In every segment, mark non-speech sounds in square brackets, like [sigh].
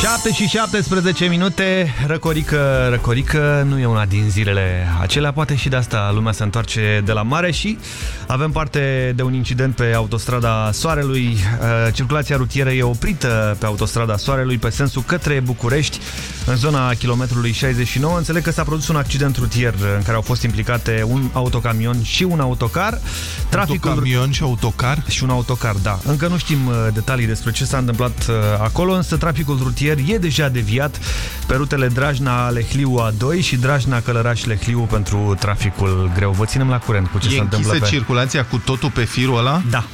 7 și 17 minute, răcorică, răcorică, nu e una din zilele acelea, poate și de asta lumea se întoarce de la mare și avem parte de un incident pe autostrada Soarelui. Uh, circulația rutieră e oprită pe autostrada Soarelui pe sensul către București, în zona kilometrului 69. Înțeleg că s-a produs un accident rutier în care au fost implicate un autocamion și un autocar. Traficul... Autocamion și autocar? Și un autocar, da. Încă nu știm uh, detalii despre ce s-a întâmplat uh, acolo, însă traficul rutier rutier e deja deviat pe rutele Drajna-Lehliu A2 și Drajna-Călăraș-Lehliu pentru traficul greu. Vă ținem la curent cu ce se întâmplă pe... circulația cu totul pe firul ăla? Da.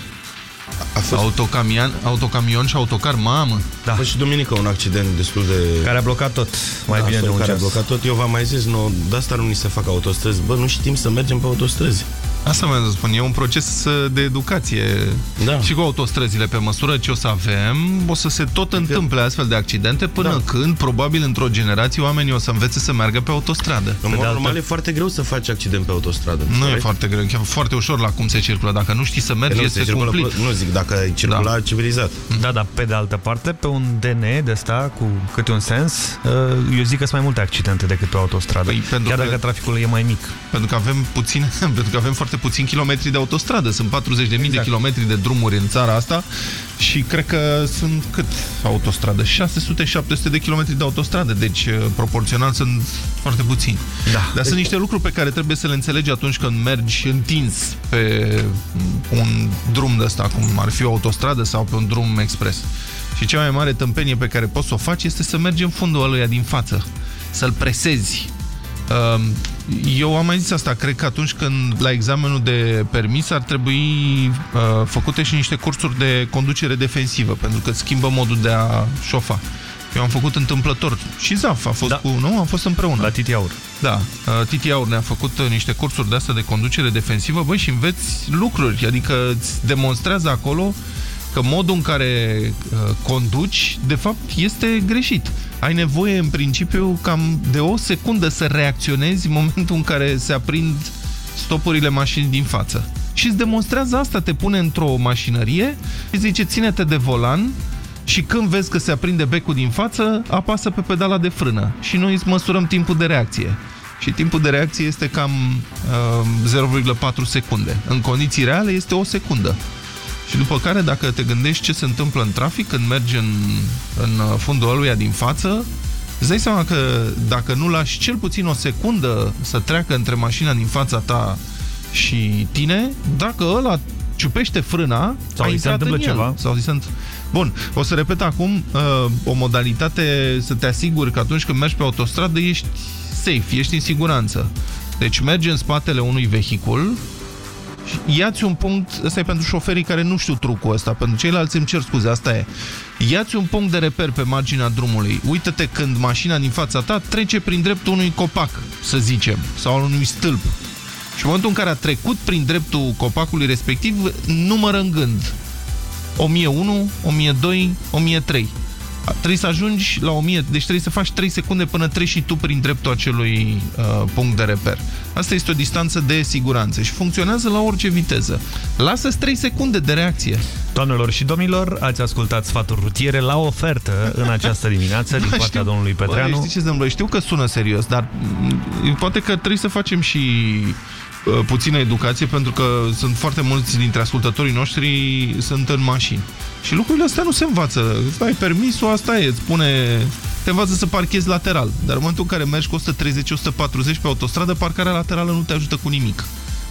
A fost... Autocamion, autocamion și autocar, mamă. Da. A fost și duminică un accident destul de... Care a blocat tot, mai da, bine de un care ceas. a blocat tot. Eu v-am mai zis, nu, de asta nu ni se fac autostrăzi. Bă, nu știm să mergem pe autostrăzi. Asta mai spun, e un proces uh, de educație da. și cu autostrăzile pe măsură ce o să avem, o să se tot adică... întâmple astfel de accidente până da. când, probabil într-o generație, oamenii o să învețe să meargă pe autostradă. În mod normal altă... e foarte greu să faci accident pe autostradă. Nu e foarte greu, e foarte ușor la cum se circulă. Dacă nu știi să mergi, este circulă, cumplit. Nu zic, dacă ai circula da. civilizat. Da, da, pe de altă parte, pe un DN de ăsta, cu câte un sens, uh, eu zic că sunt mai multe accidente decât pe autostradă. Păi, Chiar că... dacă traficul e mai mic. Pentru că avem puțin, [laughs] pentru că avem foarte puțin kilometri de autostradă. Sunt 40.000 exact. de kilometri de drumuri în țara asta și cred că sunt cât autostradă? 600-700 de kilometri de autostradă, deci uh, proporțional sunt foarte puțini. Da. Dar deci... sunt niște lucruri pe care trebuie să le înțelegi atunci când mergi întins pe un drum de ăsta, cum ar fi o autostradă sau pe un drum expres. Și cea mai mare tâmpenie pe care poți să o faci este să mergi în fundul ăluia din față, să-l presezi Ehm, eu am mai zis asta, cred că atunci când la examenul de permis ar trebui uh, făcute și niște cursuri de conducere defensivă, pentru că schimbă modul de a șofa. Eu am făcut întâmplător. Și Zaf a fost da. cu... Nu? Am fost împreună. La Titi Aur. Da. Uh, Titi Aur ne-a făcut uh, niște cursuri de asta de conducere defensivă, băi, și înveți lucruri. Adică îți demonstrează acolo că modul în care uh, conduci, de fapt, este greșit ai nevoie în principiu cam de o secundă să reacționezi în momentul în care se aprind stopurile mașinii din față. Și îți demonstrează asta, te pune într-o mașinărie și zice ține-te de volan și când vezi că se aprinde becul din față, apasă pe pedala de frână și noi îți măsurăm timpul de reacție. Și timpul de reacție este cam uh, 0,4 secunde. În condiții reale este o secundă. Și după care, dacă te gândești ce se întâmplă în trafic când mergi în, în fundul ăluia din față, îți dai seama că dacă nu lași cel puțin o secundă să treacă între mașina din fața ta și tine, dacă ăla ciupește frâna, sau îi se întâmplă ceva. Sau se Bun, o să repet acum uh, o modalitate să te asiguri că atunci când mergi pe autostradă ești safe, ești în siguranță. Deci mergi în spatele unui vehicul, Iați un punct, ăsta e pentru șoferii care nu știu trucul ăsta, pentru ceilalți îmi cer scuze, asta e. Iați un punct de reper pe marginea drumului. Uită-te când mașina din fața ta trece prin dreptul unui copac, să zicem, sau al unui stâlp. Și în momentul în care a trecut prin dreptul copacului respectiv, numără în gând. 1001, 1002, 1003 trebuie să ajungi la 1000, deci trebuie să faci 3 secunde până treci și tu prin dreptul acelui uh, punct de reper. Asta este o distanță de siguranță și funcționează la orice viteză. Lasă-ți 3 secunde de reacție. Doamnelor și domnilor, ați ascultat sfaturi rutiere la ofertă în această dimineață [laughs] din partea știu, domnului Petreanu. Bă, știi ce, Știu că sună serios, dar poate că trebuie să facem și uh, puțină educație, pentru că sunt foarte mulți dintre ascultătorii noștri sunt în mașini. Și lucrurile astea nu se învață. Îți dai permisul, asta e, îți spune... Te învață să parchezi lateral. Dar în momentul în care mergi cu 130-140 pe autostradă, parcarea laterală nu te ajută cu nimic.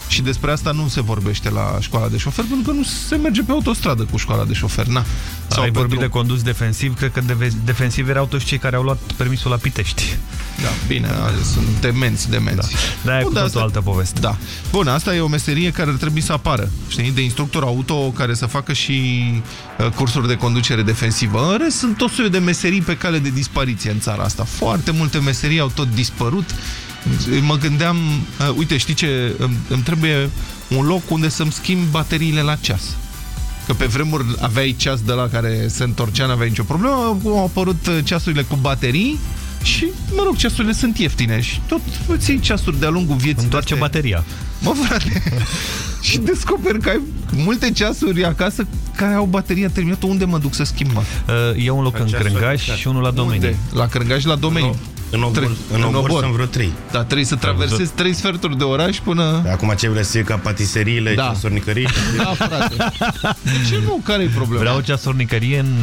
Și despre asta nu se vorbește la școala de șofer, pentru că nu se merge pe autostradă cu școala de șofer. Na. Sau Ai vorbit de condus defensiv, cred că defensiv erau toți cei care au luat permisul la Pitești. Da, bine, sunt demenți, demenți. Da, da e cu tot o altă poveste. Da. Bun, asta e o meserie care ar trebui să apară. Știi, de instructor auto care să facă și uh, cursuri de conducere defensivă. În rest, sunt tot soiul de meserii pe cale de dispariție în țara asta. Foarte multe meserii au tot dispărut mă gândeam, uh, uite, știi ce, îmi, îmi trebuie un loc unde să-mi schimb bateriile la ceas. Că pe vremuri aveai ceas de la care se întorcea, n-aveai nicio problemă, au apărut uh, ceasurile cu baterii Și, mă rog, ceasurile sunt ieftine și tot îți iei ceasuri de-a lungul vieții. Întoarce bateria. Mă, frate, [laughs] și descoperi că ai multe ceasuri acasă care au bateria terminată. Unde mă duc să schimb, mă? Uh, E un loc în Crângaș și unul la Domeniu. Unde? La Crângaș și la Domeniu. În obor, Trei. în În obor, obor. sunt vreo trei. Dar trebuie să traversezi trei sferturi de oraș până... Acum ce vrei să fie ca patiseriile, Da. da. ceasornicării? [laughs] Da, frate. De ce nu? Care e problema? Vreau ceasornicărie în,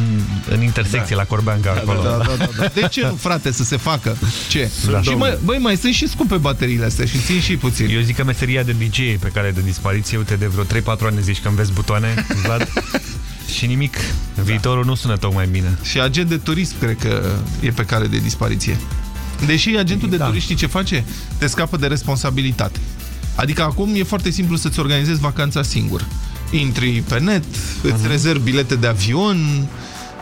în intersecție, la Corbeanca, acolo. Da, da, da, da. De ce nu, frate, să se facă? Ce? Da. Și mai, băi, mai sunt și scumpe bateriile astea și țin și puțin. Eu zic că meseria de DJ e pe care de dispariție, uite, de vreo 3-4 ani zici că înveți butoane, Vlad, [laughs] și nimic. Viitorul nu sună tocmai bine. Și agent de turism, cred că e pe cale de dispariție. Deși agentul de Da. turism știi ce face? Te scapă de responsabilitate. Adică acum e foarte simplu să-ți organizezi vacanța singur. Intri pe net, îți rezervi bilete de avion,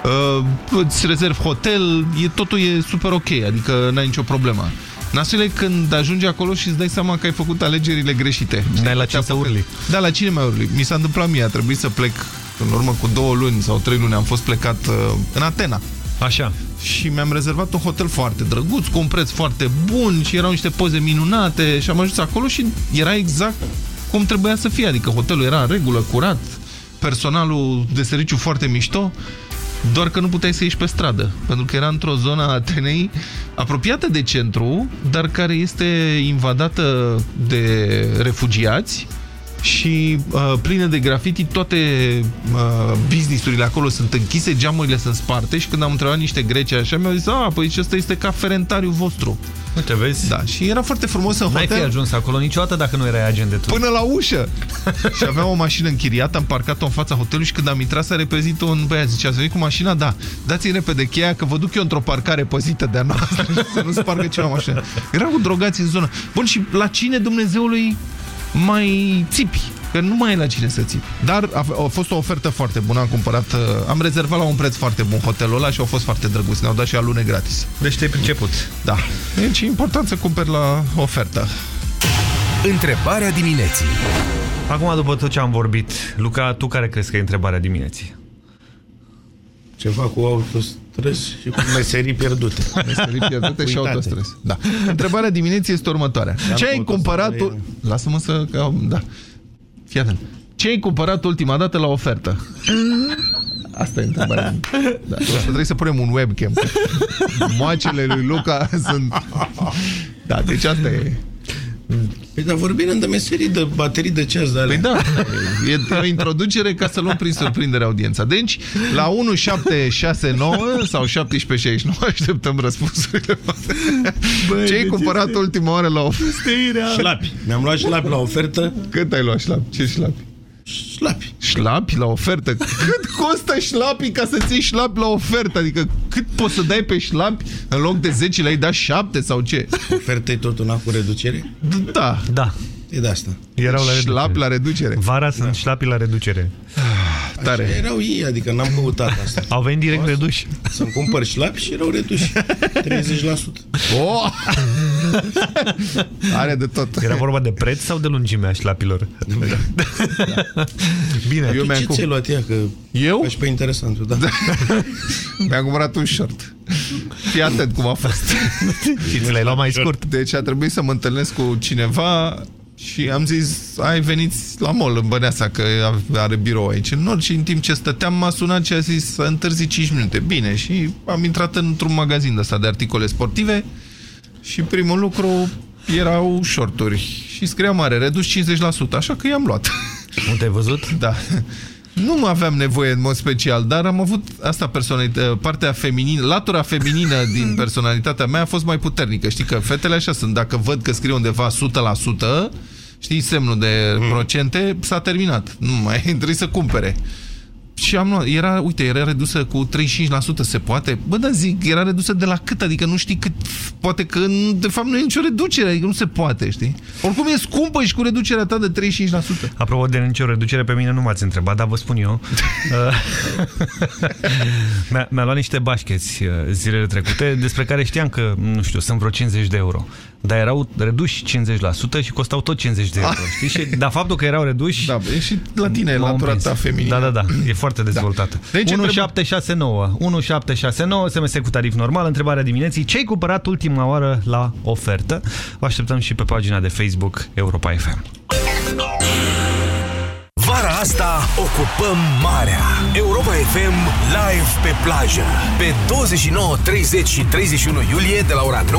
uh, îți rezervi hotel, e, totul e super ok, adică n-ai nicio problemă. Nasul e când ajungi acolo și îți dai seama că ai făcut alegerile greșite. N-ai la Te-a ce să făcut- urli. Da, la cine mai urli? Mi s-a întâmplat mie, a trebuit să plec în urmă cu două luni sau trei luni, am fost plecat uh, în Atena Așa. și mi-am rezervat un hotel foarte drăguț, cu un preț foarte bun și erau niște poze minunate și am ajuns acolo și era exact cum trebuia să fie, adică hotelul era în regulă, curat, personalul de serviciu foarte mișto, doar că nu puteai să ieși pe stradă, pentru că era într-o zonă a Atenei apropiată de centru, dar care este invadată de refugiați și uh, plină de graffiti, toate uh, businessurile acolo sunt închise, geamurile sunt sparte și când am întrebat niște greci așa, mi-au zis, a, păi și ăsta este ca ferentariul vostru. Uite, vezi? Da, și era foarte frumos în N-ai fi hotel. ajuns acolo niciodată dacă nu erai agent de turism. Până la ușă! [laughs] și aveam o mașină închiriată, am parcat-o în fața hotelului și când am intrat să reprezint un băiat. Zicea, ați venit cu mașina? Da. Dați-mi repede cheia că vă duc eu într-o parcare păzită de-a noastră [laughs] să nu spargă ceva mașină. Erau cu drogați în zonă. Bun, și la cine Dumnezeului mai țipi? Că nu mai e la cine să țipi. Dar a, a fost o ofertă foarte bună, am cumpărat, uh, am rezervat la un preț foarte bun hotelul ăla și au fost foarte drăguți. Ne-au dat și alune gratis. Deci te-ai priceput. Da. Deci e important să cumperi la ofertă. Întrebarea dimineții. Acum, după tot ce am vorbit, Luca, tu care crezi că e întrebarea dimineții? Ceva cu autostres și cu meserii pierdute. [laughs] Meserii pierdute și Uitate. autostres. Da. Întrebarea dimineții este următoarea. Ce ai căutat cumpărat... să tu- Lasă-mă să... Că, da. Fii atent. Ce ai cumpărat ultima dată la ofertă? Asta e întrebarea. [laughs] Da. O să trebuie să punem un webcam. Moacele lui Luca sunt... Da, deci asta e... Păi, dar vorbim de meserii de baterii de ceas de alea. Păi da, e o introducere ca să luăm prin surprindere audiența. Deci, la 1769 sau 1769 așteptăm răspunsurile. Ce ai cumpărat ultima oară la ofertă? Șlapi. Mi-am luat șlapi la ofertă. Cât ai luat șlapi? Ce șlapi? Șlapi. Șlapi la ofertă? Cât costă șlapii ca să-ți iei șlapi la ofertă? Adică cât poți să dai pe șlapi în loc de 10 le-ai dat 7 sau ce? Oferta e tot una cu reducere? Da, Da, E de asta. erau la reducere. șlapi la reducere. Vara sunt șlapii la reducere. Tare. Erau ei, adică n-am căutat asta. [laughs] Au venit direct reduși. Să-mi cumpăr șlapi și erau reduși. 30%. Oh! [laughs] Are de tot. Era vorba de preț sau de lungimea șlapilor? [laughs] Bine. Eu Eu mi-am ce cum- ți-ai luat ea? Că Eu? Aș pe interesantul, da. Mi-am cumpărat un short. Fii atent cum a fost. Și ți l-ai luat mai scurt. Deci a trebuit să mă întâlnesc cu cineva și am zis, ai venit la mall în Băneasa, că are birou aici în nord și în timp ce stăteam m-a sunat și a zis să întârzi 5 minute. Bine, și am intrat într-un magazin de ăsta de articole sportive și primul lucru erau shorturi și scria mare, redus 50%, așa că i-am luat. Nu te-ai văzut? Da. Nu aveam nevoie în mod special, dar am avut asta personalitate, partea feminină, latura feminină [laughs] din personalitatea mea a fost mai puternică. Știi că fetele așa sunt, dacă văd că scrie undeva 100%, știi semnul de procente, s-a terminat. Nu mai [laughs] trebuie să cumpere. Și am luat, era, uite, era redusă cu 35%, se poate? Bă, da, zic, era redusă de la cât? Adică nu știi cât, poate că de fapt nu e nicio reducere, adică nu se poate, știi? Oricum e scumpă și cu reducerea ta de 35%. Apropo de nicio reducere, pe mine nu m-ați întrebat, dar vă spun eu. [laughs] Mi-a mi luat niște bașcheți uh, zilele trecute, despre care știam că, nu știu, sunt vreo 50 de euro. Dar erau reduși 50% și costau tot 50 de euro, știi? Și, dar faptul că erau reduși... Da, bă, e și la tine, m-au latura împins. ta feminină. Da, da, da. E foarte foarte dezvoltată. Da. Deci 1769. 1769, SMS cu tarif normal, întrebarea dimineții. Ce-ai cumpărat ultima oară la ofertă? Vă așteptăm și pe pagina de Facebook Europa FM. Vara asta ocupăm marea. Europa FM live pe plajă. Pe 29, 30 și 31 iulie de la ora 19.30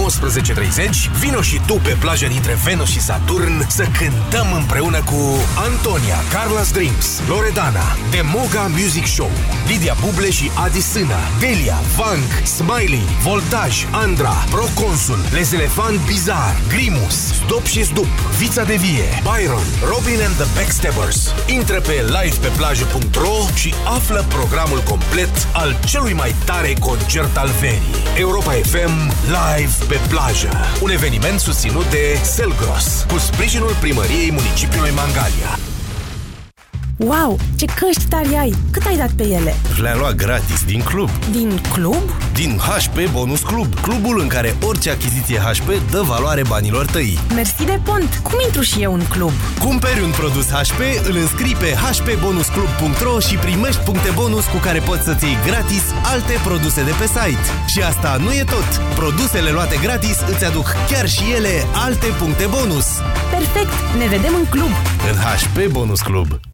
vino și tu pe plaja dintre Venus și Saturn să cântăm împreună cu Antonia, Carlos Dreams, Loredana, Demoga Music Show, Lidia Buble și Adi Sâna, Delia, Vank, Smiley, Voltaj, Andra, Proconsul, Les Elefant Bizar, Grimus, Stop și Zdup, Vița de Vie, Byron, Robin and the Backstabbers. Intră pe livepeplajă.ro și află programul complet al celui mai tare concert al verii. Europa FM Live pe plajă. Un eveniment susținut de Selgros, cu sprijinul primăriei municipiului Mangalia. Wow, ce căști tari ai! Cât ai dat pe ele? Le-am luat gratis din club. Din club? Din HP Bonus Club. Clubul în care orice achiziție HP dă valoare banilor tăi. Mersi de pont! Cum intru și eu în club? Cumperi un produs HP, îl înscrii pe hpbonusclub.ro și primești puncte bonus cu care poți să-ți iei gratis alte produse de pe site. Și asta nu e tot. Produsele luate gratis îți aduc chiar și ele alte puncte bonus. Perfect! Ne vedem în club! În HP Bonus Club.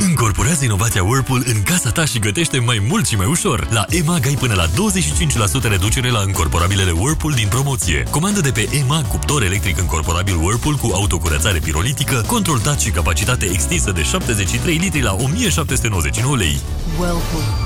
Incorporează inovația Whirlpool în casa ta și gătește mai mult și mai ușor. La EMAG ai până la 25% reducere la încorporabilele Whirlpool din promoție. Comandă de pe EMAG cuptor electric încorporabil Whirlpool cu autocurățare pirolitică, control touch și capacitate extinsă de 73 litri la 1799 lei. Whirlpool.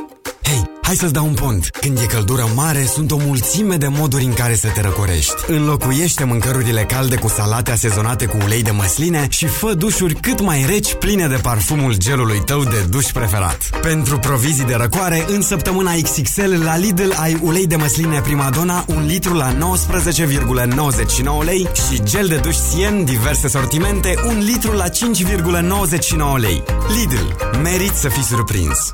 Hei, hai să-ți dau un pont. Când e căldură mare, sunt o mulțime de moduri în care să te răcorești. Înlocuiește mâncărurile calde cu salate asezonate cu ulei de măsline și fă dușuri cât mai reci, pline de parfumul gelului tău de duș preferat. Pentru provizii de răcoare, în săptămâna XXL la Lidl ai ulei de măsline Primadonna, un litru la 19,99 lei și gel de duș Sien, diverse sortimente, un litru la 5,99 lei. Lidl. Merit să fii surprins.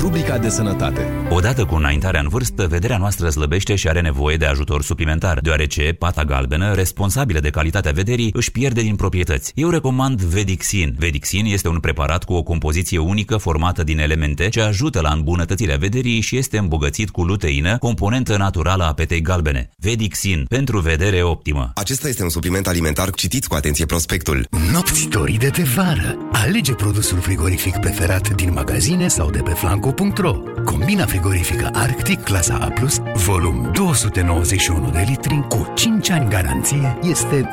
Rubrica de sănătate. Odată cu înaintarea în vârstă, vederea noastră slăbește și are nevoie de ajutor suplimentar, deoarece pata galbenă, responsabilă de calitatea vederii, își pierde din proprietăți. Eu recomand Vedixin. Vedixin este un preparat cu o compoziție unică formată din elemente ce ajută la îmbunătățirea vederii și este îmbogățit cu luteină, componentă naturală a petei galbene. Vedixin, pentru vedere optimă. Acesta este un supliment alimentar. Citiți cu atenție prospectul. Nopți dorite de vară. Alege produsul frigorific preferat din magazine sau de pe flanco.ro. Combina frigorifică Arctic clasa A+, volum 291 de litri cu 5 ani garanție este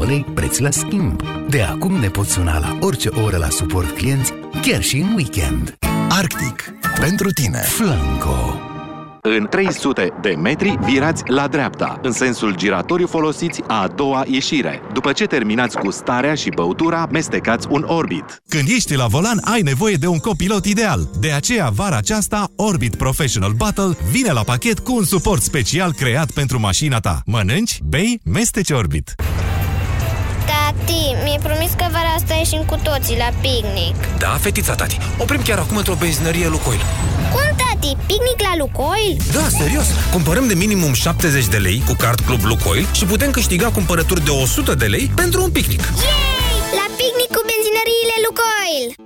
949,99 lei preț la schimb. De acum ne poți suna la orice oră la suport clienți, chiar și în weekend. Arctic. Pentru tine. Flanco. În 300 de metri virați la dreapta, în sensul giratoriu folosiți a doua ieșire. După ce terminați cu starea și băutura, mestecați un Orbit. Când ești la volan, ai nevoie de un copilot ideal. De aceea, vara aceasta, Orbit Professional Battle vine la pachet cu un suport special creat pentru mașina ta. Mănânci, bei, mesteci Orbit. Tata! Tati, mi-ai promis că vara asta ieșim cu toții la picnic. Da, fetița, tati. Oprim chiar acum într-o benzinărie Lucoil. Cum, tati? Picnic la Lucoil? Da, serios. Cumpărăm de minimum 70 de lei cu card Club Lucoil și putem câștiga cumpărături de 100 de lei pentru un picnic. Yay! La picnic cu benzinăriile Lucoil!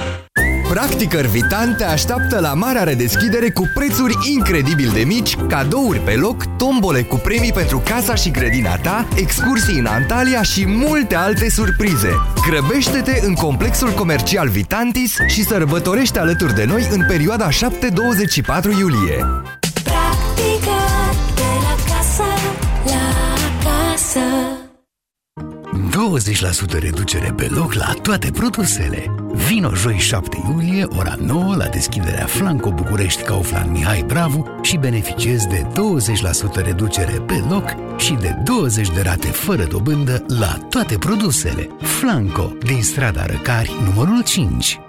Practic Vitan te așteaptă la marea redeschidere cu prețuri incredibil de mici, cadouri pe loc, tombole cu premii pentru casa și grădina ta, excursii în Antalya și multe alte surprize. Grăbește-te în complexul comercial Vitantis și sărbătorește alături de noi în perioada 7-24 iulie. Practica de la casă, la casă. 20% reducere pe loc la toate produsele. Vino joi 7 iulie, ora 9, la deschiderea Flanco București Kaufland Mihai Bravu și beneficiezi de 20% reducere pe loc și de 20 de rate fără dobândă la toate produsele. Flanco, din strada Răcari, numărul 5.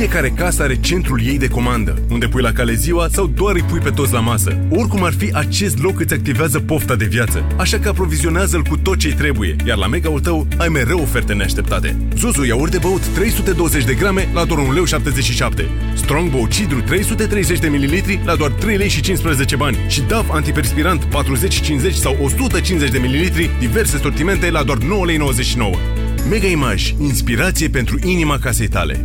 Fiecare casă are centrul ei de comandă, unde pui la cale ziua sau doar îi pui pe toți la masă. Oricum ar fi, acest loc îți activează pofta de viață, așa că aprovizionează-l cu tot ce trebuie, iar la mega-ul tău ai mereu oferte neașteptate. Zuzu iaurt de băut 320 de grame la doar 1,77 lei. Strongbow Cidru 330 de ml la doar 3 lei și 15 bani și DAF antiperspirant 40, 50 sau 150 de ml, diverse sortimente la doar 9,99 lei. Mega Image, inspirație pentru inima casei tale.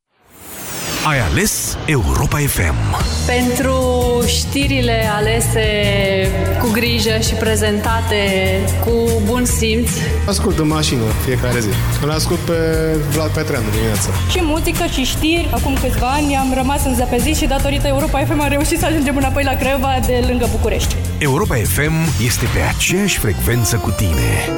Ai ales Europa FM. Pentru știrile alese cu grijă și prezentate cu bun simț. Ascult în mașină fiecare zi. Îl ascult pe Vlad Petreanu dimineața. Și muzică și știri. Acum câțiva ani am rămas în zăpezit și datorită Europa FM am reușit să ajungem înapoi la Craiova de lângă București. Europa FM este pe aceeași frecvență cu tine.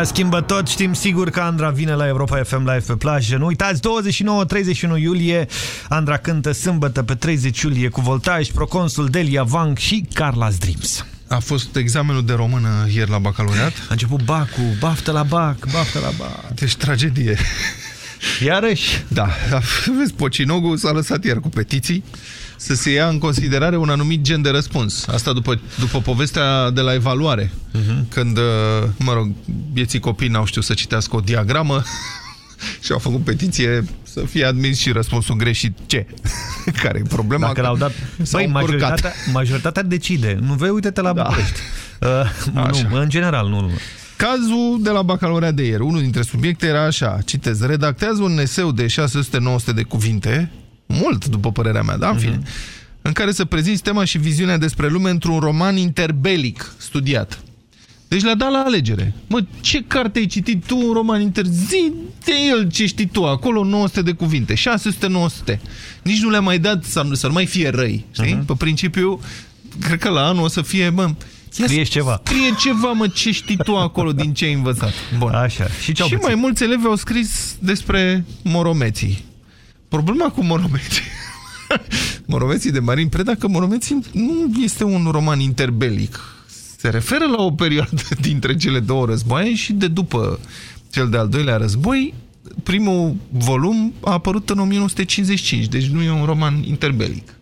Iubirea schimbă tot, știm sigur că Andra vine la Europa FM Live pe plajă. Nu uitați, 29-31 iulie, Andra cântă sâmbătă pe 30 iulie cu Voltaj, Proconsul, Delia Vang și Carla's Dreams. A fost examenul de română ieri la bacalaureat. A început bacul, baftă la bac, baftă la bac. Deci tragedie. Iarăși? Da. Vezi, Pocinogu s-a lăsat iar cu petiții să se ia în considerare un anumit gen de răspuns. Asta după, după povestea de la evaluare. Uh-huh. Când, uh, mă rog, vieții copii n-au știut să citească o diagramă [laughs] și au făcut petiție să fie admis și răspunsul greșit. Ce? [laughs] Care e problema? Dacă l-au dat... Băi, majoritatea, majoritatea decide. Nu vei, uite-te la da. București. [laughs] Uh, nu, în general, nu. Nu. Cazul de la bacalaureat de ieri, unul dintre subiecte era așa, citez, redactează un eseu de 600-900 de cuvinte, mult după părerea mea, da, în fine, uh -huh. în care să prezinți tema și viziunea despre lume într-un roman interbelic studiat. Deci le-a dat la alegere. Mă, ce carte ai citit tu un roman inter... Zi de el ce știi tu, acolo 900 de cuvinte, 600-900. Nici nu le-a mai dat să, să nu mai fie răi, știi? Uh -huh. Pe principiu, cred că la anul o să fie, mă, Scrie ceva. Scrie ceva, mă, ce știi tu acolo din ce ai învățat. Bun. Așa. Și, și mai mulți elevi au scris despre moromeții. Problema cu moromeții... [laughs] moromeții de Marin Preda, că moromeții nu este un roman interbelic. Se referă la o perioadă [laughs] dintre cele două războaie și de după cel de-al doilea război, primul volum a apărut în 1955, deci nu e un roman interbelic.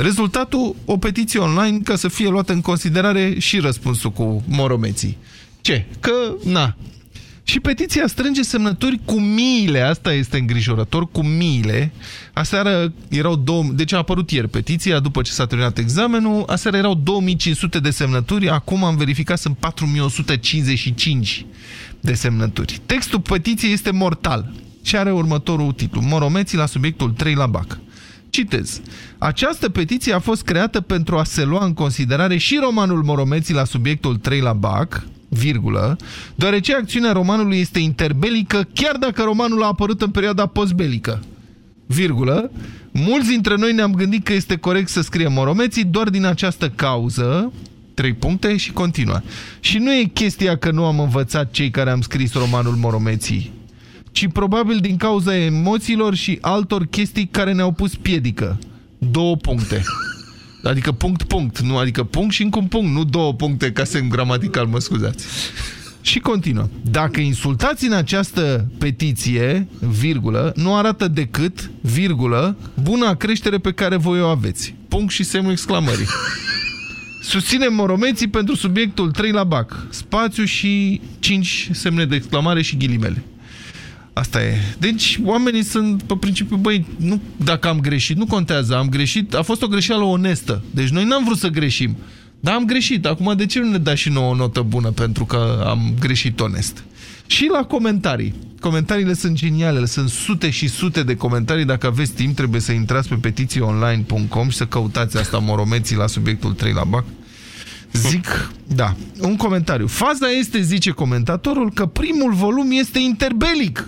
Rezultatul, o petiție online ca să fie luată în considerare și răspunsul cu moromeții. Ce? Că, na. Și petiția strânge semnături cu miile, asta este îngrijorător, cu miile. Aseară erau două, deci a apărut ieri petiția după ce s-a terminat examenul, aseară erau 2500 de semnături, acum am verificat sunt 4155 de semnături. Textul petiției este mortal și are următorul titlu, Moromeții la subiectul 3 la BAC. Citez. Această petiție a fost creată pentru a se lua în considerare și romanul Moromeții la subiectul 3 la BAC, virgulă, deoarece acțiunea romanului este interbelică, chiar dacă romanul a apărut în perioada postbelică. Virgulă, mulți dintre noi ne-am gândit că este corect să scriem Moromeții doar din această cauză, trei puncte și continuă. Și nu e chestia că nu am învățat cei care am scris romanul Moromeții, ci probabil din cauza emoțiilor și altor chestii care ne-au pus piedică. Două puncte. Adică punct, punct. Nu, adică punct și încă un punct, nu două puncte ca semn gramatical, mă scuzați. Și continuă. Dacă insultați în această petiție, virgulă, nu arată decât, virgulă, buna creștere pe care voi o aveți. Punct și semnul exclamării. Susținem moromeții pentru subiectul 3 la BAC. Spațiu și 5 semne de exclamare și ghilimele. Asta e. Deci oamenii sunt pe principiu, băi, nu, dacă am greșit, nu contează, am greșit, a fost o greșeală onestă. Deci noi n-am vrut să greșim. Dar am greșit. Acum de ce nu ne da și nouă o notă bună pentru că am greșit onest? Și la comentarii. Comentariile sunt geniale, sunt sute și sute de comentarii. Dacă aveți timp, trebuie să intrați pe petiționline.com și să căutați asta moromeții la subiectul 3 la BAC. Zic, da, un comentariu. Faza este, zice comentatorul, că primul volum este interbelic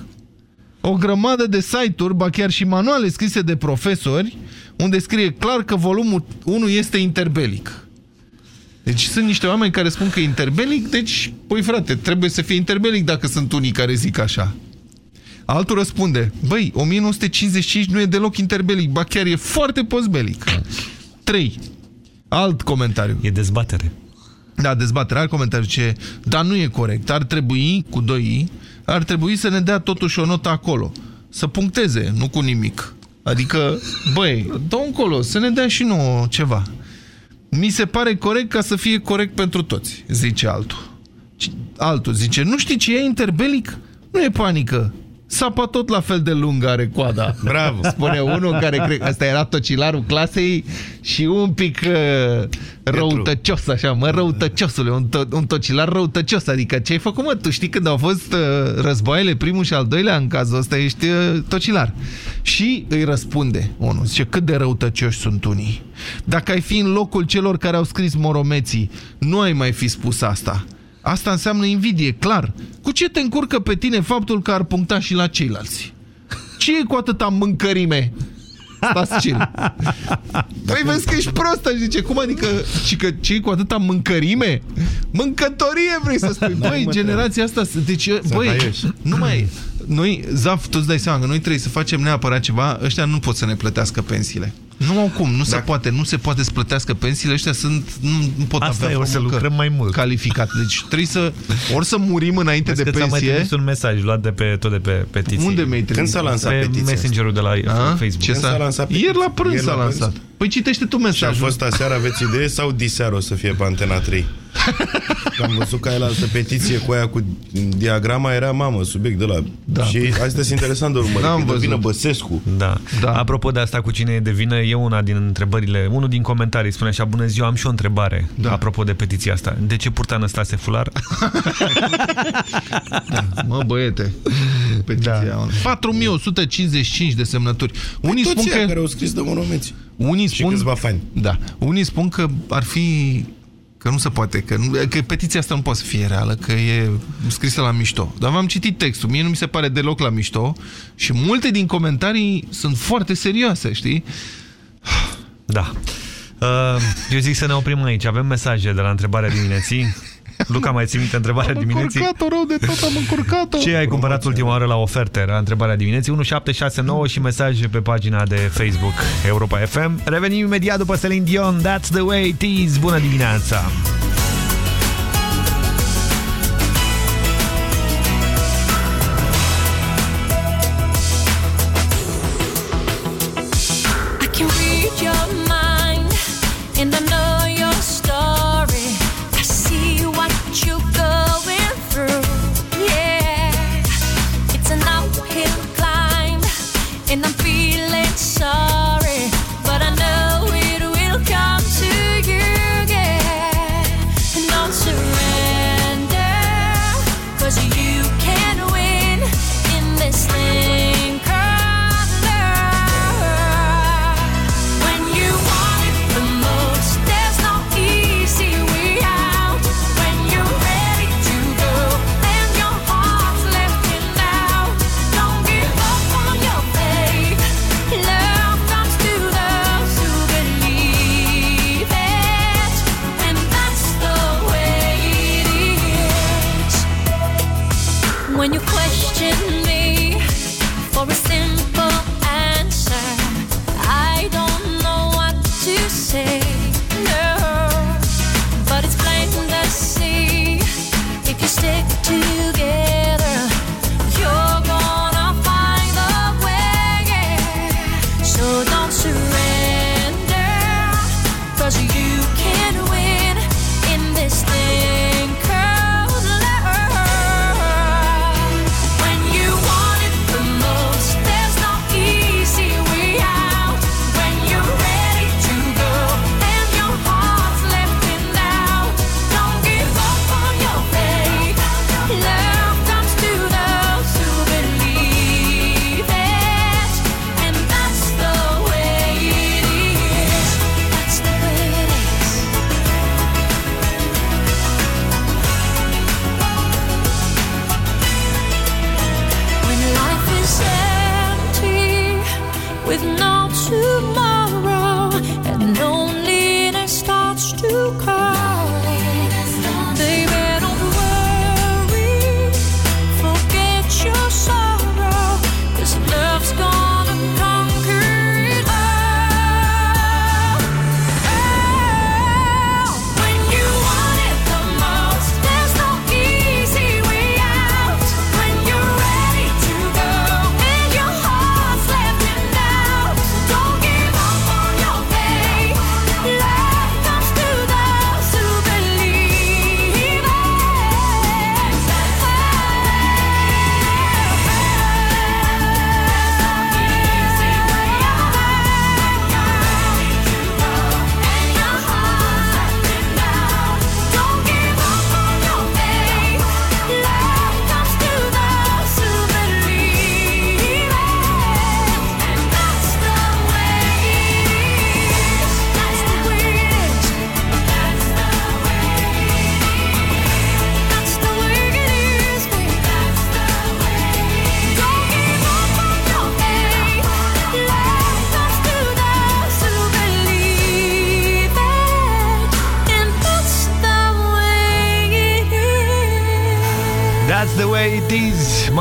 o grămadă de site-uri, ba chiar și manuale scrise de profesori, unde scrie clar că volumul 1 este interbelic. Deci sunt niște oameni care spun că e interbelic, deci, păi frate, trebuie să fie interbelic dacă sunt unii care zic așa. Altul răspunde, băi, 1955 nu e deloc interbelic, ba chiar e foarte postbelic. 3. Alt comentariu. E dezbatere. Da, dezbatere. Alt comentariu ce, dar nu e corect. Ar trebui, cu 2 i, ar trebui să ne dea totuși o notă acolo. Să puncteze, nu cu nimic. Adică, băi, dă încolo, să ne dea și nouă ceva. Mi se pare corect ca să fie corect pentru toți, zice altul. Altul zice, nu știi ce e interbelic? Nu e panică. Sapa tot la fel de lungă are coada. Bravo. Spune unul care cred că asta era tocilarul clasei și un pic uh, răutăcios, așa, mă, răutăciosule, un, to un tocilar răutăcios. Adică ce ai făcut, mă? Tu știi când au fost uh, războaiele, primul și al doilea, în cazul ăsta ești uh, tocilar. Și îi răspunde unul, zice, cât de răutăcioși sunt unii. Dacă ai fi în locul celor care au scris moromeții, nu ai mai fi spus asta. Asta înseamnă invidie, clar. Cu ce te încurcă pe tine faptul că ar puncta și la ceilalți? Ce e cu atâta mâncărime? Stați chill. Păi vezi că ești prost, aș zice. Cum adică? Și că ce e cu atâta mâncărime? Mâncătorie vrei să spui. Băi, generația asta... Deci, băi, nu mai... Noi, Zaf, tu îți dai seama că noi trebuie să facem neapărat ceva. Ăștia nu pot să ne plătească pensiile. Nu au cum, nu se poate, nu se poate să plătească pensiile, ăștia sunt, nu, nu pot Asta avea e, o să muncă lucrăm mai mult. calificat. Deci trebuie să, ori să murim înainte Vezi de că ți-am mai pensie. trimis un mesaj luat de pe, tot de pe petiție. Unde mi-ai trimis? Când s-a lansat pe petiția messengerul de la A? Facebook. Ce Când s-a lansat petiția? Ieri la prânz Ieri s-a la prânz? lansat. Păi citește tu Și a mesajul. fost aseară, aveți idee, sau diseară o să fie pe Antena 3? Că am văzut că ai la altă petiție cu aia cu diagrama, era mamă, subiect de la... Da. Și asta e interesant de urmărit. N-am Când văzut. vină Băsescu. Da. da. Apropo de asta cu cine e de vină, e una din întrebările, unul din comentarii spune așa, bună ziua, am și o întrebare, da. apropo de petiția asta. De ce purta Năstase fular? [laughs] Mă, băiete. Petiția. Da. 4155 de semnături. Unii Toți spun ăia că... care au scris de monumenți. Unii Și spun... câțiva fani. Da. Unii spun că ar fi... Că nu se poate, că, nu, că petiția asta nu poate să fie reală, că e scrisă la mișto. Dar v-am citit textul, mie nu mi se pare deloc la mișto și multe din comentarii sunt foarte serioase, știi? Da. Uh, eu zic să ne oprim aici. Avem mesaje de la întrebarea dimineții. Luca, mai ții minte întrebarea Am dimineții? încurcat-o rău de tot, am încurcat-o. Ce ai cumpărat ultima oară la oferte? Era întrebarea dimineții 1769 și mesaje pe pagina de Facebook Europa FM. Revenim imediat după Celine Dion. That's the way it is. Bună dimineața!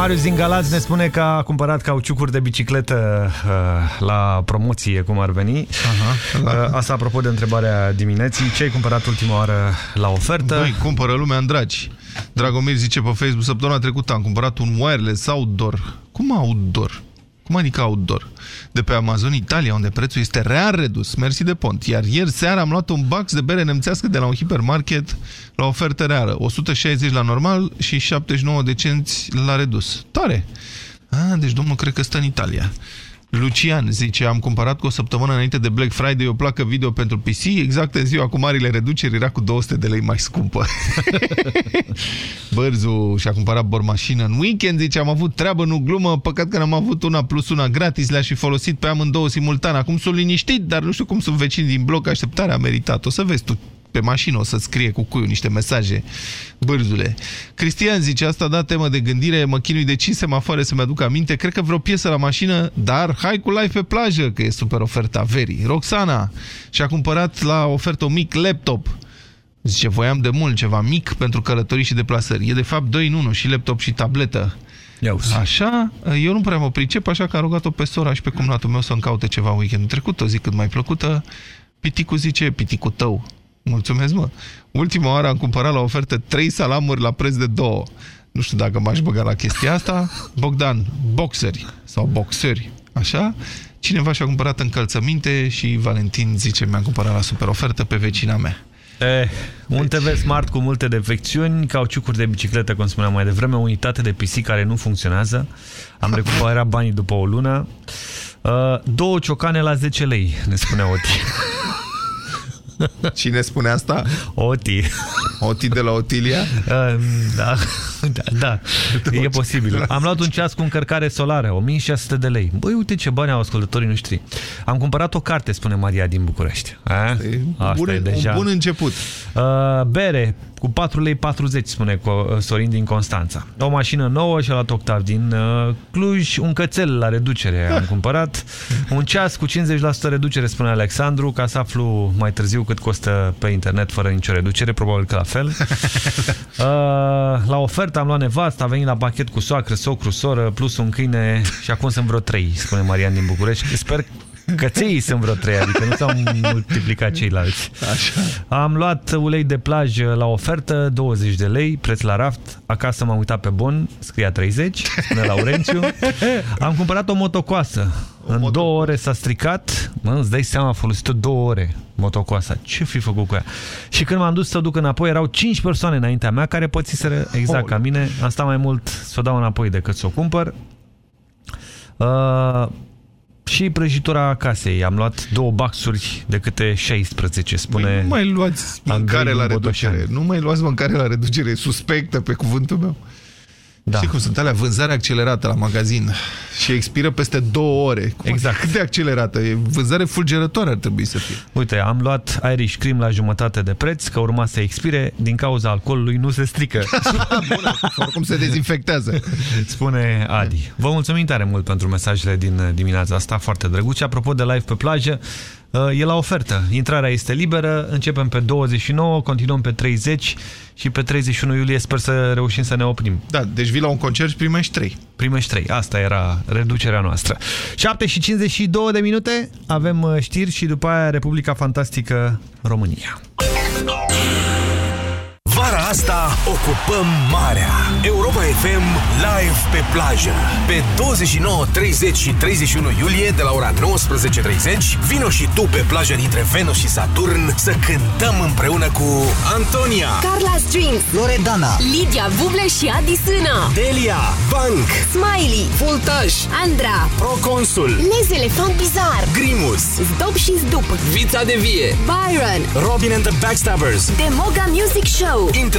Marius din Galați ne spune că a cumpărat cauciucuri de bicicletă uh, la promoție, cum ar veni. Aha, uh, asta apropo de întrebarea dimineții. Ce ai cumpărat ultima oară la ofertă? Băi, cumpără lumea în dragi. Dragomir zice pe Facebook, săptămâna trecută am cumpărat un wireless outdoor. Cum outdoor? Cum adică outdoor? De pe Amazon Italia, unde prețul este real redus. Mersi de pont. Iar ieri seara am luat un box de bere nemțească de la un hipermarket la ofertă reală. 160 la normal și 79 de cenți la redus. Tare! Ah, deci domnul cred că stă în Italia. Lucian zice, am cumpărat cu o săptămână înainte de Black Friday o placă video pentru PC, exact în ziua cu marile reduceri era cu 200 de lei mai scumpă. [laughs] Bărzu și-a cumpărat bormașină în weekend, zice, am avut treabă, nu glumă, păcat că n-am avut una plus una gratis, le-aș fi folosit pe amândouă simultan. Acum sunt liniștit, dar nu știu cum sunt vecini din bloc, așteptarea a meritat. O să vezi tu pe mașină o să scrie cu cuiul niște mesaje. Bârzule. Cristian zice, asta da temă de gândire, mă chinui de 5 semafoare să-mi aduc aminte, cred că vreo piesă la mașină, dar hai cu live pe plajă, că e super oferta verii. Roxana și-a cumpărat la ofertă un mic laptop. Zice, voiam de mult ceva mic pentru călătorii și deplasări. E de fapt 2 în 1, și laptop și tabletă. Așa, eu nu prea mă pricep, așa că am rugat-o pe sora și pe cumnatul meu să-mi caute ceva weekendul trecut, o zi cât mai plăcută. Piticu zice, piticul tău, Mulțumesc, mă. Ultima oară am cumpărat la ofertă 3 salamuri la preț de 2. Nu știu dacă m-aș băga la chestia asta. Bogdan, boxeri sau boxeri, așa? Cineva și-a cumpărat încălțăminte și Valentin zice mi-a cumpărat la super ofertă pe vecina mea. Eh, un Deci- TV Smart cu multe defecțiuni, cauciucuri de bicicletă, cum spuneam mai devreme, o unitate de PC care nu funcționează. Am recuperat banii după o lună. Uh, două ciocane la 10 lei, ne spune Oti. [laughs] [laughs] Cine spune asta? Oti. Oti de la Otilia? [laughs] Uh, da, da, da. e posibil. [laughs] Am luat un ceas cu încărcare solară, 1600 de lei. Băi, uite ce bani au ascultătorii noștri. Am cumpărat o carte, spune Maria din București. A? Asta bun, e deja. Un bun început. Uh, bere cu 4 lei 40, spune Co- Sorin din Constanța. O mașină nouă și-a luat Octav din uh, Cluj, un cățel la reducere am cumpărat, un ceas cu 50% reducere, spune Alexandru, ca să aflu mai târziu cât costă pe internet fără nicio reducere, probabil că la fel. [laughs] Uh, la ofertă am luat nevasta, a venit la pachet cu soacră, socru, soră, plus un câine și acum sunt vreo 3, spune Marian din București. Sper Căței sunt vreo trei, adică nu s-au multiplicat ceilalți. Așa. Am luat ulei de plajă la ofertă, 20 de lei, preț la raft. Acasă m-am uitat pe bon, scria 30, spune Laurențiu. Am cumpărat o motocoasă. O în moto... două ore s-a stricat. Mă, îți dai seama, a folosit-o două ore motocoasa. Ce fi făcut cu ea? Și când m-am dus să o duc înapoi, erau 5 persoane înaintea mea care pățiseră exact ca mine. Am stat mai mult să o dau înapoi decât să o cumpăr. Uh, și prăjitura casei. Am luat două baxuri de câte 16, spune Păi nu mai luați mâncare la Bodoșan. reducere. Nu mai luați mâncare la reducere suspectă pe cuvântul meu. Da. Știi cum sunt alea? Vânzare accelerată la magazin și expiră peste două ore. Cum exact. Cât de accelerată? E vânzare fulgerătoare ar trebui să fie. Uite, am luat Irish Cream la jumătate de preț, că urma să expire, din cauza alcoolului nu se strică. [laughs] Bună, oricum se dezinfectează. Spune Adi. Vă mulțumim tare mult pentru mesajele din dimineața asta, foarte drăguțe. Apropo de live pe plajă, e la ofertă. Intrarea este liberă, începem pe 29, continuăm pe 30 și pe 31 iulie sper să reușim să ne oprim. Da, deci vii la un concert și primești 3. Primești 3. Asta era reducerea noastră. 7 și 52 de minute, avem uh, știri și după aia Republica Fantastică România. Vara asta ocupăm marea. Europa FM live pe plajă. Pe 29, 30 și 31 iulie de la ora 19.30 vino și tu pe plajă dintre Venus și Saturn să cântăm împreună cu Antonia, Carla Strings, Loredana, Lidia Buble și Adi Sână, Delia, Bank, Smiley, Voltaj, Andra, Proconsul, Les Elefant Bizar, Grimus, Zdop și Zdup, Vița de Vie, Byron, Robin and the Backstabbers. Demoga Music Show. Intră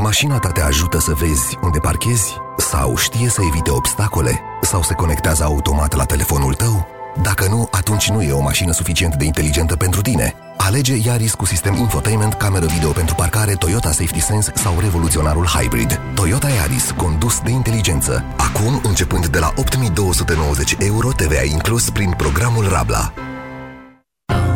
Mașina ta te ajută să vezi unde parchezi? Sau știe să evite obstacole? Sau se conectează automat la telefonul tău? Dacă nu, atunci nu e o mașină suficient de inteligentă pentru tine. Alege Yaris cu sistem infotainment, cameră video pentru parcare, Toyota Safety Sense sau revoluționarul Hybrid. Toyota Yaris, condus de inteligență. Acum, începând de la 8290 euro, TVA inclus prin programul Rabla.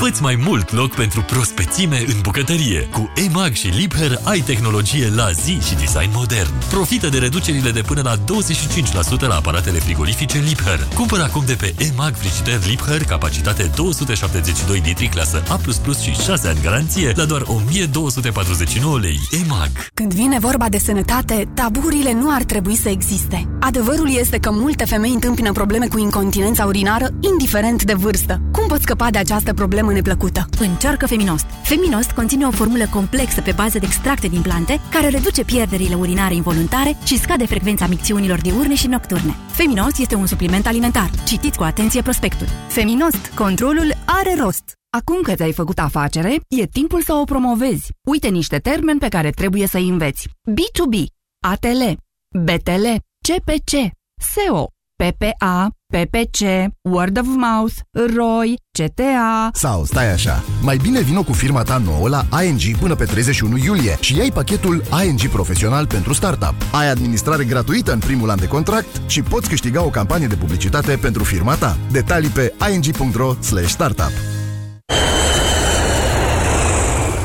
Făți mai mult loc pentru prospețime în bucătărie. Cu EMAG și Liebherr ai tehnologie la zi și design modern. Profită de reducerile de până la 25% la aparatele frigorifice Liebherr. Cumpără acum de pe EMAG frigider Liebherr, capacitate 272 litri, clasă A++ și 6 ani garanție, la doar 1249 lei. EMAG. Când vine vorba de sănătate, taburile nu ar trebui să existe. Adevărul este că multe femei întâmpină probleme cu incontinența urinară, indiferent de vârstă. Cum poți scăpa de această problemă neplăcută? Încearcă Feminost. Feminost conține o formulă complexă pe bază de extracte din plante care reduce pierderile urinare involuntare și scade frecvența micțiunilor diurne și nocturne. Feminost este un supliment alimentar. Citiți cu atenție prospectul. Feminost. Controlul are rost. Acum că ți-ai făcut afacere, e timpul să o promovezi. Uite niște termeni pe care trebuie să-i înveți. B2B, ATL, BTL, CPC, SEO, PPA, PPC, Word of Mouth, ROI, CTA... Sau stai așa, mai bine vino cu firma ta nouă la ING până pe 31 iulie și ai pachetul ING Profesional pentru Startup. Ai administrare gratuită în primul an de contract și poți câștiga o campanie de publicitate pentru firma ta. Detalii pe ing.ro startup.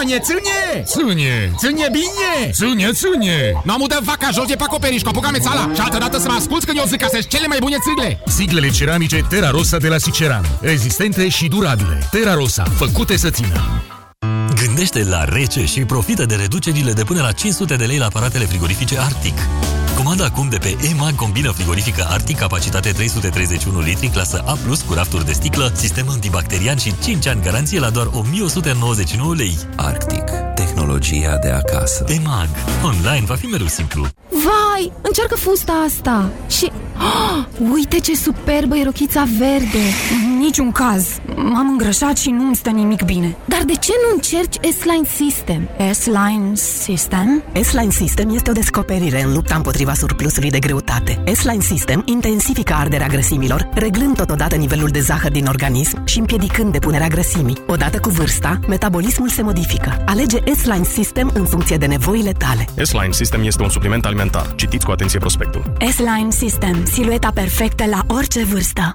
No cum Ionie, ține! Ține! Ține bine! Ține, ține! Nu am udat vaca jos de pe acoperiș, copuca mețala și altă dată să mă asculți când eu zic că sunt cele mai bune țigle! Siglele ceramice Terra Rosa de la Siceran. Rezistente și durabile. Terra Rosa, făcute să țină. Gândește la rece și profită de reducerile de până la 500 de lei la aparatele frigorifice Arctic. Comanda acum de pe EMAG combină frigorifică Arctic, capacitate 331 litri, clasă A+, cu rafturi de sticlă, sistem antibacterian și 5 ani garanție la doar 1199 lei. Arctic. Tehnologia de acasă. EMAG. Online va fi mereu simplu. Vai, încearcă fusta asta și... Oh, [gasps] uite ce superbă e rochița verde! În niciun caz. M-am îngrășat și nu-mi stă nimic bine. Dar de ce nu încerci S-Line System? S-Line System? S-Line System este o descoperire în lupta împotriva surplusului de greutate. S-Line System intensifică arderea grăsimilor, reglând totodată nivelul de zahăr din organism și împiedicând depunerea grăsimii. Odată cu vârsta, metabolismul se modifică. Alege S-Line System în funcție de nevoile tale. S-Line System este un supliment alimentar. Citiți cu atenție prospectul. S-Line System. Silueta perfectă la orice vârstă.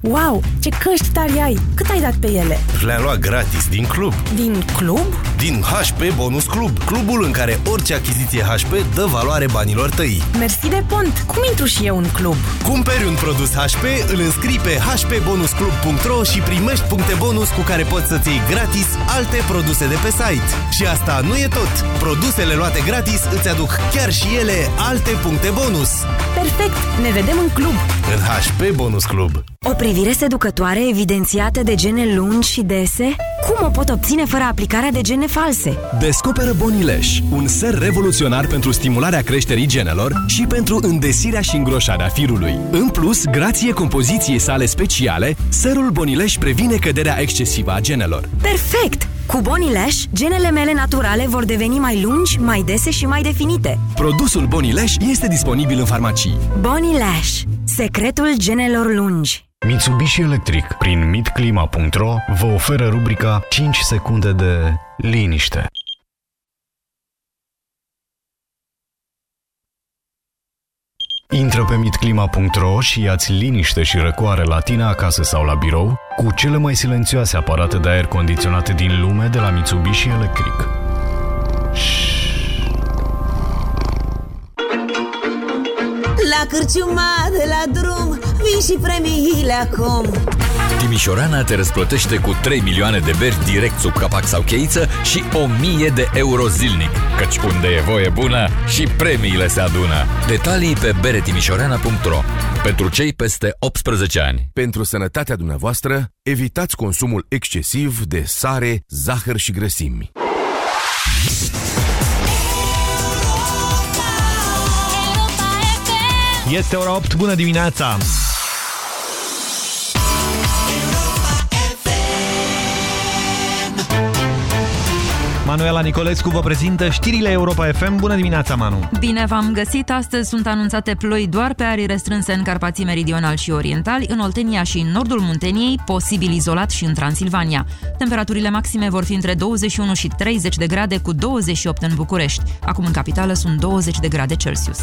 Wow, ce căști tari ai! Cât ai dat pe ele? Le-am luat gratis din club. Din club? Din HP Bonus Club, clubul în care orice achiziție HP dă valoare banilor tăi. Mersi de pont! Cum intru și eu în club? Cumperi un produs HP, îl înscrii pe hpbonusclub.ro și primești puncte bonus cu care poți să-ți iei gratis alte produse de pe site. Și asta nu e tot! Produsele luate gratis îți aduc chiar și ele alte puncte bonus. Perfect! Ne vedem în club! În HP Bonus Club. O privire seducătoare evidențiată de gene lungi și dese? Cum o pot obține fără aplicarea de gene false? Descoperă Bonileș, un ser revoluționar pentru stimularea creșterii genelor și pentru îndesirea și îngroșarea firului. În plus, grație compoziției sale speciale, serul Bonileș previne căderea excesivă a genelor. Perfect! Cu Bonileș, genele mele naturale vor deveni mai lungi, mai dese și mai definite. Produsul Bonileș este disponibil în farmacii. Bonileș, secretul genelor lungi. Mitsubishi Electric prin mitclima.ro vă oferă rubrica 5 secunde de liniște. Intră pe mitclima.ro și ia-ți liniște și răcoare la tine acasă sau la birou cu cele mai silențioase aparate de aer condiționate din lume de la Mitsubishi Electric. La cârciuma de la drum Vin și premiile acum Timișorana te răsplătește cu 3 milioane de beri direct sub capac sau cheiță și 1000 de euro zilnic. Căci unde e voie bună și premiile se adună. Detalii pe beretimișorana.ro Pentru cei peste 18 ani. Pentru sănătatea dumneavoastră, evitați consumul excesiv de sare, zahăr și grăsimi. Este ora 8, bună dimineața! Manuela Nicolescu vă prezintă știrile Europa FM. Bună dimineața, Manu! Bine v-am găsit! Astăzi sunt anunțate ploi doar pe arii restrânse în Carpații Meridional și Orientali, în Oltenia și în nordul Munteniei, posibil izolat și în Transilvania. Temperaturile maxime vor fi între 21 și 30 de grade, cu 28 în București. Acum în capitală sunt 20 de grade Celsius.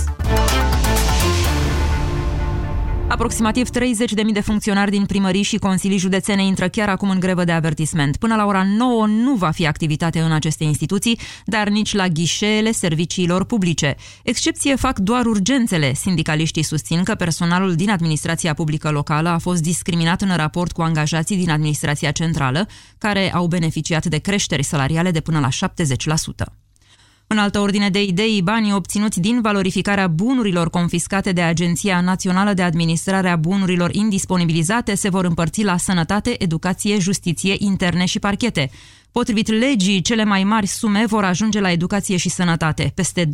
Aproximativ 30.000 de funcționari din primării și consilii județene intră chiar acum în grevă de avertisment. Până la ora 9 nu va fi activitate în aceste instituții, dar nici la ghișeele serviciilor publice. Excepție fac doar urgențele. Sindicaliștii susțin că personalul din administrația publică locală a fost discriminat în raport cu angajații din administrația centrală, care au beneficiat de creșteri salariale de până la 70%. În altă ordine de idei, banii obținuți din valorificarea bunurilor confiscate de Agenția Națională de Administrare a Bunurilor Indisponibilizate se vor împărți la sănătate, educație, justiție, interne și parchete. Potrivit legii, cele mai mari sume vor ajunge la educație și sănătate, peste 20%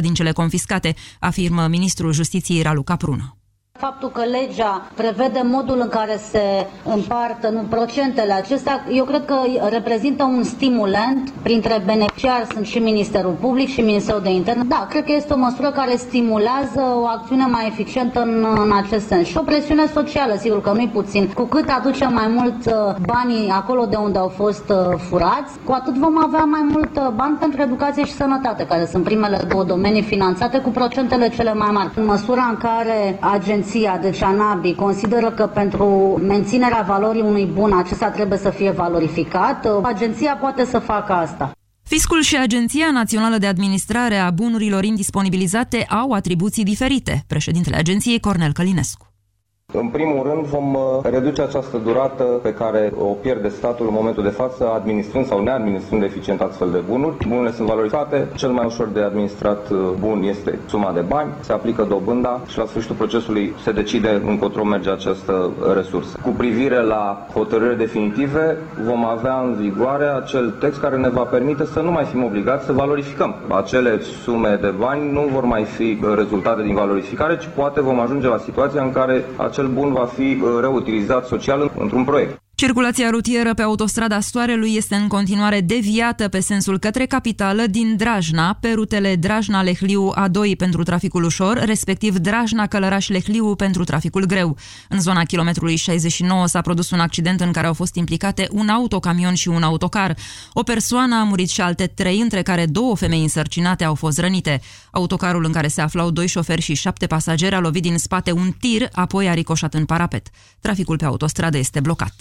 din cele confiscate, afirmă ministrul justiției Raluca Prună. Faptul că legea prevede modul în care se împartă nu, procentele acestea, eu cred că reprezintă un stimulent. Printre beneficiari sunt și Ministerul Public și Ministerul de Interne. Da, cred că este o măsură care stimulează o acțiune mai eficientă în, în acest sens. Și o presiune socială, sigur că nu-i puțin. Cu cât aducem mai mult uh, banii acolo de unde au fost uh, furați, cu atât vom avea mai mult uh, bani pentru educație și sănătate, care sunt primele două domenii finanțate cu procentele cele mai mari. În măsura în care agenții agenția, deci ANABI, consideră că pentru menținerea valorii unui bun acesta trebuie să fie valorificat, agenția poate să facă asta. Fiscul și Agenția Națională de Administrare a Bunurilor Indisponibilizate au atribuții diferite. Președintele agenției Cornel Călinescu. În primul rând vom uh, reduce această durată pe care o pierde statul în momentul de față, administrând sau neadministrând eficient astfel de bunuri. Bunurile sunt valorizate, cel mai ușor de administrat uh, bun este suma de bani, se aplică dobânda și la sfârșitul procesului se decide încotro merge această resursă. Cu privire la hotărâri definitive, vom avea în vigoare acel text care ne va permite să nu mai fim obligați să valorificăm. Acele sume de bani nu vor mai fi rezultate din valorificare, ci poate vom ajunge la situația în care acel bun va fi uh, reutilizat social într-un proiect. Circulația rutieră pe autostrada Soarelui este în continuare deviată pe sensul către capitală din Drajna, pe rutele Drajna-Lehliu A2 pentru traficul ușor, respectiv Drajna-Călăraș-Lehliu pentru traficul greu. În zona kilometrului 69 s-a produs un accident în care au fost implicate un autocamion și un autocar. O persoană a murit și alte trei, între care două femei însărcinate au fost rănite. Autocarul în care se aflau doi șoferi și șapte pasageri a lovit din spate un tir, apoi a ricoșat în parapet. Traficul pe autostradă este blocat.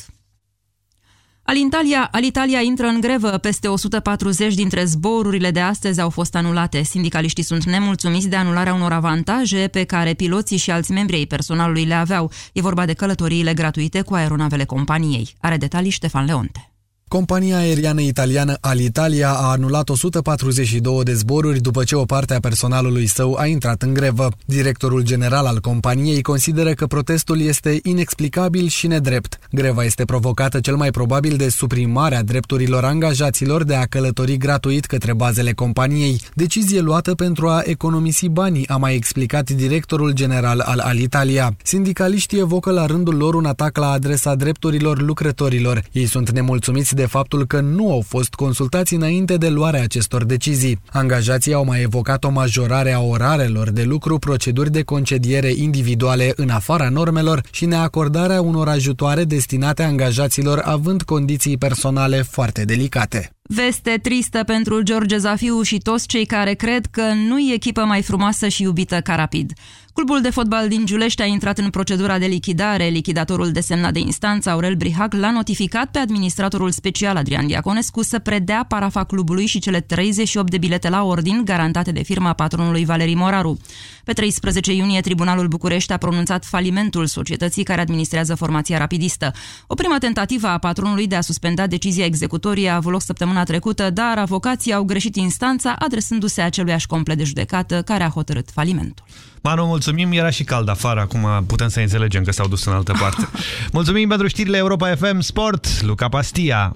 Alitalia, Alitalia intră în grevă. Peste 140 dintre zborurile de astăzi au fost anulate. Sindicaliștii sunt nemulțumiți de anularea unor avantaje pe care piloții și alți membri ai personalului le aveau. E vorba de călătoriile gratuite cu aeronavele companiei. Are detalii Ștefan Leonte. Compania aeriană italiană Alitalia a anulat 142 de zboruri după ce o parte a personalului său a intrat în grevă. Directorul general al companiei consideră că protestul este inexplicabil și nedrept. Greva este provocată cel mai probabil de suprimarea drepturilor angajaților de a călători gratuit către bazele companiei, decizie luată pentru a economisi banii, a mai explicat directorul general al Alitalia. Sindicaliștii evocă la rândul lor un atac la adresa drepturilor lucrătorilor. Ei sunt nemulțumiți de faptul că nu au fost consultați înainte de luarea acestor decizii. Angajații au mai evocat o majorare a orarelor de lucru, proceduri de concediere individuale în afara normelor și neacordarea unor ajutoare destinate angajaților având condiții personale foarte delicate. Veste tristă pentru George Zafiu și toți cei care cred că nu e echipă mai frumoasă și iubită ca rapid. Clubul de fotbal din Giulești a intrat în procedura de lichidare. Lichidatorul desemnat de instanță, Aurel Brihag, l-a notificat pe administratorul special Adrian Diaconescu să predea parafa clubului și cele 38 de bilete la ordin garantate de firma patronului Valerii Moraru. Pe 13 iunie, Tribunalul București a pronunțat falimentul societății care administrează formația rapidistă. O primă tentativă a patronului de a suspenda decizia executorie a avut loc săptămâna trecută, dar avocații au greșit instanța adresându-se aceluiași complet de judecată care a hotărât falimentul. Manu, mulțumim, era și cald afară, acum putem să înțelegem că s-au dus în altă parte. [laughs] mulțumim pentru știrile Europa FM Sport, Luca Pastia.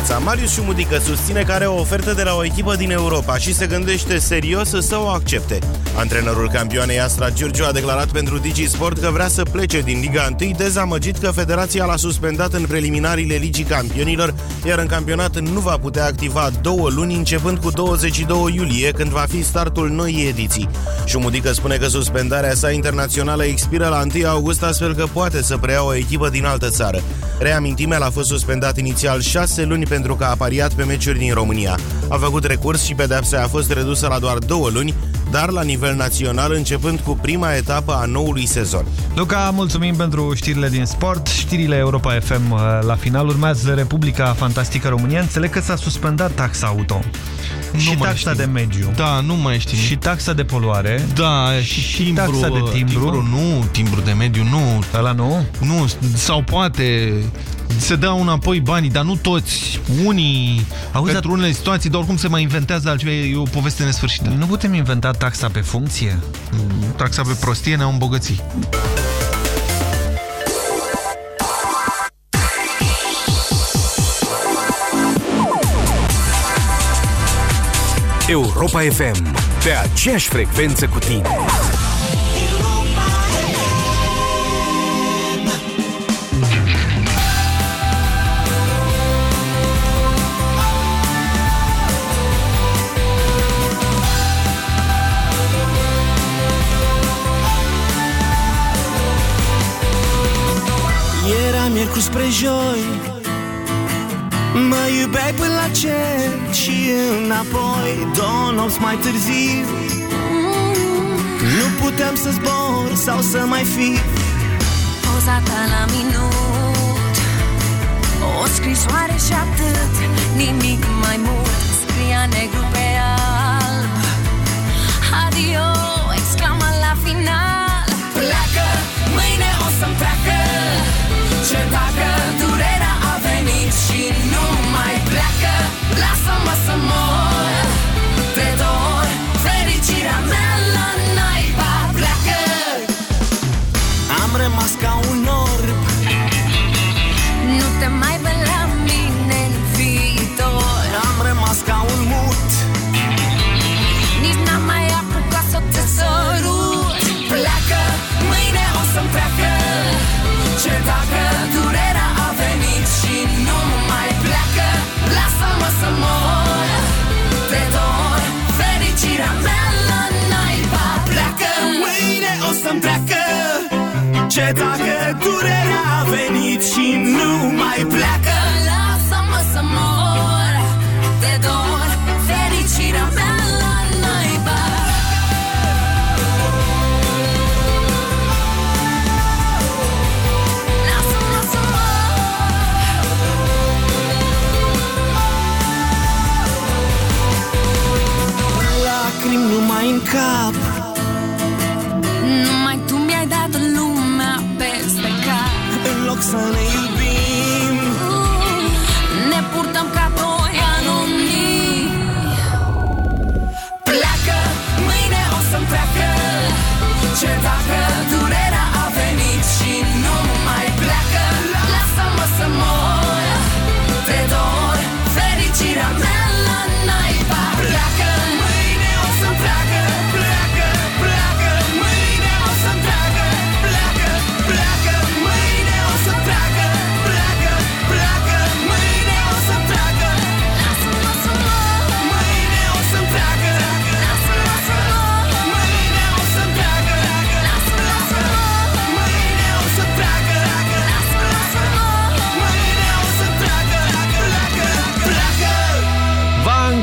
Bună dimineața! Marius Șumudică susține că are o ofertă de la o echipă din Europa și se gândește serios să o accepte. Antrenorul campioanei Astra Giurgiu a declarat pentru Digi Sport că vrea să plece din Liga 1, dezamăgit că federația l-a suspendat în preliminariile Ligii Campionilor, iar în campionat nu va putea activa două luni începând cu 22 iulie, când va fi startul noii ediții. Șumudică spune că suspendarea sa internațională expiră la 1 august, astfel că poate să preia o echipă din altă țară. Reamintim, el a fost suspendat inițial 6 șase luni pentru că a pariat pe meciuri din România. A făcut recurs și pedepsa a fost redusă la doar două luni, dar la nivel național începând cu prima etapă a noului sezon. Luca, mulțumim pentru știrile din sport, știrile Europa FM uh, la final. Urmează Republica Fantastică România. Înțeleg că s-a suspendat taxa auto. Nu și taxa știm. de mediu. Da, nu mai știm. Și taxa de poluare. Da, și, și timbru, taxa de timbru. timbru. Nu, timbru de mediu, nu. Ăla nu? Nu, sau poate se dau înapoi banii, dar nu toți. Unii, Auzi, pentru unele situații, dar oricum se mai inventează altceva, e o poveste nesfârșită. Nu putem inventa taxa pe funcție? Taxa pe prostie ne-au îmbogățit. Europa FM, pe aceeași frecvență cu tine. Miercuri spre joi. Mă iubeai până la cer și înapoi. Două nopți mai târziu. Nu puteam să zbor sau să mai fi. Poza ta la minut. O scrisoare și atât. Nimic mai mult. Scria negru pe alb. Adio, exclama la final. Pleacă, mâine o să-mi treacă ce dacă durerea a venit și nu mai pleacă Lasă-mă să mor dacă durerea a venit și nu mai pleacă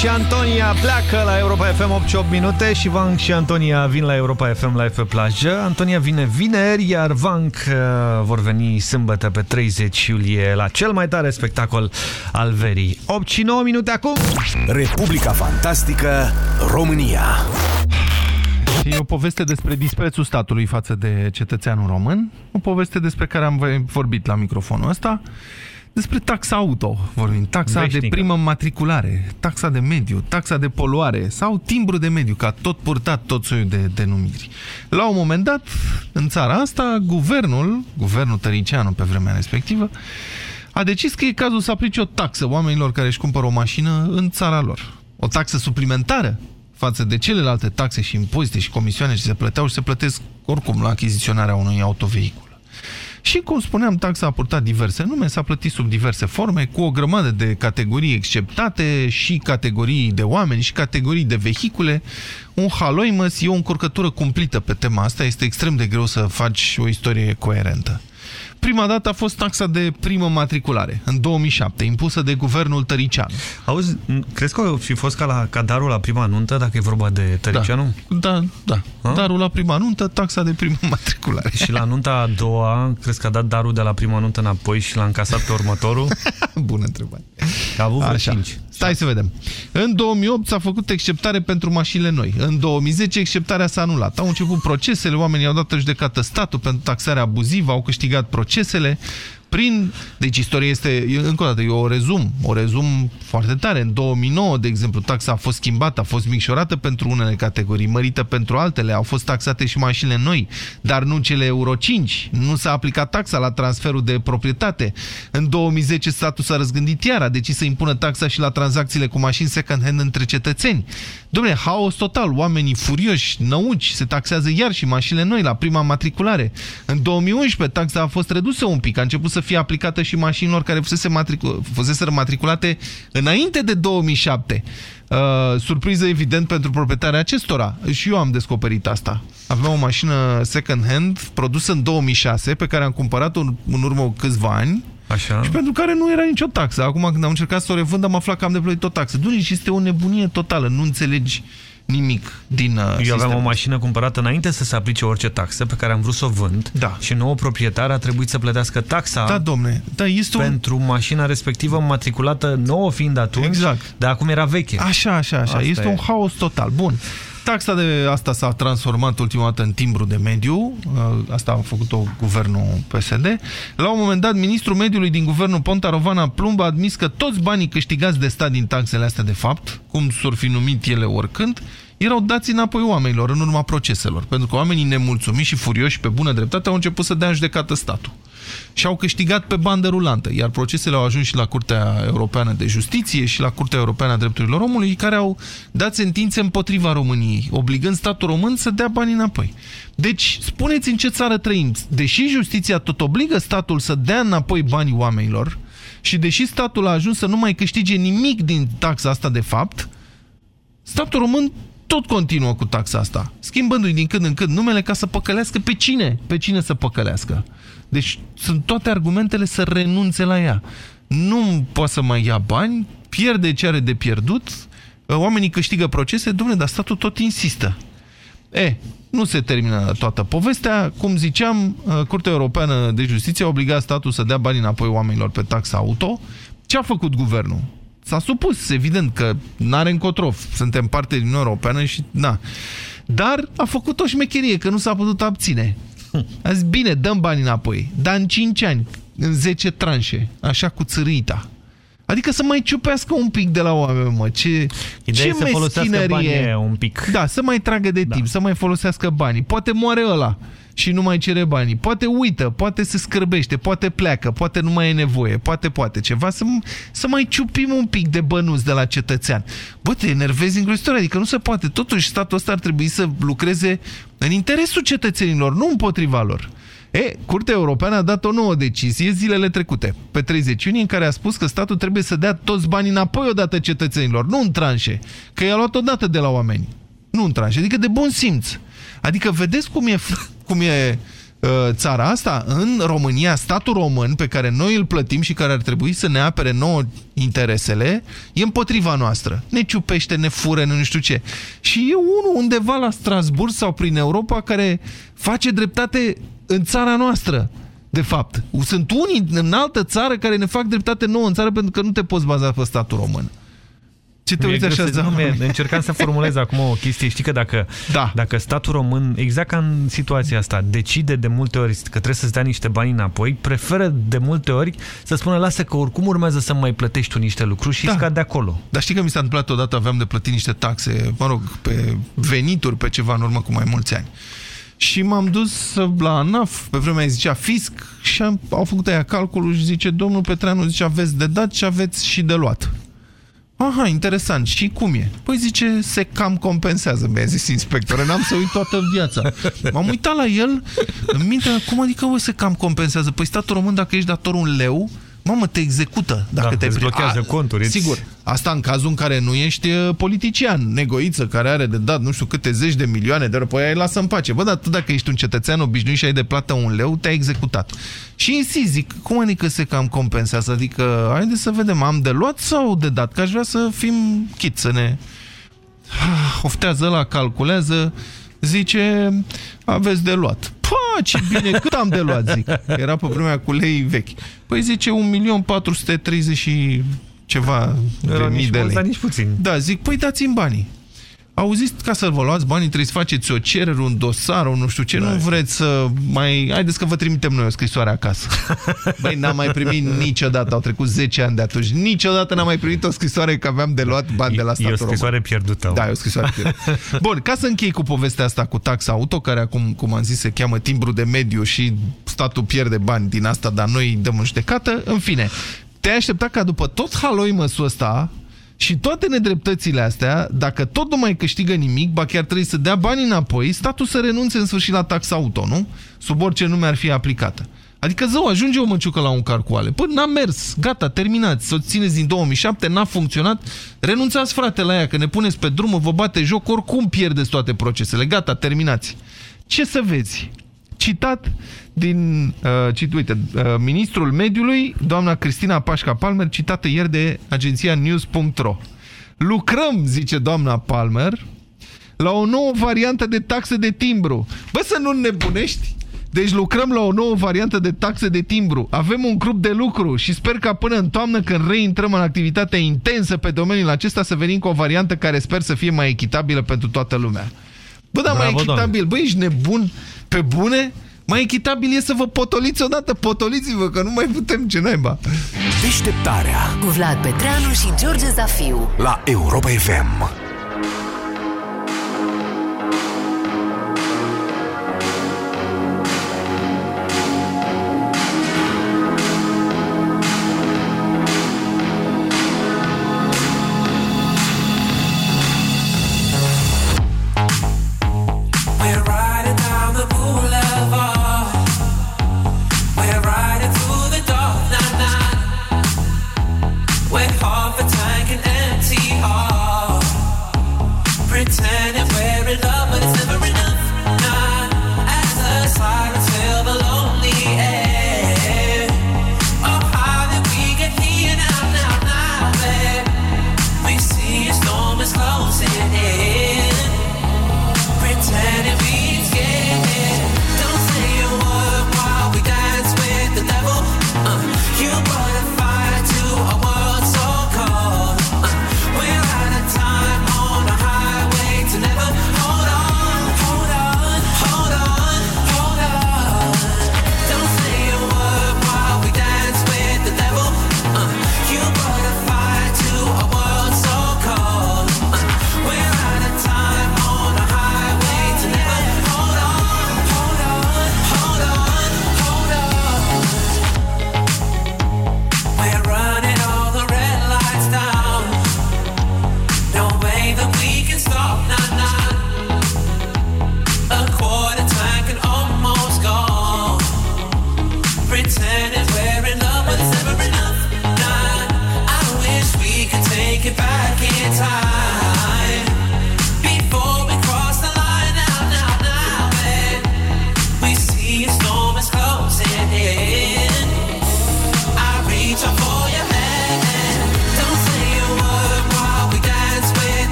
și Antonia pleacă la Europa FM 8 și 8 minute și Vank și Antonia vin la Europa FM live pe plajă. Antonia vine vineri, iar Vank uh, vor veni sâmbătă pe 30 iulie la cel mai tare spectacol al verii. 8 și 9 minute acum. Republica Fantastică România Și e o poveste despre disprețul statului față de cetățeanul român, o poveste despre care am vorbit la microfonul ăsta, despre taxa auto, vorbim, taxa Veșnică. de primă matriculare, taxa de mediu, taxa de poluare sau timbru de mediu, ca tot purtat tot soiul de denumiri. La un moment dat, în țara asta, guvernul, guvernul tăricianu pe vremea respectivă, a decis că e cazul să aplice o taxă oamenilor care își cumpără o mașină în țara lor. O taxă suplimentară față de celelalte taxe și impozite și comisioane ce se plăteau și se plătesc oricum la achiziționarea unui autovehicul. Și, cum spuneam, taxa a purtat diverse nume, s-a plătit sub diverse forme, cu o grămadă de categorii exceptate și categorii de oameni și categorii de vehicule. Un haloimăs, e o încurcătură cumplită pe tema asta, este extrem de greu să faci o istorie coerentă. Prima dată a fost taxa de primă matriculare, în 2007, impusă de guvernul Tăricianu. Auzi, crezi că o fi fost ca la cadarul la prima nuntă, dacă e vorba de Tăricianu? Da, da. A? Darul la prima nuntă, taxa de primă [laughs] matriculare. Și la nunta a doua, crezi că a dat darul de la prima nuntă înapoi și l-a încasat pe următorul? [laughs] Bună întrebare. Că a avut vreo Așa. 5. Stai să vedem. În 2008 s-a făcut exceptare pentru mașinile noi. În 2010 exceptarea s-a anulat. Au început procesele, oamenii au dat în judecată statul pentru taxarea abuzivă, au câștigat procesele. Prin... Deci istoria este, încă o dată, eu o rezum, o rezum foarte tare. În 2009, de exemplu, taxa a fost schimbată, a fost micșorată pentru unele categorii, mărită pentru altele, au fost taxate și mașinile noi, dar nu cele Euro 5. Nu s-a aplicat taxa la transferul de proprietate. În 2010 statul s-a răzgândit iar, a decis să impună taxa și la tranzacțiile cu mașini second-hand între cetățeni. Dom'le, haos total, oamenii furioși, năuci, se taxează iar și mașinile noi la prima matriculare. În 2011 taxa a fost redusă un pic, a început să fie aplicată și mașinilor care fusese matricu fuseseră matriculate înainte de 2007. Uh, surpriză evident pentru proprietarii acestora. Și eu am descoperit asta. Aveam o mașină second-hand produsă în 2006 pe care am cumpărat-o în, în urmă cu câțiva ani Așa. și pentru care nu era nicio taxă. Acum când am încercat să o revând am aflat că am de plătit o taxă. Doamne, și este o nebunie totală. Nu înțelegi nimic din uh, Eu sistem. aveam o mașină cumpărată înainte să se aplice orice taxă pe care am vrut să o vând Da. și nouă proprietar a trebuit să plătească taxa Da, domne. Da, este un... pentru mașina respectivă matriculată nouă fiind atunci, Exact. de acum era veche. Așa, așa, așa. Asta este e. un haos total. Bun. Taxa de asta s-a transformat ultima dată în timbru de mediu. Uh, Asta a făcut-o guvernul PSD. La un moment dat, ministrul mediului din guvernul Ponta Rovana Plumb a admis că toți banii câștigați de stat din taxele astea, de fapt, cum s-or fi numit ele oricând, erau dați înapoi oamenilor în urma proceselor. Pentru că oamenii nemulțumiți și furioși pe bună dreptate au început să dea în judecată statul și au câștigat pe bandă rulantă, iar procesele au ajuns și la Curtea Europeană de Justiție și la Curtea Europeană a Drepturilor Omului, care au dat sentințe împotriva României, obligând statul român să dea banii înapoi. Deci, spuneți în ce țară trăim. Deși justiția tot obligă statul să dea înapoi banii oamenilor și deși statul a ajuns să nu mai câștige nimic din taxa asta de fapt, statul român tot continuă cu taxa asta, schimbându-i din când în când numele ca să păcălească pe cine? Pe cine să păcălească? Deci sunt toate argumentele să renunțe la ea. Nu poate să mai ia bani, pierde ce are de pierdut, oamenii câștigă procese, domnule, dar statul tot insistă. E, nu se termină toată povestea. Cum ziceam, Curtea Europeană de Justiție a obligat statul să dea bani înapoi oamenilor pe taxa auto. Ce a făcut guvernul? S-a supus, evident că n-are încotro. Suntem parte din Uniunea Europeană și na. Dar a făcut o șmecherie, că nu s-a putut abține. [laughs] A zis, bine, dăm bani înapoi, dar în 5 ani, în 10 tranșe, așa cu țărâita. Adică să mai ciupească un pic de la oameni, mă. Ce, Ideea ce e să folosească banii un pic. Da, să mai tragă de da. timp, să mai folosească banii. Poate moare ăla și nu mai cere banii. Poate uită, poate se scârbește, poate pleacă, poate nu mai e nevoie, poate, poate ceva. Să, să mai ciupim un pic de bănuți de la cetățean. Bă, te enervezi îngrozitor, adică nu se poate. Totuși, statul ăsta ar trebui să lucreze în interesul cetățenilor, nu împotriva lor. E, Curtea Europeană a dat o nouă decizie zilele trecute, pe 30 iunie, în care a spus că statul trebuie să dea toți banii înapoi odată cetățenilor, nu în tranșe, că i-a luat odată de la oameni. Nu în tranșe, adică de bun simț. Adică vedeți cum e, cum e uh, țara asta? În România, statul român, pe care noi îl plătim și care ar trebui să ne apere nouă interesele, e împotriva noastră. Ne ciupește, ne fură, nu știu ce. Și e unul undeva la Strasburg sau prin Europa care face dreptate în țara noastră. De fapt, sunt unii în altă țară care ne fac dreptate nouă în țară pentru că nu te poți baza pe statul român. Ce te uiți așa? Să, nu, [laughs] încercam să formulez acum o chestie. Știi că dacă, da. dacă statul român, exact ca în situația asta, decide de multe ori că trebuie să-ți dea niște bani înapoi, preferă de multe ori să spună, lasă că oricum urmează să mai plătești tu niște lucruri și da. scad de acolo. Dar știi că mi s-a întâmplat odată, aveam de plătit niște taxe, mă rog, pe venituri, pe ceva în urmă cu mai mulți ani. Și m-am dus la ANAF, pe vremea zicea fisc, și am, au făcut aia calculul și zice, domnul Petreanu, zice, aveți de dat și aveți și de luat. Aha, interesant. Și cum e? Păi zice, se cam compensează, mi-a zis inspectorul. N-am să uit toată viața. M-am uitat la el, în minte, cum adică o se cam compensează? Păi statul român, dacă ești dator un leu, mamă, te execută dacă da, te blochează conturi. Sigur. Asta în cazul în care nu ești uh, politician, negoiță, care are de dat nu știu câte zeci de milioane de euro, păi ai lasă în pace. Bă, dar tu dacă ești un cetățean obișnuit și ai de plată un leu, te-ai executat. Și insist, zic, cum adică se cam compensează? Adică, haide să vedem, am de luat sau de dat? Că aș vrea să fim chit, să ne... [sighs] Oftează la calculează, zice, aveți de luat. Pa, ce bine, cât am de luat, zic. Era pe vremea cu lei vechi. Păi zice 1.430 și ceva de mii de lei. nici puțin. Da, zic, păi dați-mi banii. Auziți, ca să vă luați banii, trebuie să faceți o cerere, un dosar, un nu știu ce, da. nu vreți să mai... Haideți că vă trimitem noi o scrisoare acasă. [laughs] Băi, n-am mai primit niciodată, au trecut 10 ani de atunci, niciodată n-am mai primit o scrisoare că aveam de luat bani de la statul E o scrisoare român. pierdută. Da, e o scrisoare pierdută. [laughs] Bun, ca să închei cu povestea asta cu taxa auto, care acum, cum am zis, se cheamă timbru de mediu și statul pierde bani din asta, dar noi dăm în judecată, în fine, te-ai așteptat ca după tot haloi măsul ăsta, și toate nedreptățile astea, dacă tot nu mai câștigă nimic, ba chiar trebuie să dea bani înapoi, statul să renunțe în sfârșit la taxa auto, nu? Sub orice nume ar fi aplicată. Adică, zău, ajunge o măciucă la un carcoale. Păi n-a mers, gata, terminați. Să o țineți din 2007, n-a funcționat. Renunțați, frate, la ea, că ne puneți pe drum, vă bate joc, oricum pierdeți toate procesele. Gata, terminați. Ce să vezi? Citat din, uh, cit, uite, uh, ministrul mediului, doamna Cristina Pașca-Palmer, citată ieri de agenția news.ro. Lucrăm, zice doamna Palmer, la o nouă variantă de taxe de timbru. Bă, să nu nebunești! Deci lucrăm la o nouă variantă de taxe de timbru. Avem un grup de lucru și sper ca până în toamnă, când reintrăm în activitatea intensă pe domeniul acesta, să venim cu o variantă care sper să fie mai echitabilă pentru toată lumea. Bă, dar mai echitabil, bă, ești nebun? Pe bune? Mai echitabil e să vă potoliți odată, potoliți-vă, că nu mai putem ce naiba. Deșteptarea Cu Vlad Petreanu și George Zafiu la Europa FM.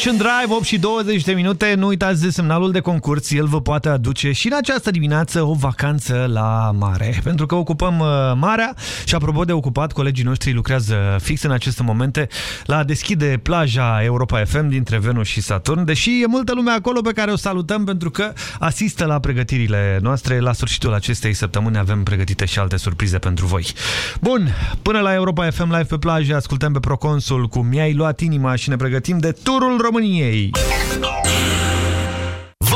Ocean Drive, 8 și 20 de minute. Nu uitați de semnalul de concurs. El vă poate aduce și în această dimineață o vacanță la mare. Pentru că ocupăm uh, marea și apropo de ocupat, colegii noștri lucrează fix în aceste momente la a deschide plaja Europa FM dintre Venus și Saturn, deși e multă lume acolo pe care o salutăm pentru că asistă la pregătirile noastre. La sfârșitul acestei săptămâni avem pregătite și alte surprize pentru voi. Bun, până la Europa FM Live pe plajă, ascultăm pe Proconsul cu Mi-ai luat inima și ne pregătim de turul României.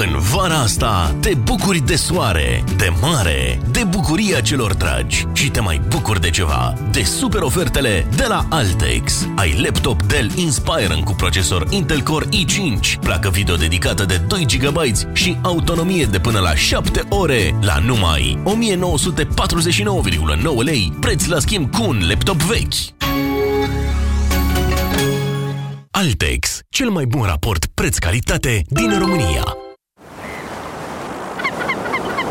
În vara asta te bucuri de soare, de mare, de bucuria celor dragi și te mai bucuri de ceva, de super ofertele de la Altex. Ai laptop Dell Inspiron cu procesor Intel Core i5, placă video dedicată de 2 GB și autonomie de până la 7 ore la numai 1949,9 lei, preț la schimb cu un laptop vechi. Altex, cel mai bun raport preț-calitate din România.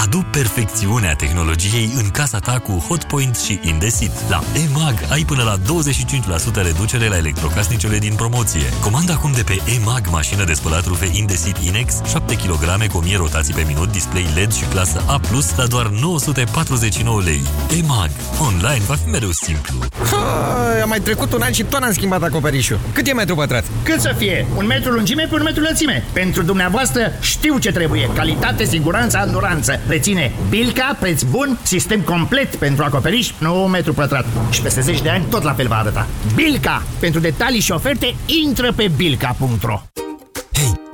Adu perfecțiunea tehnologiei în casa ta cu Hotpoint și Indesit. La EMAG ai până la 25% reducere la electrocasnicele din promoție. Comanda acum de pe EMAG mașină de spălat rufe Indesit Inex, 7 kg cu 1000 rotații pe minut, display LED și clasă A+, la doar 949 lei. EMAG. Online va fi mereu simplu. Ha, a mai trecut un an și tot am schimbat acoperișul. Cât e metru pătrat? Cât să fie? Un metru lungime pe un metru lățime. Pentru dumneavoastră știu ce trebuie. Calitate, siguranță, anduranță. Reține Bilca, preț bun, sistem complet pentru acoperiș, 9 metru pătrat. Și peste 10 de ani tot la fel va arăta. Bilca! Pentru detalii și oferte, intră pe bilca.ro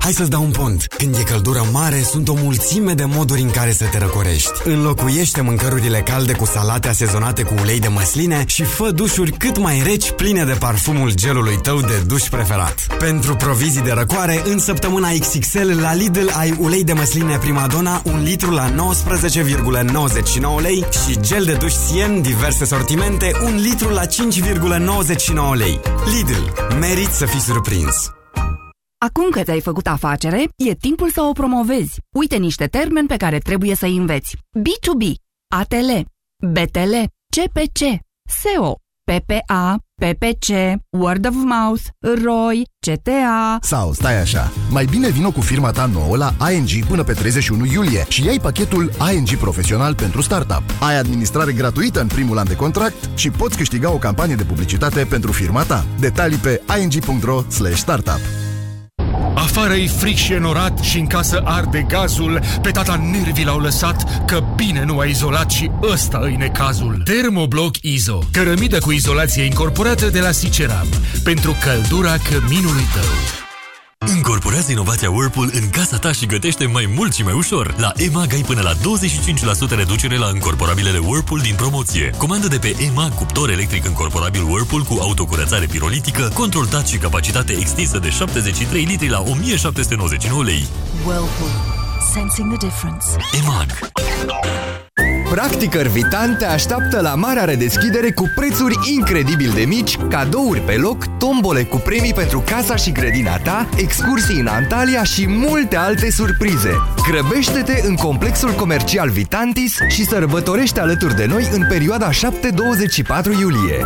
Hai să-ți dau un pont. Când e căldură mare, sunt o mulțime de moduri în care să te răcorești. Înlocuiește mâncărurile calde cu salate asezonate cu ulei de măsline și fă dușuri cât mai reci, pline de parfumul gelului tău de duș preferat. Pentru provizii de răcoare, în săptămâna XXL la Lidl ai ulei de măsline Primadonna, un litru la 19,99 lei și gel de duș Sien, diverse sortimente, un litru la 5,99 lei. Lidl. Merit să fii surprins! Acum că ți-ai făcut afacere, e timpul să o promovezi. Uite niște termeni pe care trebuie să-i înveți. B2B, ATL, BTL, CPC, SEO, PPA, PPC, Word of Mouth, ROI, CTA... Sau stai așa, mai bine vino cu firma ta nouă la ING până pe 31 iulie și ai pachetul ING Profesional pentru Startup. Ai administrare gratuită în primul an de contract și poți câștiga o campanie de publicitate pentru firma ta. Detalii pe ing.ro startup. Afară e fric și enorat și în casă arde gazul, pe tata nervii l-au lăsat că bine nu a izolat și ăsta îi necazul. Termobloc Izo, cărămidă cu izolație incorporată de la Siceram, pentru căldura căminului tău. Incorporează inovația Whirlpool în casa ta și gătește mai mult și mai ușor. La EMAG ai până la 25% reducere la încorporabilele Whirlpool din promoție. Comandă de pe EMAG cuptor electric încorporabil Whirlpool cu autocurățare pirolitică, control touch și capacitate extinsă de 73 litri la 1799 lei. Whirlpool. Sensing the difference. EMAG. Practicări Vitan te așteaptă la marea redeschidere cu prețuri incredibil de mici, cadouri pe loc, tombole cu premii pentru casa și grădina ta, excursii în Antalya și multe alte surprize. Grăbește-te în complexul comercial Vitantis și sărbătorește alături de noi în perioada 7-24 iulie.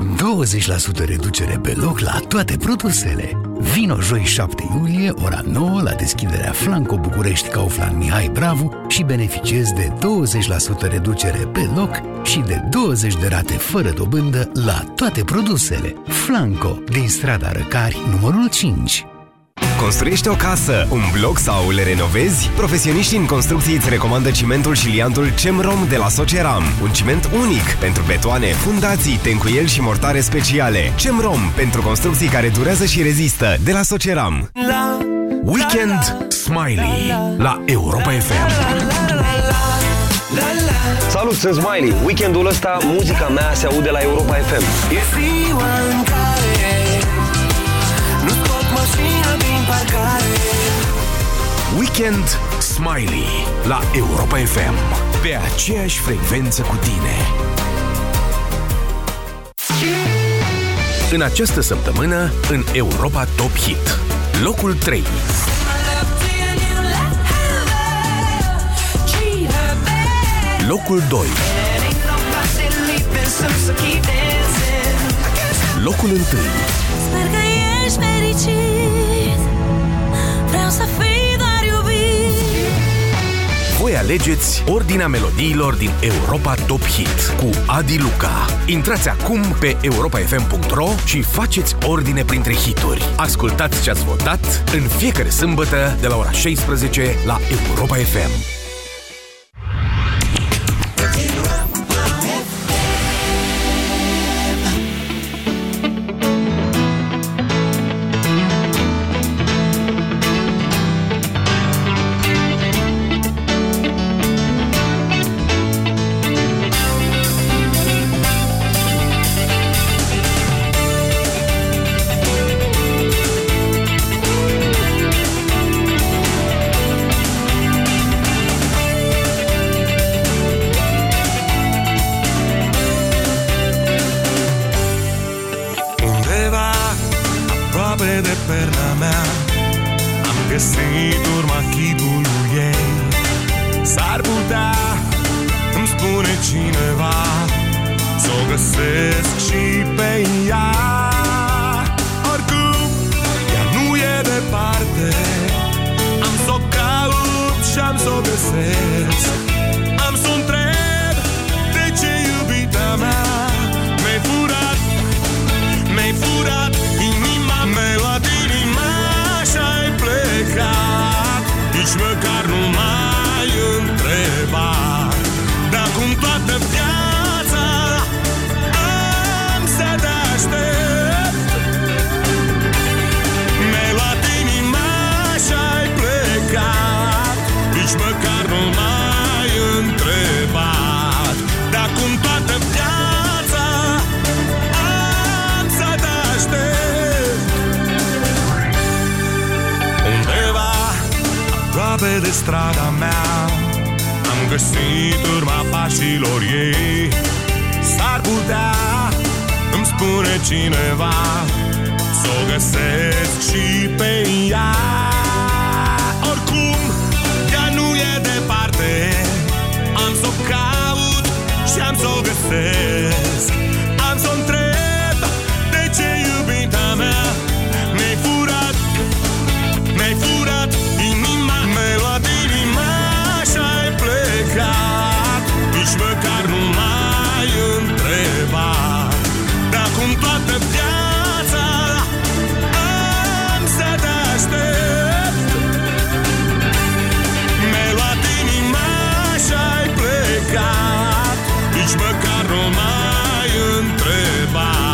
20% reducere pe loc la toate produsele. Vino joi 7 iulie, ora 9, la deschiderea Flanco București Kaufland Mihai Bravu și beneficiezi de 20% reducere pe loc și de 20 de rate fără dobândă la toate produsele. Flanco, din strada Răcari, numărul 5. Construiești o casă, un bloc sau le renovezi? Profesioniștii în construcții îți recomandă cimentul și liantul CEMROM de la Soceram. Un ciment unic pentru betoane, fundații, tencuieli și mortare speciale. CEMROM pentru construcții care durează și rezistă de la Soceram. Weekend Smiley la Europa FM. Salut, sunt Smiley. Weekendul ăsta muzica mea se aude la Europa FM. E ziua în care Nu scot mașina din parcare Weekend Smiley la Europa FM. Pe aceeași frecvență cu tine. În această săptămână, în Europa Top Hit. Locul 3. Locul 2. Locul 1. Sper că ești fericit Voi alegeți ordinea melodiilor din Europa Top Hit cu Adi Luca. Intrați acum pe europafm.ro și faceți ordine printre hituri. Ascultați ce ați votat în fiecare sâmbătă de la ora 16 la Europa FM. Nici măcar nu mai întrebat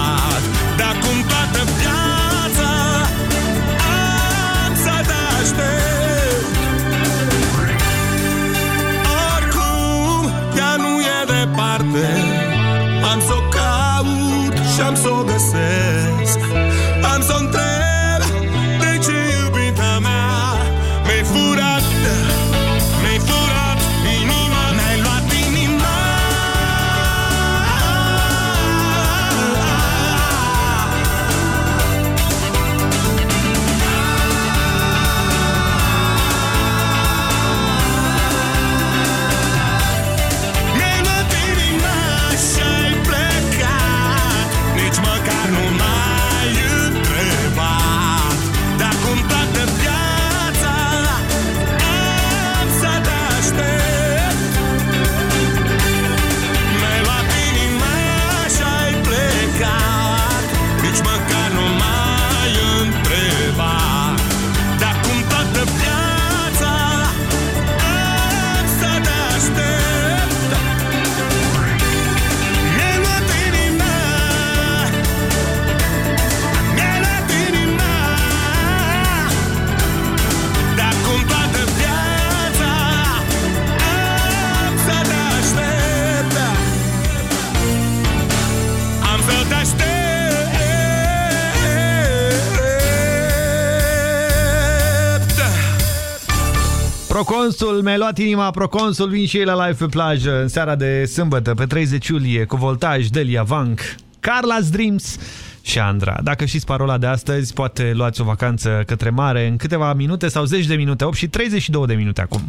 Proconsul, mi-ai luat inima, Proconsul, vin și ei la live pe plajă în seara de sâmbătă, pe 30 iulie, cu Voltaj, Delia Vank, Carla's Dreams și Andra. Dacă știți parola de astăzi, poate luați o vacanță către mare în câteva minute sau zeci de minute, 8 și 32 de minute acum.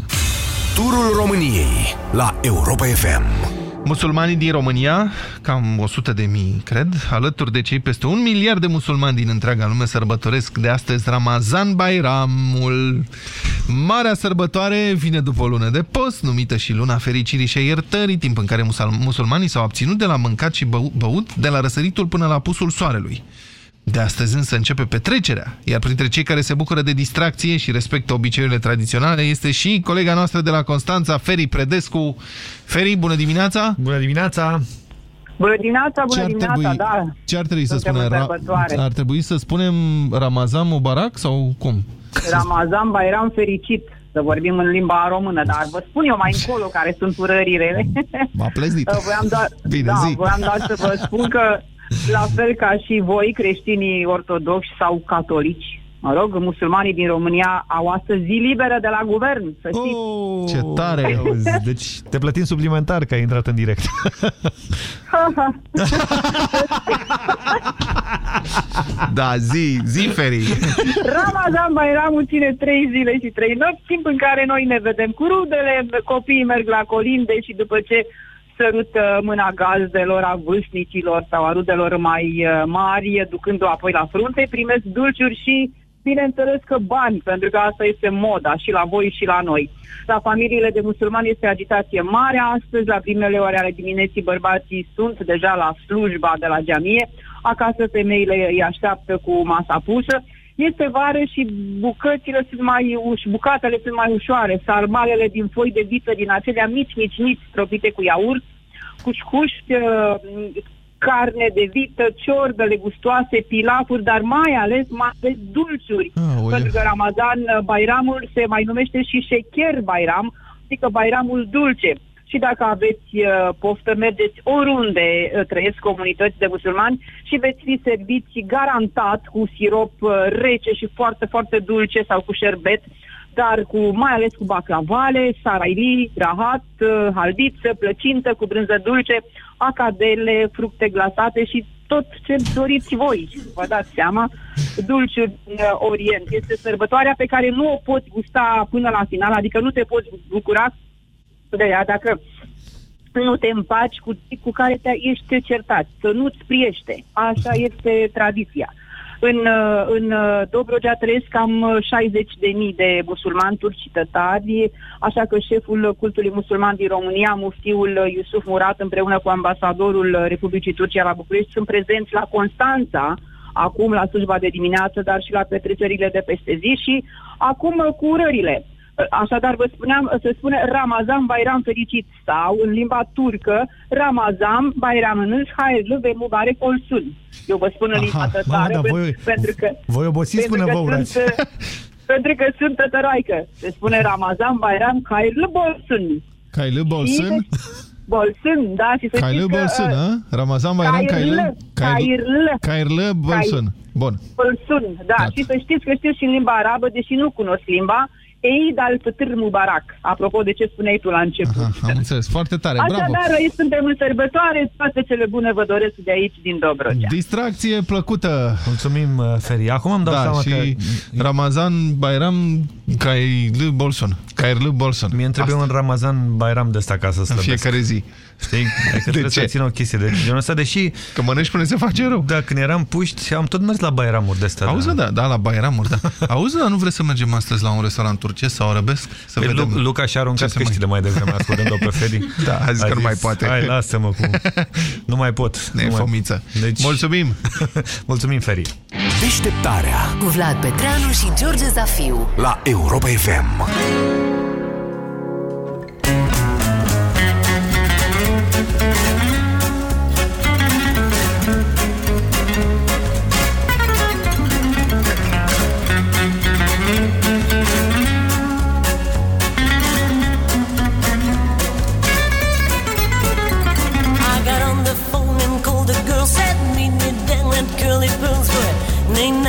Turul României la Europa FM. Musulmanii din România, cam 100 de mii, cred, alături de cei peste un miliard de musulmani din întreaga lume sărbătoresc de astăzi Ramazan Bairamul. Marea sărbătoare vine după o lună de post, numită și luna fericirii și a iertării, timp în care musulmanii s-au abținut de la mâncat și băut de la răsăritul până la pusul soarelui. De astăzi însă începe petrecerea, iar printre cei care se bucură de distracție și respectă obiceiurile tradiționale este și colega noastră de la Constanța, Feri Predescu. Feri, bună dimineața! Bună dimineața! Bună dimineața, bună Ce ar dimineața, trebui, da. Ce ar trebui să Suntem spunem? în Ra sărbătoare. ar trebui să spunem Ramazan Mubarak sau cum? Ramazan Bairam fericit, să vorbim în limba română, dar vă spun eu mai încolo care sunt urările. M-a pleznit. [laughs] voiam doar, Bine, da, zi. voiam doar să vă spun că la fel ca și voi, creștinii ortodoxi sau catolici, Mă rog, musulmanii din România au astăzi zi liberă de la guvern, să știți. Oh, Ce tare! [laughs] Auzi, deci te plătim suplimentar că ai intrat în direct. [laughs] Da, zi, zi, Feri. Ramazan Bayramul ține trei zile și trei nopți, timp în care noi ne vedem cu rudele, copiii merg la colinde și după ce sărută mâna gazdelor, a vârstnicilor sau a rudelor mai uh, mari, ducându-o apoi la frunte, primesc dulciuri și, bineînțeles că bani, pentru că asta este moda și la voi și la noi. La familiile de musulmani este agitație mare astăzi, la primele ore ale dimineții bărbații sunt deja la slujba de la geamie, acasă femeile îi așteaptă cu masa pusă, este vară și bucățile sunt mai uș, bucatele sunt mai ușoare, sarmalele din foi de viță, din acelea mici, mici, mici, stropite cu iaurt, cușcuși, uh, carne de vită, ciorbele gustoase, pilafuri, dar mai ales, mai ales dulciuri. Aoleu. Pentru că Ramazan, uh, Bairamul, se mai numește și Sheker Bairam, adică Bairamul dulce. Și dacă aveți uh, poftă, mergeți oriunde uh, trăiesc comunități de musulmani și veți fi serviți garantat cu sirop uh, rece și foarte, foarte dulce sau cu șerbet, dar cu, mai ales cu baclavale, saraili, rahat, uh, haldiță, plăcintă cu brânză dulce, acadele, fructe glasate și tot ce doriți voi. Vă dați seama, dulciuri din uh, Orient. Este sărbătoarea pe care nu o poți gusta până la final, adică nu te poți bucura de ea dacă nu te împaci cu cei cu care te ești certat, să nu-ți priește. Așa este tradiția. În, uh, în uh, Dobrogea trăiesc cam uh, 60 de mii de musulmani turci tătari, așa că șeful cultului musulman din România, muftiul uh, Iusuf Murat, împreună cu ambasadorul uh, Republicii Turcia la București, sunt prezenți la Constanța, acum la slujba de dimineață, dar și la petrecerile de peste zi și acum uh, cu urările. Așadar, vă spuneam, se spune Ramazan Bayram fericit sau, în limba turcă, Ramazan Bayram în Hairlu ve Mubarak olsun. Eu vă spun în limba Aha, tătară, mă, da, pe- voi- pentru că... Voi obosiți pentru până că vă urați. sunt, uh, [laughs] Pentru că sunt tătăroaică. Se spune Ramazan Bayram Hairlu bolsun. Kailı bolsun. Bolsun, da, și să Kailı știți că... bolsun, uh, ha? Ramazan bayram kaylı. Kairlı. Kayırlı bolsun. Bun. Bolsun, da. Și să știți că știu și în limba arabă, deși nu cunosc limba, Eid al-Fitr Mubarak. Apropo de ce spuneai tu la început. Am înțeles. Foarte tare. Bravo. Așadar, noi suntem în sărbătoare, toate cele bune vă doresc de aici, din Dobrogea. Distracție plăcută. Mulțumim, uh, Feri. Acum îmi dau da, seama și că... Ramazan Bayram Kailı bolsun. Kailı bolsun. Mie îmi trebuie un Ramazan Bayram de ăsta ca să În slăbesc. fiecare zi. Știi? Adică trebuie ce? să țin o chestie de genul ăsta, deși... Că mănânci până se face rău. Da, când eram puști, am tot mers la Bayramuri de astea. Auzi, da, da, la Bayramuri, da. [laughs] Auzi, dar nu vreți să mergem astăzi la un restaurant turcesc sau arabesc? Să Păi, vedem. Lu- Luca și-a aruncat ce se mai- căștile mai devreme, ascultând-o pe Feri. [laughs] Da, a zis că nu mai poate. Hai, lasă-mă cu... [laughs] Nu mai pot. Ne nu mai... fomiță. Deci... Mulțumim! Mulțumim, Feri. Deșteptarea Cu Vlad Petreanu și George Zafiu. la Europa FM.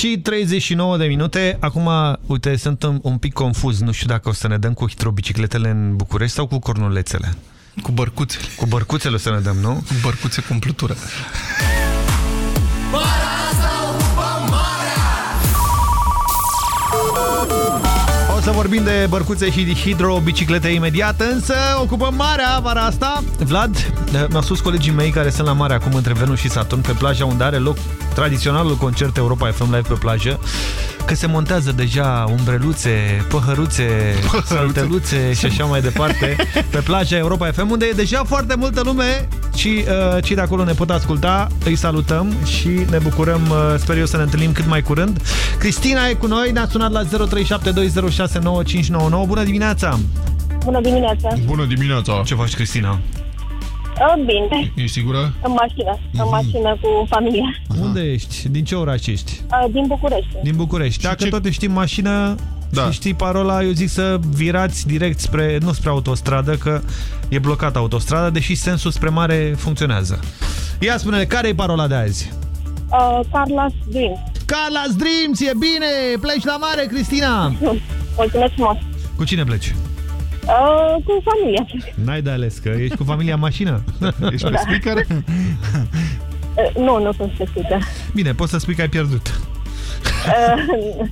și 39 de minute. Acum, uite, sunt un, un pic confuz. Nu știu dacă o să ne dăm cu hidrobicicletele în București sau cu cornulețele. Cu bărcuțele. Cu bărcuțele o să ne dăm, nu? Cu bărcuțe cu umplutură. O să vorbim de bărcuțe și hidrobiciclete imediat, însă ocupăm marea vara asta. Vlad, mi-au spus colegii mei care sunt la mare acum între Venus și Saturn, pe plaja unde are loc tradiționalul concert Europa FM Live pe plajă, că se montează deja umbreluțe, păhăruțe, salteluțe și așa mai departe [laughs] pe plaja Europa FM, unde e deja foarte multă lume și uh, cei de acolo ne pot asculta. Îi salutăm și ne bucurăm, uh, sper eu să ne întâlnim cât mai curând. Cristina e cu noi, ne-a sunat la 0372069599. Bună dimineața! Bună dimineața! Bună dimineața! Ce faci, Cristina? Uh, Bine, Ești sigură? în mașină, în mașină cu familia. Unde ești? Din ce oraș ești? Uh, Din București. Din București. Dacă tot ești în mașină da. și știi parola, eu zic să virați direct spre, nu spre autostradă, că e blocată autostrada, deși sensul spre mare funcționează. Ia spune care e parola de azi? Uh, Carla's Dream. Carla's Dreams, e bine! Pleci la mare, Cristina! [laughs] Mulțumesc frumos! Cu cine pleci? Uh, cu familia. N-ai de ales, că ești cu familia în mașină? [laughs] Ești pe Da. speaker? [laughs] Uh, nu, nu sunt specifică. Bine, poți să spui că ai pierdut. Uh,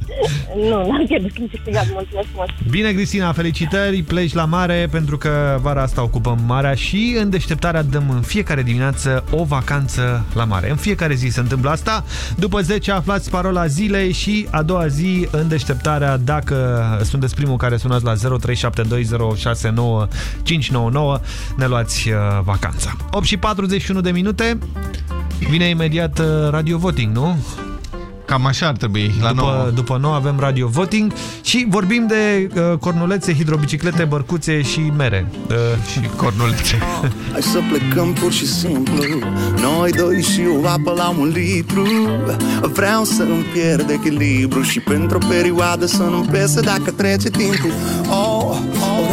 [laughs] nu, n-am pierdut când câștigat. Mulțumesc frumos! Bine, Cristina, felicitări, pleci la mare pentru că vara asta ocupăm marea și în deșteptarea dăm în fiecare dimineață o vacanță la mare. În fiecare zi se întâmplă asta. După 10 aflați parola zilei și a doua zi în deșteptarea, dacă sunteți primul care sunați la 0372069599, ne luați uh, vacanța. 8 și 41 de minute, vine imediat uh, radio voting, nu? Cam așa ar trebui, la după, nouă. După nou avem radio voting și vorbim de uh, cornulețe, hidrobiciclete, bărcuțe și mere. Uh, și cornulețe. [laughs] Hai să plecăm pur și simplu Noi doi și o apă la un litru Vreau să îmi pierd echilibru Și pentru o perioadă să nu pese dacă trece timpul Oh,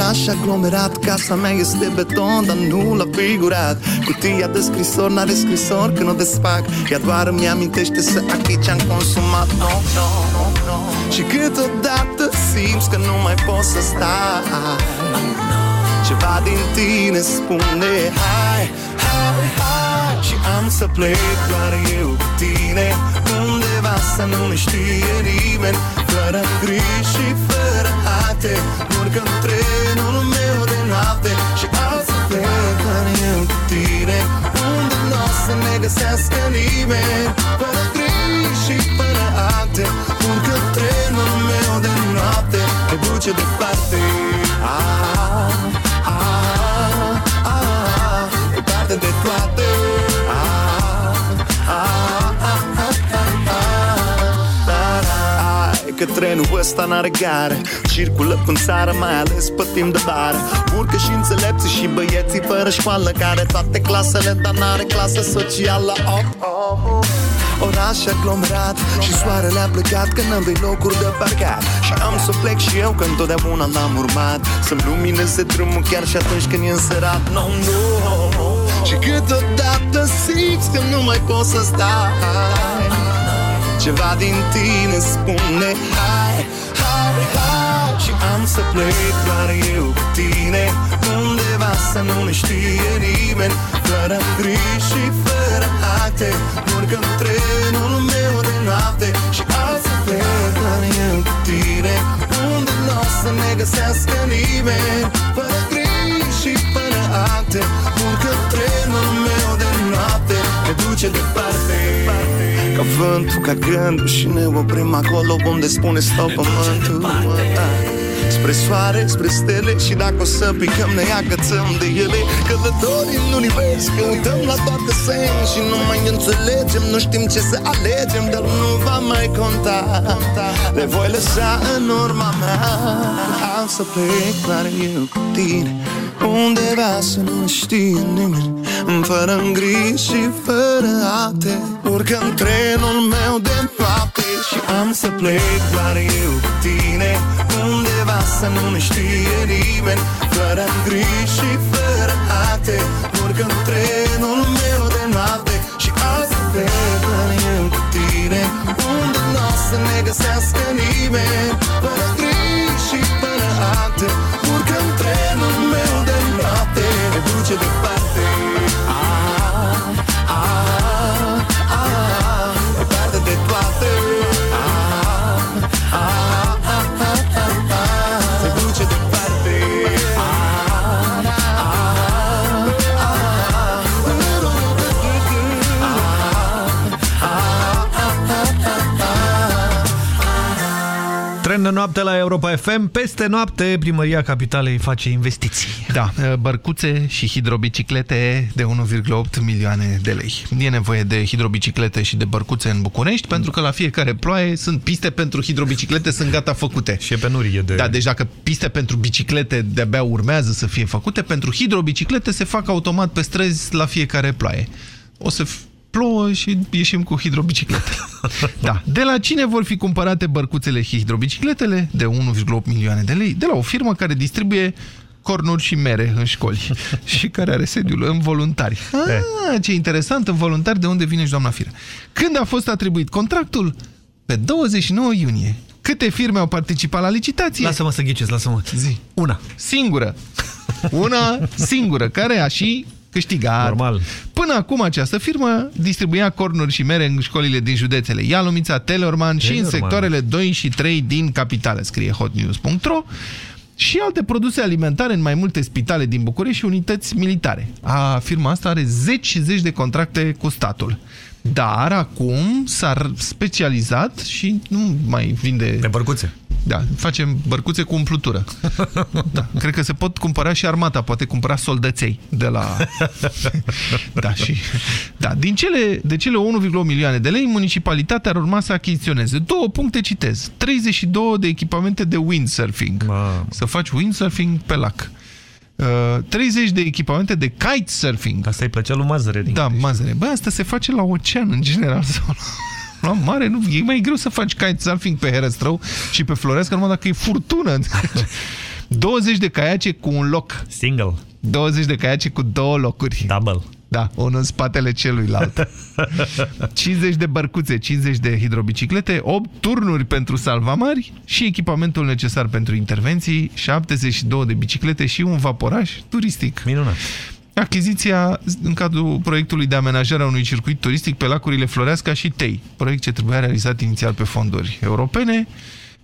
oraș aglomerat Casa mea este beton, dar nu l-a figurat. Cutia de scrisori n-are scrisori când o desfac. Ea doar îmi amintește să achit ce-am consumat. No, no, no, no. Și câteodată simți că nu mai poți să stai. Ceva din tine spune Hai, hai, hai Și am să plec doar eu cu tine. Undeva să nu ne știe nimeni. Fără griji și fără ate Urcăm trenul meu de noapte. Și am să plec doar eu cu tine. Unde nu o să ne găsească nimeni. Fără griji și fără ate Urcăm trenul meu de noapte. Ne duce departe. Ah, ah, Hai că trenul ăsta n-are gare Circulă în țară, mai ales pe timp de vară Urcă și înțelepții și băieții fără școală Care toate clasele, dar n-are clasă socială oh, oh. Oraș aglomerat Și soarele a plecat că n-am doi locuri de parcat Și am să plec și eu că întotdeauna l-am urmat Să-mi lumineze drumul chiar și atunci când e înserat No, no, no. Și câteodată simți că nu mai poți să stai. Ceva din tine spune Hai, hai, hai. Și am să plec doar eu cu tine. Undeva să nu ne știe nimeni. Fără griji și fără acte Urcăm trenul meu de noapte. Și am să plec doar eu cu tine. Unde nu o să ne găsească nimeni? Fără griji și fără acte Urcăm trenul meu de noapte Ne duce departe. Ca vântul, ca gândul Și ne oprim acolo unde spune stop pământul Spre soare, spre stele Și dacă o să picăm ne agățăm de ele. Călători în univers Că uităm la toate semn Și nu mai înțelegem Nu știm ce să alegem Dar nu va mai conta. Le voi lăsa în urma mea. Am să plec doar eu cu tine. Undeva să nu știe nimeni Fără griji și fără ate Urcăm trenul meu de noapte Și am să plec doar eu cu tine. Undeva ta Să nu ne știe nimeni. Fără griji și fără ate, Urc în trenul meu de noapte. Și azi te eu cu tine Unde nu o să ne găsească nimeni. Fără griji și fără ate, Urc în trenul meu de noapte. Ne duce departe. La Europa FM. Peste noapte, primăria capitalei face investiții. Da, bărcuțe și hidrobiciclete de 1,8 milioane de lei. E nevoie de hidrobiciclete și de bărcuțe în București, pentru că la fiecare ploaie sunt piste pentru hidrobiciclete, sunt gata făcute. Și e penurie de... Da, deci dacă piste pentru biciclete de-abia urmează să fie făcute, pentru hidrobiciclete se fac automat pe străzi la fiecare ploaie. O să plouă și ieșim cu hidrobiciclete. da. De la cine vor fi cumpărate bărcuțele și hidrobicicletele? De 1,8 milioane de lei. De la o firmă care distribuie cornuri și mere în școli [laughs] și care are sediul în voluntari. Ah, ce interesant, în voluntari de unde vine și doamna Fira. Când a fost atribuit contractul? Pe 29 iunie. Câte firme au participat la licitație? Lasă-mă să ghicesc, lasă-mă. Zi. Una. Singură. Una [laughs] singură, care a și câștigat. Normal. Până acum această firmă distribuia cornuri și mere în școlile din județele Ialomița, Telorman și în sectoarele 2 și 3 din capitală, scrie hotnews.ro și alte produse alimentare în mai multe spitale din București și unități militare. A, firma asta are zeci și zeci de contracte cu statul. Dar acum s-a specializat și nu mai vinde... De bărcuțe. Da, facem bărcuțe cu umplutură. Da, cred că se pot cumpăra și armata, poate cumpăra soldăței de la... [laughs] Da, și... Da, din cele, de cele 1,1 milioane de lei, municipalitatea ar urma să achiziționeze. Două puncte citez. 32 de echipamente de windsurfing. Mamă. Să faci windsurfing pe lac. Uh, 30 de echipamente de kitesurfing. Asta îi plăcea lui Mazăre. Din da, Mazăre. Bă, asta se face la ocean în general. [laughs] Sau la mare, nu, e mai greu să faci kitesurfing pe Herăstrău și pe Floreasca, numai dacă e furtună. [laughs] 20 de caiace cu un loc. Single. 20 de caiace cu două locuri. Double. Da, unul în spatele celuilalt. [laughs] 50 de bărcuțe, 50 de hidrobiciclete, 8 turnuri pentru salvamari și echipamentul necesar pentru intervenții, 72 de biciclete și un vaporaj turistic. Minunat. Achiziția în cadrul proiectului de amenajare a unui circuit turistic pe lacurile Floreasca și Tei, proiect ce trebuia realizat inițial pe fonduri europene.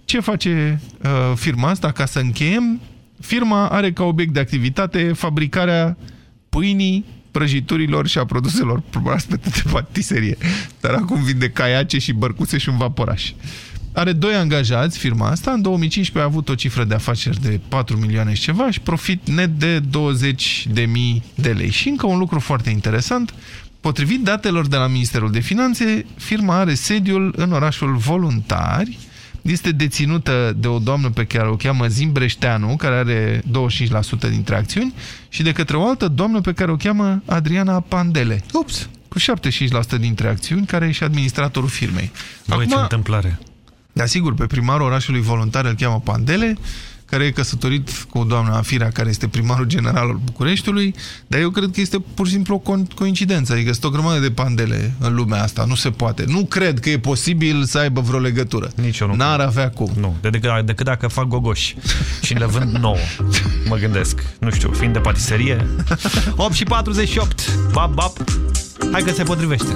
Ce face uh, firma asta? Ca să încheiem, firma are ca obiect de activitate fabricarea pâinii, prăjiturilor și a produselor proaspete de patiserie. Dar acum vinde caiace și bărcuțe și un vaporaș. Are doi angajați, firma asta. În 2015 a avut o cifră de afaceri de 4 milioane și ceva și profit net de 20 de mii de lei. Și încă un lucru foarte interesant, potrivit datelor de la Ministerul de Finanțe, firma are sediul în orașul Voluntari, este deținută de o doamnă pe care o cheamă Zimbreșteanu, care are 25% dintre acțiuni, și de către o altă doamnă pe care o cheamă Adriana Pandele. Ups! Cu 75% dintre acțiuni, care e și administratorul firmei. Acum, ce întâmplare! Da, sigur, pe primarul orașului voluntar îl cheamă Pandele, care e căsătorit cu doamna Afira, care este primarul general al Bucureștiului, dar eu cred că este pur și simplu o co coincidență, adică sunt o grămadă de pandele în lumea asta, nu se poate. Nu cred că e posibil să aibă vreo legătură. Nici eu nu. N-ar avea cum. Nu, decât, decât dacă fac gogoși și le vând nouă, [laughs] mă gândesc. Nu știu, fiind de patiserie. [laughs] 8 și 48, bap, bap, hai că se potrivește.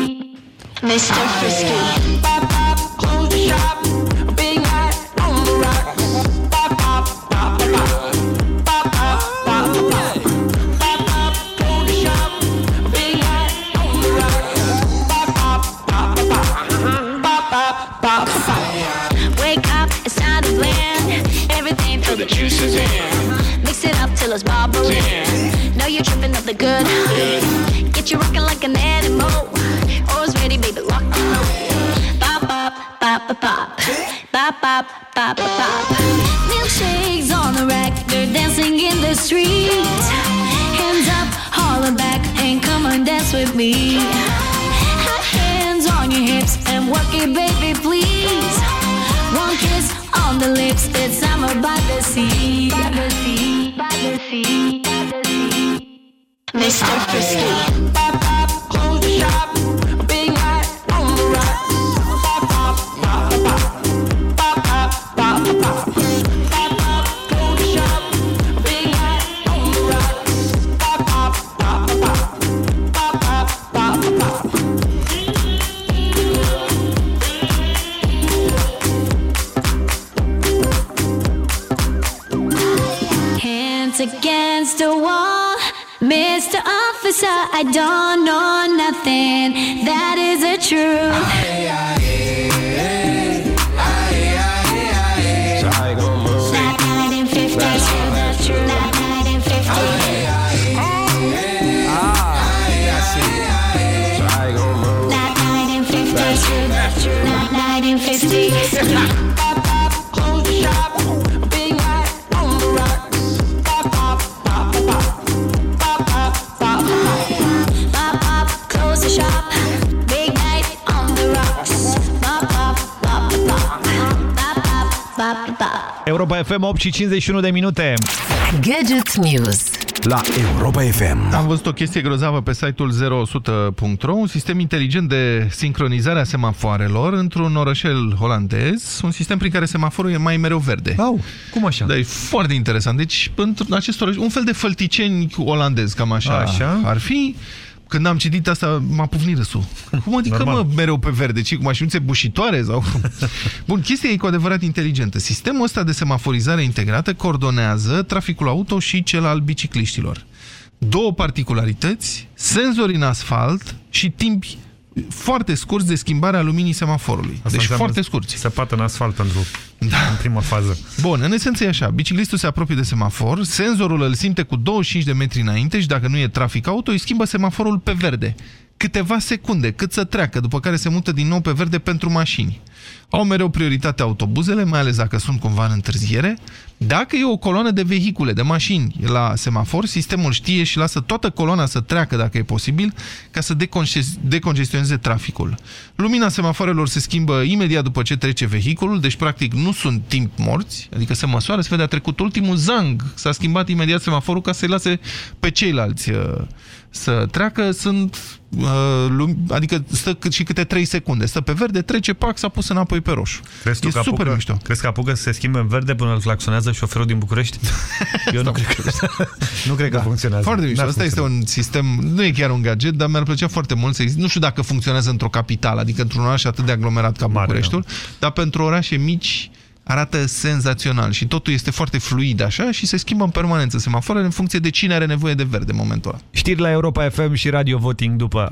Mr. Frisky. Pop, pop, close the shop. Big night on the rocks. Pop, pop, pop, pop. Pop, pop, pop, pop. Pop, pop, close the shop. Big night on the rocks. Pop, pop, pop, pop. Pop, pop, pop, pop. Wake up, it's time to blend. Everything till the juice is in. Mix it up till it's bubbling. Know you're tripping up the good. Get you rocking like an animal is ready, baby, lock and load. Bop, bop, bop, bop, bop. Bop, bop, bop, bop, bop. Milkshakes on the rack, they're dancing in the street. Hands up, holler back, and come on, dance with me. Hands on your hips and work it, baby, please. One kiss on the lips, it's summer by the sea. By the sea, by the sea, by the sea. Mr. Frisky. Pop, pop, close the shop. The wall, Mr. Officer. I don't know nothing. That is the truth. That Europa FM 8 și 51 de minute. Gadget News la Europa FM. Am văzut o chestie grozavă pe site-ul 0100.ro, un sistem inteligent de sincronizare a semafoarelor într-un orășel holandez, un sistem prin care semaforul e mai mereu verde. Au, cum așa? Da, e foarte interesant. Deci, pentru acest orăș, un fel de fălticeni olandez, cam așa, Așa. ar fi. Când am citit asta, m-a pufnit râsul. [laughs] Cum adică, Normal. mă, mereu pe verde? Ce, cu mașinuțe bușitoare? Sau... [laughs] Bun, chestia e cu adevărat inteligentă. Sistemul ăsta de semaforizare integrată coordonează traficul auto și cel al bicicliștilor. Două particularități, senzori în asfalt și timpi foarte scurți de schimbare a luminii semaforului. Asta deci înseamnă foarte scurți. Săpat în asfalt pentru da. în prima fază. Bun, în esență e așa. Biciclistul se apropie de semafor, senzorul îl simte cu 25 de metri înainte și dacă nu e trafic auto, îi schimbă semaforul pe verde. Câteva secunde, cât să treacă, după care se mută din nou pe verde pentru mașini. Au mereu prioritate autobuzele, mai ales dacă sunt cumva în întârziere. Dacă e o coloană de vehicule, de mașini la semafor, sistemul știe și lasă toată coloana să treacă dacă e posibil, ca să deconges- decongestioneze traficul. Lumina semaforelor se schimbă imediat după ce trece vehiculul, deci practic nu sunt timp morți, adică se măsoară, se vede a trecut ultimul zang, s-a schimbat imediat semaforul ca să-i lase pe ceilalți uh, să treacă, sunt, uh, lum- adică stă cât și câte 3 secunde, stă pe verde, trece, pac, s-a pus înapoi pe roșu. Crezi tu e că super apucă, mișto. Crezi că apucă să se schimbe în verde până îl claxonează șoferul din București? [laughs] Eu [laughs] nu cred că, nu cred că funcționează. Foarte mișto. N-ar Asta este un sistem, nu e chiar un gadget, dar mi-ar plăcea foarte mult să existe. Nu știu dacă funcționează într-o capitală, adică într-un oraș atât de aglomerat ca Bucureștiul, dar pentru orașe mici arată senzațional și totul este foarte fluid așa și se schimbă în permanență semaforele în funcție de cine are nevoie de verde în momentul ăla. Știri la Europa FM și Radio Voting după.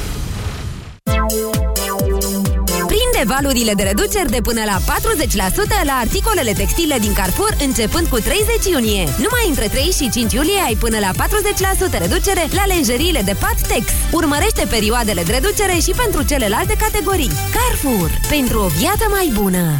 Prinde valurile de reduceri de până la 40% la articolele textile din Carrefour începând cu 30 iunie. Numai între 3 și 5 iulie ai până la 40% reducere la lenjeriile de pat Tex. Urmărește perioadele de reducere și pentru celelalte categorii. Carrefour. Pentru o viață mai bună.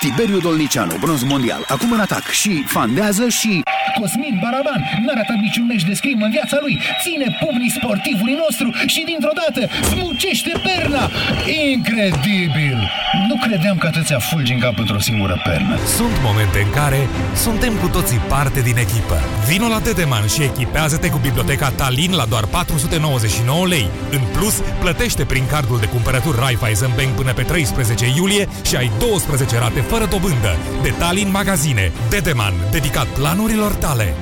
Tiberiu Dolnicianu, bronz mondial, acum în atac și fandează și... Cosmin Baraban n-a ratat niciun meci de scrim în viața lui, ține pumnii sportivului nostru și dintr-o dată smucește perna. Incredibil! Nu credeam că atâția fulgi în cap într-o singură pernă. Sunt momente în care suntem cu toții parte din echipă. Vino la Dedeman și echipează-te cu biblioteca Talin la doar 499 lei. În plus, plătește prin cardul de cumpărături Raiffeisen Bank până pe 13 iulie și ai 12 rate fără dobândă. Detalii în magazine. Dedeman, dedicat planurilor tale.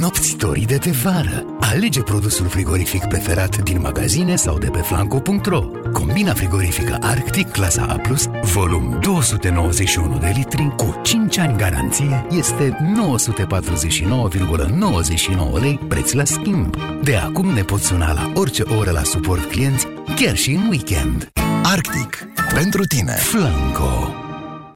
Nopți dorite de vară. Alege produsul frigorific preferat din magazine sau de pe flanco.ro. Combina frigorifică Arctic clasa A+, volum 291 de litri cu 5 ani garanție este 949,99 lei preț la schimb. De acum ne poți suna la orice oră la suport clienți, chiar și în weekend. Arctic. Pentru tine. Flanco.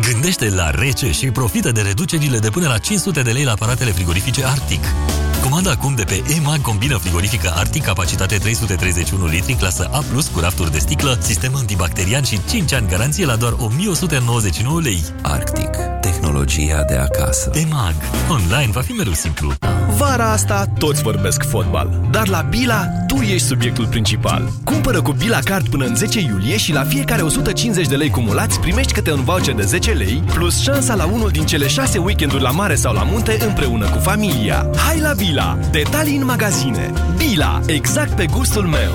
Gândește la rece și profită de reducerile de până la 500 de lei la aparatele frigorifice Arctic. Comanda acum de pe EMAG combină frigorifică Arctic, capacitate 331 litri, clasă A+, cu rafturi de sticlă, sistem antibacterian și 5 ani garanție la doar 1199 lei. Arctic. Tehnologia de acasă. EMAG. Online va fi mereu simplu. Vara asta toți vorbesc fotbal, dar la Bila tu ești subiectul principal. Cumpără cu Bila Card până în 10 iulie și la fiecare 150 de lei cumulați primești câte un voucher de 10 lei plus șansa la unul din cele 6 weekenduri la mare sau la munte împreună cu familia. Hai la Bila! Detalii în magazine. Bila, exact pe gustul meu.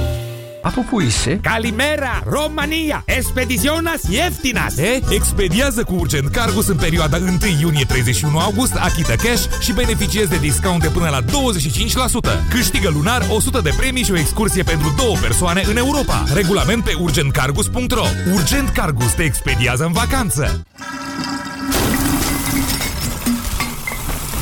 Apupuise? Calimera! România! Expediționas ieftinas! E? Expediază cu Urgent Cargus în perioada 1 iunie-31 august, achită cash și beneficiezi de discount de până la 25%. Câștigă lunar 100 de premii și o excursie pentru două persoane în Europa. Regulament pe urgentcargus.ro Urgent Cargus te expediază în vacanță!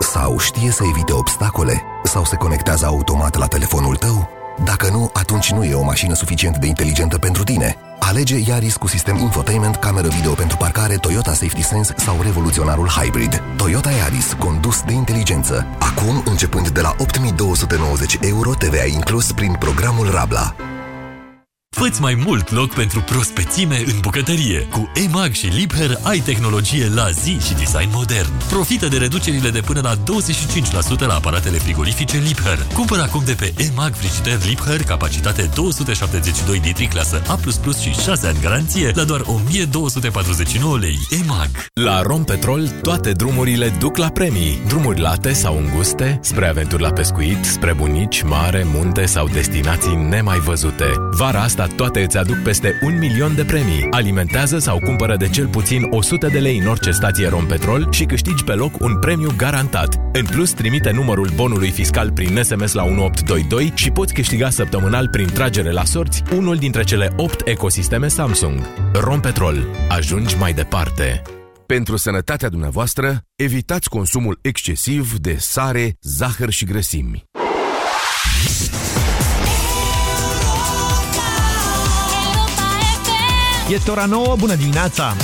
Sau știe să evite obstacole? Sau se conectează automat la telefonul tău? Dacă nu, atunci nu e o mașină suficient de inteligentă pentru tine. Alege Yaris cu sistem infotainment, cameră video pentru parcare, Toyota Safety Sense sau revoluționarul Hybrid. Toyota Yaris, condus de inteligență. Acum, începând de la 8290 euro, TVA inclus prin programul Rabla. Făți mai mult loc pentru prospețime în bucătărie. Cu EMAG și Liebherr ai tehnologie la zi și design modern. Profită de reducerile de până la 25% la aparatele frigorifice Liebherr. Cumpără acum de pe EMAG frigider Liebherr, capacitate 272 litri, clasă A++ și 6 ani garanție, la doar 1249 lei. EMAG. La Rompetrol, toate drumurile duc la premii. Drumuri late sau înguste, spre aventuri la pescuit, spre bunici, mare, munte sau destinații nemai văzute. Vara asta toate îți aduc peste un milion de premii. Alimentează sau cumpără de cel puțin 100 de lei în orice stație Rompetrol și câștigi pe loc un premiu garantat. În plus, trimite numărul bonului fiscal prin SMS la 1822 și poți câștiga săptămânal prin tragere la sorți unul dintre cele 8 ecosisteme Samsung. Rompetrol. Ajungi mai departe. Pentru sănătatea dumneavoastră, evitați consumul excesiv de sare, zahăr și grăsimi. Este ora 9, bună dimineața!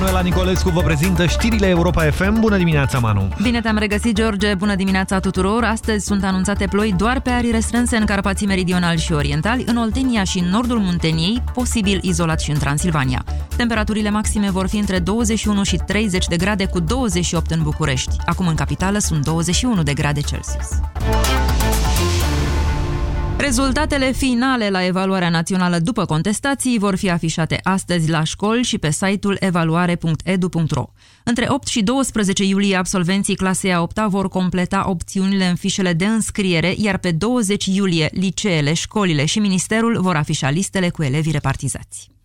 Manuela Nicolescu vă prezintă știrile Europa FM. Bună dimineața, Manu! Bine te-am regăsit, George! Bună dimineața tuturor! Astăzi sunt anunțate ploi doar pe arii restrânse în Carpații Meridionali și Orientali, în Oltenia și în nordul Munteniei, posibil izolat și în Transilvania. Temperaturile maxime vor fi între 21 și 30 de grade, cu 28 în București. Acum în capitală sunt 21 de grade Celsius. Rezultatele finale la evaluarea națională după contestații vor fi afișate astăzi la școli și pe site-ul evaluare.edu.ro. Între 8 și 12 iulie, absolvenții clasei a 8 vor completa opțiunile în fișele de înscriere, iar pe 20 iulie, liceele, școlile și ministerul vor afișa listele cu elevii repartizați.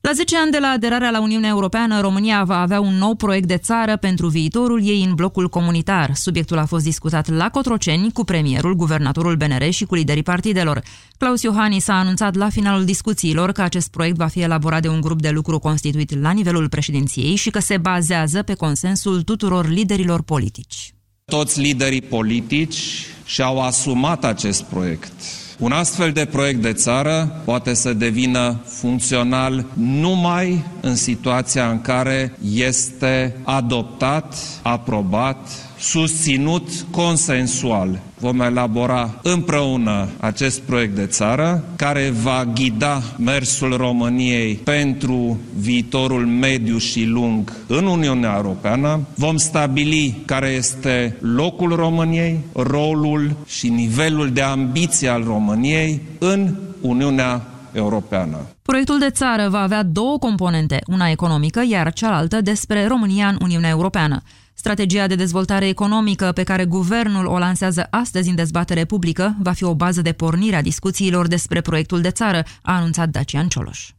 La 10 ani de la aderarea la Uniunea Europeană, România va avea un nou proiect de țară pentru viitorul ei în blocul comunitar. Subiectul a fost discutat la Cotroceni cu premierul, guvernatorul BNR și cu liderii partidelor. Claus Iohannis a anunțat la finalul discuțiilor că acest proiect va fi elaborat de un grup de lucru constituit la nivelul președinției și că se bazează pe consensul tuturor liderilor politici. Toți liderii politici și-au asumat acest proiect. Un astfel de proiect de țară poate să devină funcțional numai în situația în care este adoptat, aprobat, susținut consensual. Vom elabora împreună acest proiect de țară care va ghida mersul României pentru viitorul mediu și lung în Uniunea Europeană. Vom stabili care este locul României, rolul și nivelul de ambiție al României în Uniunea Europeană. Proiectul de țară va avea două componente, una economică, iar cealaltă despre România în Uniunea Europeană. Strategia de dezvoltare economică pe care guvernul o lansează astăzi în dezbatere publică va fi o bază de pornire a discuțiilor despre proiectul de țară, a anunțat Dacian Cioloș.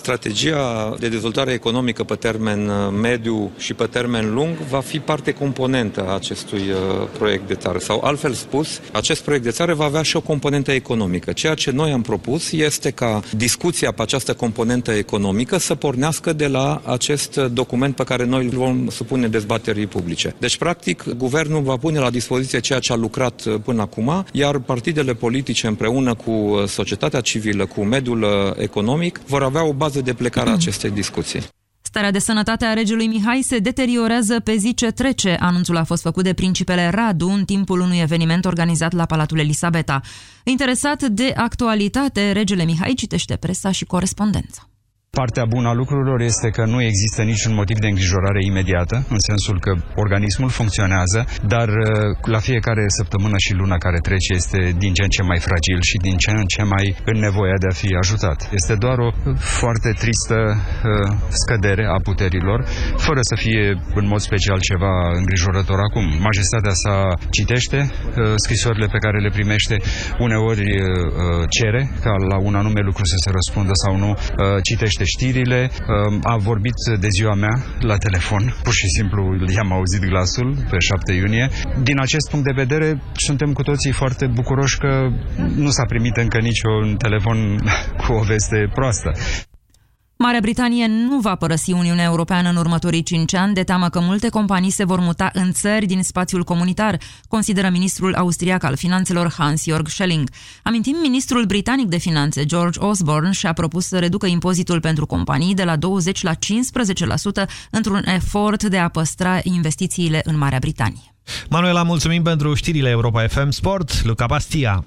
Strategia de dezvoltare economică pe termen uh, mediu și pe termen lung va fi parte componentă a acestui uh, proiect de țară. Sau altfel spus, acest proiect de țară va avea și o componentă economică. Ceea ce noi am propus este ca discuția pe această componentă economică să pornească de la acest document pe care noi îl vom supune dezbaterii publice. Deci, practic, guvernul va pune la dispoziție ceea ce a lucrat uh, până acum, iar partidele politice împreună cu societatea civilă, cu mediul economic, vor avea o bază bază de plecare a acestei discuții. Starea de sănătate a regelui Mihai se deteriorează pe zi ce trece. Anunțul a fost făcut de principele Radu în timpul unui eveniment organizat la Palatul Elisabeta. Interesat de actualitate, regele Mihai citește presa și corespondența. Partea bună a lucrurilor este că nu există niciun motiv de îngrijorare imediată, în sensul că organismul funcționează, dar uh, la fiecare săptămână și lună care trece este din ce în ce mai fragil și din ce în ce mai în nevoia de a fi ajutat. Este doar o foarte tristă uh, scădere a puterilor, fără să fie în mod special ceva îngrijorător acum. Majestatea sa citește uh, scrisorile pe care le primește, uneori cere ca la un anume lucru să se răspundă sau nu, citește citește știrile, um, a vorbit de ziua mea la telefon, pur și simplu i-am auzit glasul pe 7 iunie. Din acest punct de vedere, suntem cu toții foarte bucuroși că nu s-a primit încă niciun telefon [laughs] cu o veste proastă. Marea Britanie nu va părăsi Uniunea Europeană în următorii cinci ani, de teamă că multe companii se vor muta în țări din spațiul comunitar, consideră ministrul austriac al finanțelor Hans-Jörg Schelling. Amintim, ministrul britanic de finanțe George Osborne și-a propus să reducă impozitul pentru companii de la 20 la 15% într-un efort de a păstra investițiile în Marea Britanie. Manuela, mulțumim pentru știrile Europa FM Sport. Luca Pastia.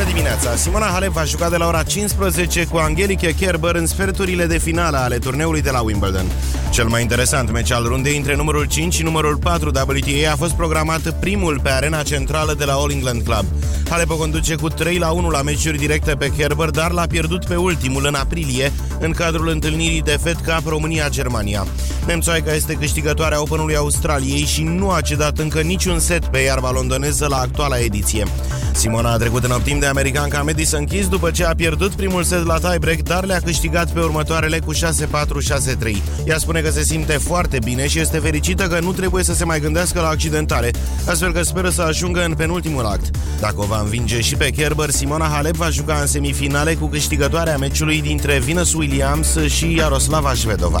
Bună dimineața! Simona Halep va juca de la ora 15 cu Angelique Kerber în sferturile de finală ale turneului de la Wimbledon. Cel mai interesant meci al rundei între numărul 5 și numărul 4 WTA a fost programat primul pe arena centrală de la All England Club. Halep o conduce cu 3 la 1 la meciuri directe pe Kerber, dar l-a pierdut pe ultimul în aprilie, în cadrul întâlnirii de Fed Cup România-Germania. Nemțoaica este câștigătoarea Openului Australiei și nu a cedat încă niciun set pe iarba londoneză la actuala ediție. Simona a trecut în optim de americanca Madison Keys după ce a pierdut primul set la tiebreak, dar le-a câștigat pe următoarele cu 6-4-6-3. Ea spune că se simte foarte bine și este fericită că nu trebuie să se mai gândească la accidentare, astfel că speră să ajungă în penultimul act. Dacă o va învinge și pe Kerber, Simona Halep va juca în semifinale cu câștigătoarea meciului dintre Venus Williams și Yaroslava Shvedova.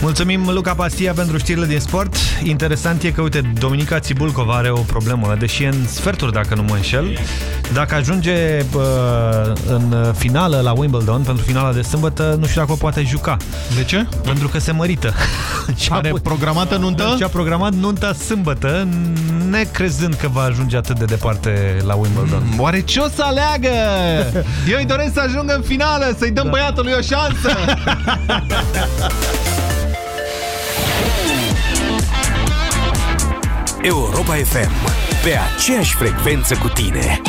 Mulțumim, Luca Pastia, pentru știrile din sport. Interesant e că, uite, Dominica Țibulcova are o problemă, deși e în sferturi, dacă nu mă înșel. Dacă ajunge uh, în finală la Wimbledon, pentru finala de sâmbătă, nu știu dacă o poate juca. De ce? Pentru că se mărită. Și [laughs] are programată nuntă? Și a programat nunta sâmbătă, necrezând că va ajunge atât de departe la Wimbledon. Mm, oare ce o să aleagă? [laughs] Eu îi doresc să ajungă în finală, să-i dăm da. băiatului o șansă! [laughs] Europa FM, pe aceeași frecvență cu tine.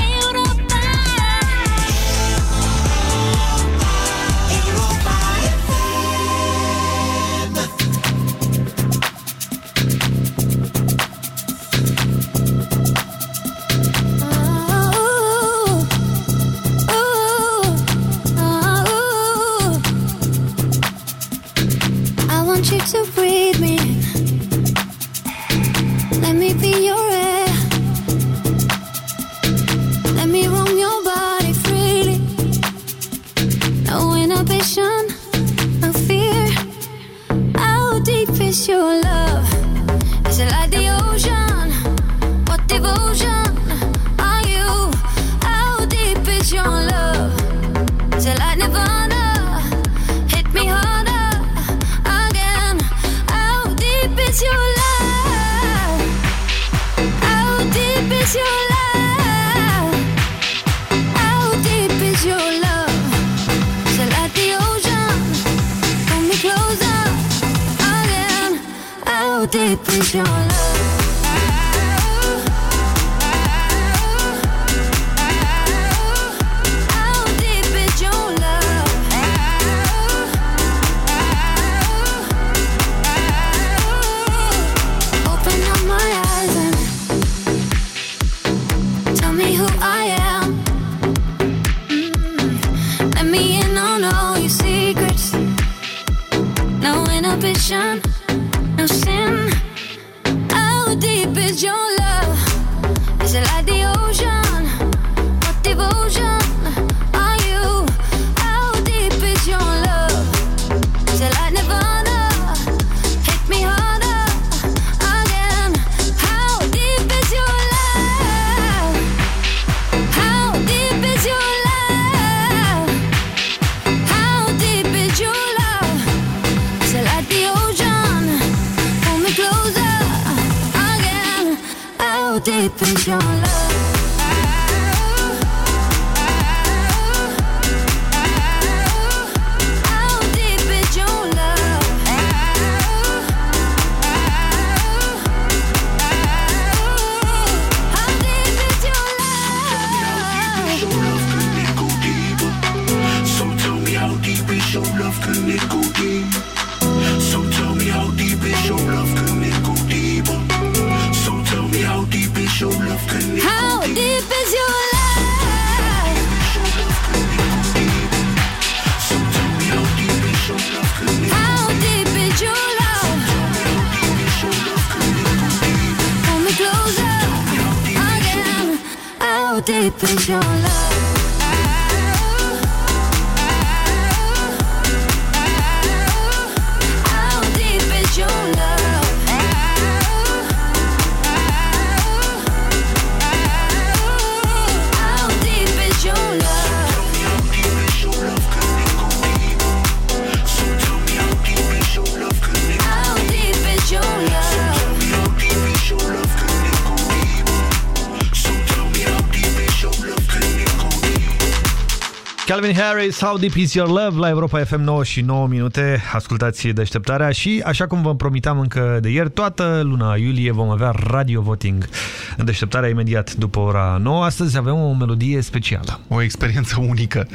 Calvin Harris, How Deep Is Your Love la Europa FM 9 și 9 minute. Ascultați deșteptarea și, așa cum vă promitam încă de ieri, toată luna iulie vom avea radio voting în deșteptarea imediat după ora 9. Astăzi avem o melodie specială. O experiență unică. [laughs]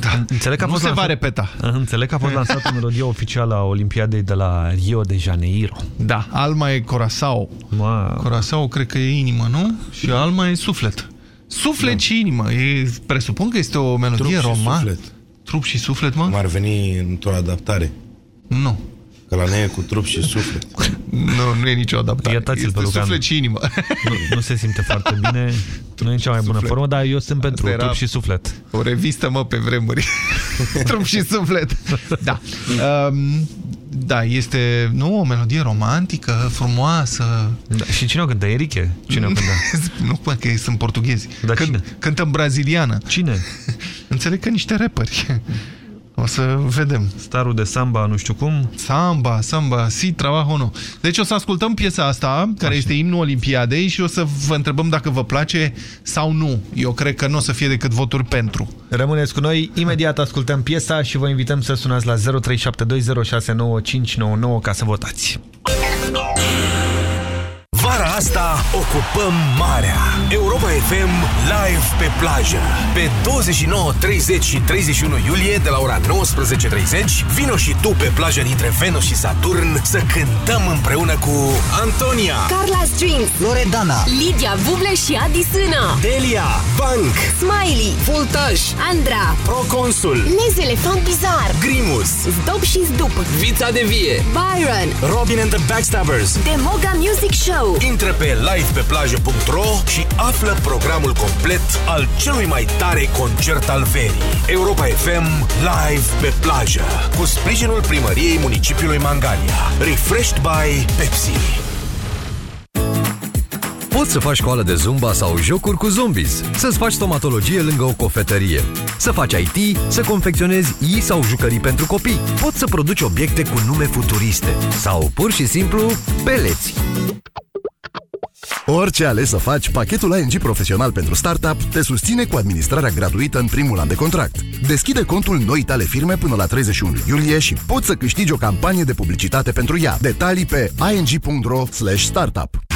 Da. Înțeleg că a Nu fost se va lansat- repeta. Înțeleg că a fost lansată melodia oficială a Olimpiadei de la Rio de Janeiro. Da, Alma e Corasau. Corasau cred că e inimă, nu? Și Alma e suflet. Suflet da. și inimă. E, presupun că este o melodie Trup și roman. suflet. Trup și suflet, mă? Cum ar veni într-o adaptare. Nu. Că la noi e cu trup și suflet. Nu, nu e nicio adaptare. Iertați-l este pe Lucan. suflet și inimă. Nu, nu se simte foarte bine, nu e în cea mai bună Suflet. formă, dar eu sunt pentru Asta era- trup și suflet. O revistă, mă, pe vremuri. [laughs] Trup și suflet. Da. Um, da, este, nu, o melodie romantică, frumoasă. Da, și cine o cântă? Enrique? Cine o cântă? [laughs] nu, mă, că sunt portughezi. Dar Cânt, cine? Cântă în braziliană. Cine? [laughs] Înțeleg că niște rapperi. O să vedem. Starul de samba, nu știu cum. Samba, samba, si trabajo no. Deci o să ascultăm piesa asta, care Așa. este imnul Olimpiadei și o să vă întrebăm dacă vă place sau nu. Eu cred că nu o să fie decât voturi pentru. Rămâneți cu noi, imediat ascultăm piesa și vă invităm să sunați la 0372069599 ca să votați. Vara asta ocupăm marea. Europa FM live pe plajă. Pe 29, 30 și 31 iulie de la ora 19.30 vino și tu pe plaja dintre Venus și Saturn să cântăm împreună cu Antonia, Carla Strings Loredana, Lidia Buble și Adi Sâna Delia, Bank, Smiley Voltaj, Andra Proconsul, Les Elefant Bizar Grimus, Zdob și Zdup Vița de Vie, Byron Robin and the Backstabbers. Demoga Music Show Intră pe livepeplajă.ro și află programul complet al celui mai tare concert al verii. Europa FM Live pe plajă. Cu sprijinul primăriei municipiului Mangalia. Refreshed by Pepsi. Poți să faci școală de zumba sau jocuri cu zombies, să-ți faci stomatologie lângă o cofetărie, să faci IT, să confecționezi i sau jucării pentru copii. Poți să produci obiecte cu nume futuriste sau pur și simplu peleți. Orice ales să faci, pachetul ING Profesional pentru Startup te susține cu administrarea gratuită în primul an de contract. Deschide contul noi tale firme până la 31 iulie și poți să câștigi o campanie de publicitate pentru ea. Detalii pe ing.ro startup.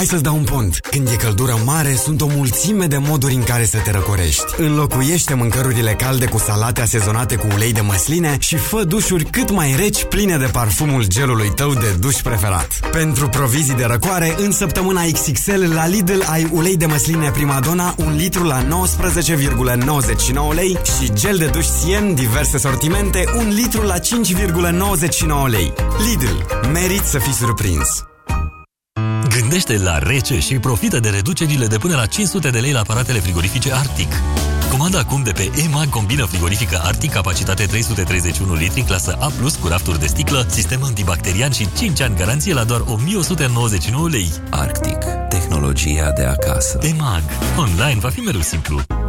Hai să-ți dau un pont. Când e căldură mare, sunt o mulțime de moduri în care să te răcorești. Înlocuiește mâncărurile calde cu salate asezonate cu ulei de măsline și fă dușuri cât mai reci, pline de parfumul gelului tău de duș preferat. Pentru provizii de răcoare, în săptămâna XXL la Lidl ai ulei de măsline Primadonna, un litru la 19,99 lei și gel de duș Sien, diverse sortimente, un litru la 5,99 lei. Lidl. Merit să fii surprins. Gândește la rece și profită de reducerile de până la 500 de lei la aparatele frigorifice Arctic. Comanda acum de pe EMAG combină frigorifică Arctic, capacitate 331 litri, clasă A+, cu rafturi de sticlă, sistem antibacterian și 5 ani garanție la doar 1199 lei. Arctic. Tehnologia de acasă. EMAG. Online va fi mereu simplu.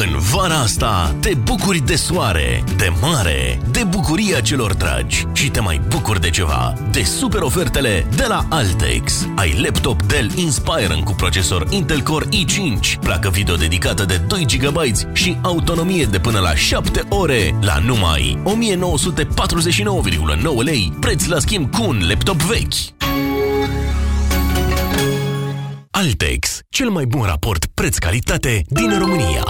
În vara asta te bucuri de soare, de mare, de bucuria celor dragi și te mai bucuri de ceva, de super ofertele de la Altex. Ai laptop Dell Inspiron cu procesor Intel Core i5, placă video dedicată de 2 GB și autonomie de până la 7 ore la numai 1949,9 lei, preț la schimb cu un laptop vechi. Altex, cel mai bun raport preț-calitate din România.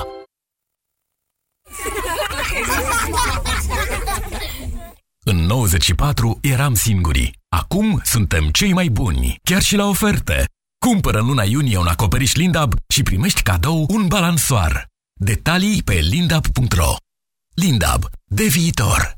În 94 eram singuri. Acum suntem cei mai buni, chiar și la oferte. Cumpără în luna iunie un acoperiș Lindab și primești cadou un balansoar. Detalii pe lindab.ro Lindab. De viitor.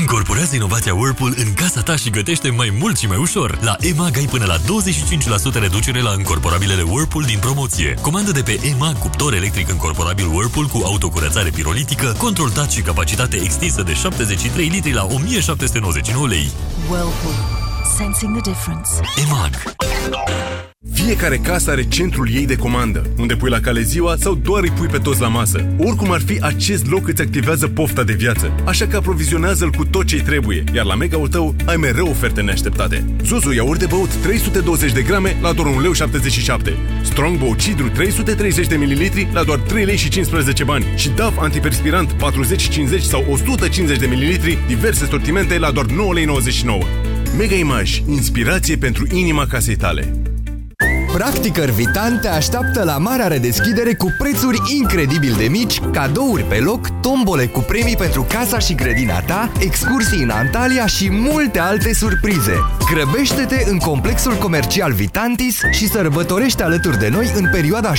Incorporează inovația Whirlpool în casa ta și gătește mai mult și mai ușor. La EMAG ai până la 25% reducere la încorporabilele Whirlpool din promoție. Comandă de pe EMAG cuptor electric încorporabil Whirlpool cu autocurățare pirolitică, control touch și capacitate extinsă de 73 litri la 1799 lei. Whirlpool. Sensing the difference. EMAG. Fiecare casă are centrul ei de comandă, unde pui la cale ziua sau doar îi pui pe toți la masă. Oricum ar fi, acest loc îți activează pofta de viață, așa că aprovizionează-l cu tot ce trebuie, iar la mega-ul tău ai mereu oferte neașteptate. Zuzu iaurt de băut 320 de grame la doar 1,77 lei. Strongbow Cidru 330 de ml la doar 3 lei și 15 bani. Și DAF antiperspirant 40, 50 sau 150 de ml, diverse sortimente la doar 9,99 lei. Mega Image, inspirație pentru inima casei tale. Practicăr Vitan te așteaptă la marea redeschidere cu prețuri incredibil de mici, cadouri pe loc, tombole cu premii pentru casa și grădina ta, excursii în Antalya și multe alte surprize. Grăbește-te în complexul comercial Vitantis și sărbătorește alături de noi în perioada 7-24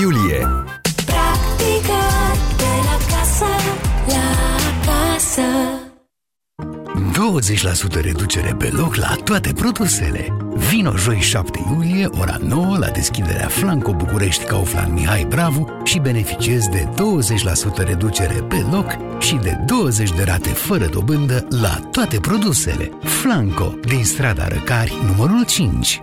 iulie. 20% reducere pe loc la toate produsele. Vino joi 7 iulie, ora 9, la deschiderea Flanco București Kaufland Mihai Bravu și beneficiezi de 20% reducere pe loc și de 20 de rate fără dobândă la toate produsele. Flanco, din strada Răcari, numărul 5.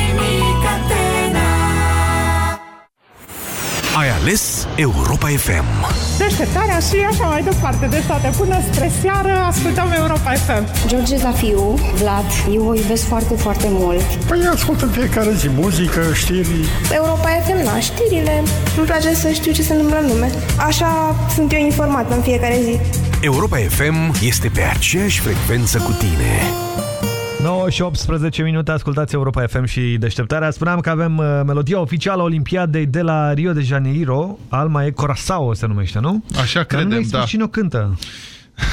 Ai ales Europa FM. Deșteptarea și așa mai departe. Deci toate până spre seară ascultăm Europa FM. George Zafiu, Vlad, eu o iubesc foarte, foarte mult. Păi ascult în fiecare zi muzică, știri. Europa FM, na, știrile. Îmi place să știu ce se întâmplă în lume. Așa sunt eu informată în fiecare zi. Europa FM este pe aceeași frecvență cu tine. 9 și 18 minute, ascultați Europa FM și deșteptarea. Spuneam că avem uh, melodia oficială Olimpiadei de la Rio de Janeiro. Alma e Corazao se numește, nu? Așa Dar nu credem, explici da. Cine o cântă?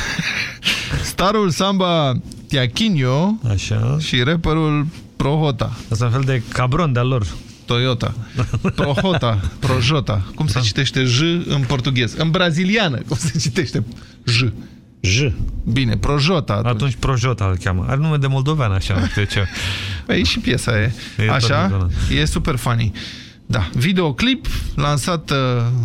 [laughs] Starul Samba Tiachinio Așa. și rapperul Prohota. Asta e un fel de cabron de-al lor. Toyota. [laughs] Prohota, Projota. Cum se citește J în portughez? În braziliană, cum se citește J? J. Bine, Projota. Atunci, atunci Projota îl cheamă. Are nume de moldovean, așa, nu știu ce. Păi și piesa e. E tot Așa, moldovean. e super funny. Da, videoclip lansat uh,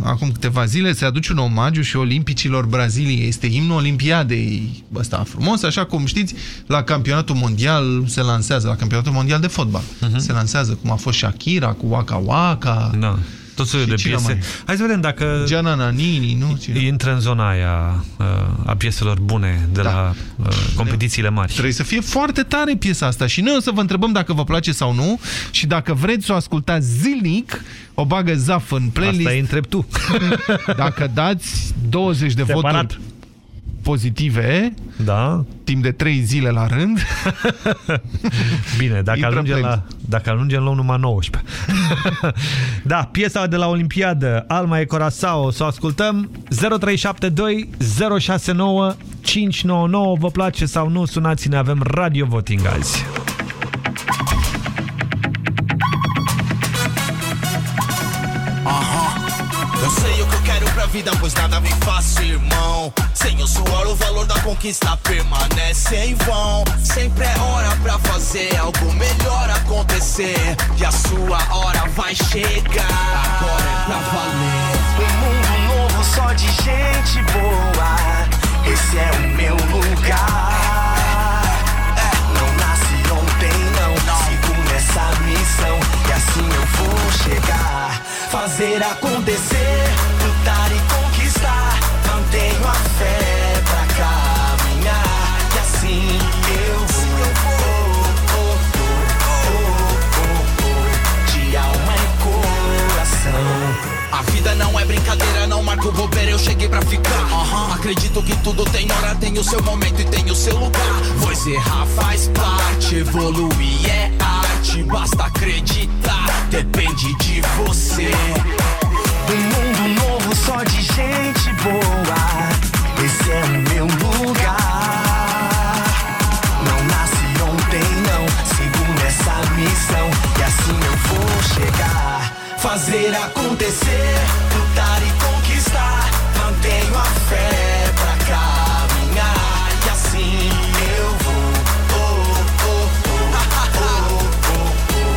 acum câteva zile, se aduce un omagiu și olimpicilor Braziliei. Este imnul Olimpiadei ăsta frumos, așa cum știți, la campionatul mondial se lansează, la campionatul mondial de fotbal, Mhm. se lansează cum a fost Shakira cu Waka Waka. Da. Tot soiul de cine piese. mai? Hai să vedem dacă Gianna Nannini, nu? Cine? intră în zona aia uh, a pieselor bune de la uh, competițiile mari. Trebuie să fie foarte tare piesa asta și noi o să vă întrebăm dacă vă place sau nu și dacă vreți să o ascultați zilnic, o bagă Zaf în playlist. Asta e întreb tu. [laughs] Dacă dați 20 de Separat. voturi pozitive, da. timp de 3 zile la rând, [laughs] Bine, dacă Intră ajungem, playlist. la, dacă ajungem la numai 19. [laughs] da, piesa de la Olimpiadă, Alma e Corasao, să o ascultăm 0372 069 599. Vă place sau nu? Sunați-ne, avem radio voting azi. Sem o suor, o valor da conquista permanece em vão. Sempre é hora pra fazer algo melhor acontecer. E a sua hora vai chegar. Agora é pra valer. Um mundo novo só de gente boa. Esse é o meu lugar. É, não nasci ontem, não. Sigo nessa missão. E assim eu vou chegar. Fazer acontecer, lutar e conquistar. Mantenho a fé pra caminhar. E assim eu vou. Oh, oh, oh, oh, oh, de alma e coração. A vida não é brincadeira, não marco bobeira, eu cheguei pra ficar. Acredito que tudo tem hora, tem o seu momento e tem o seu lugar. Pois errar faz parte, evoluir é arte. Basta acreditar, depende de você. Um mundo novo só de gente Esse é o meu lugar. Não nasci ontem, não. Sigo nessa missão. E assim eu vou chegar. Fazer acontecer, lutar e conquistar. Mantenho a fé pra caminhar. E assim eu vou. Oh, oh, oh, oh, oh, oh,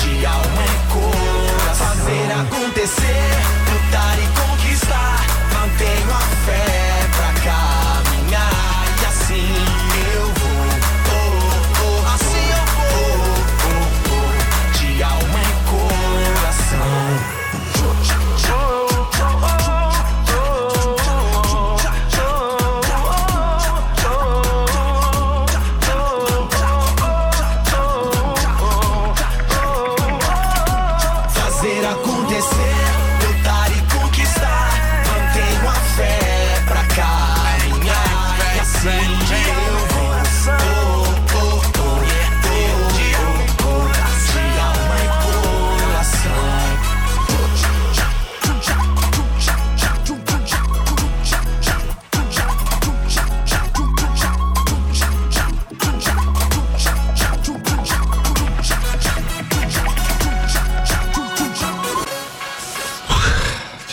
de alma e coração. Fazer acontecer,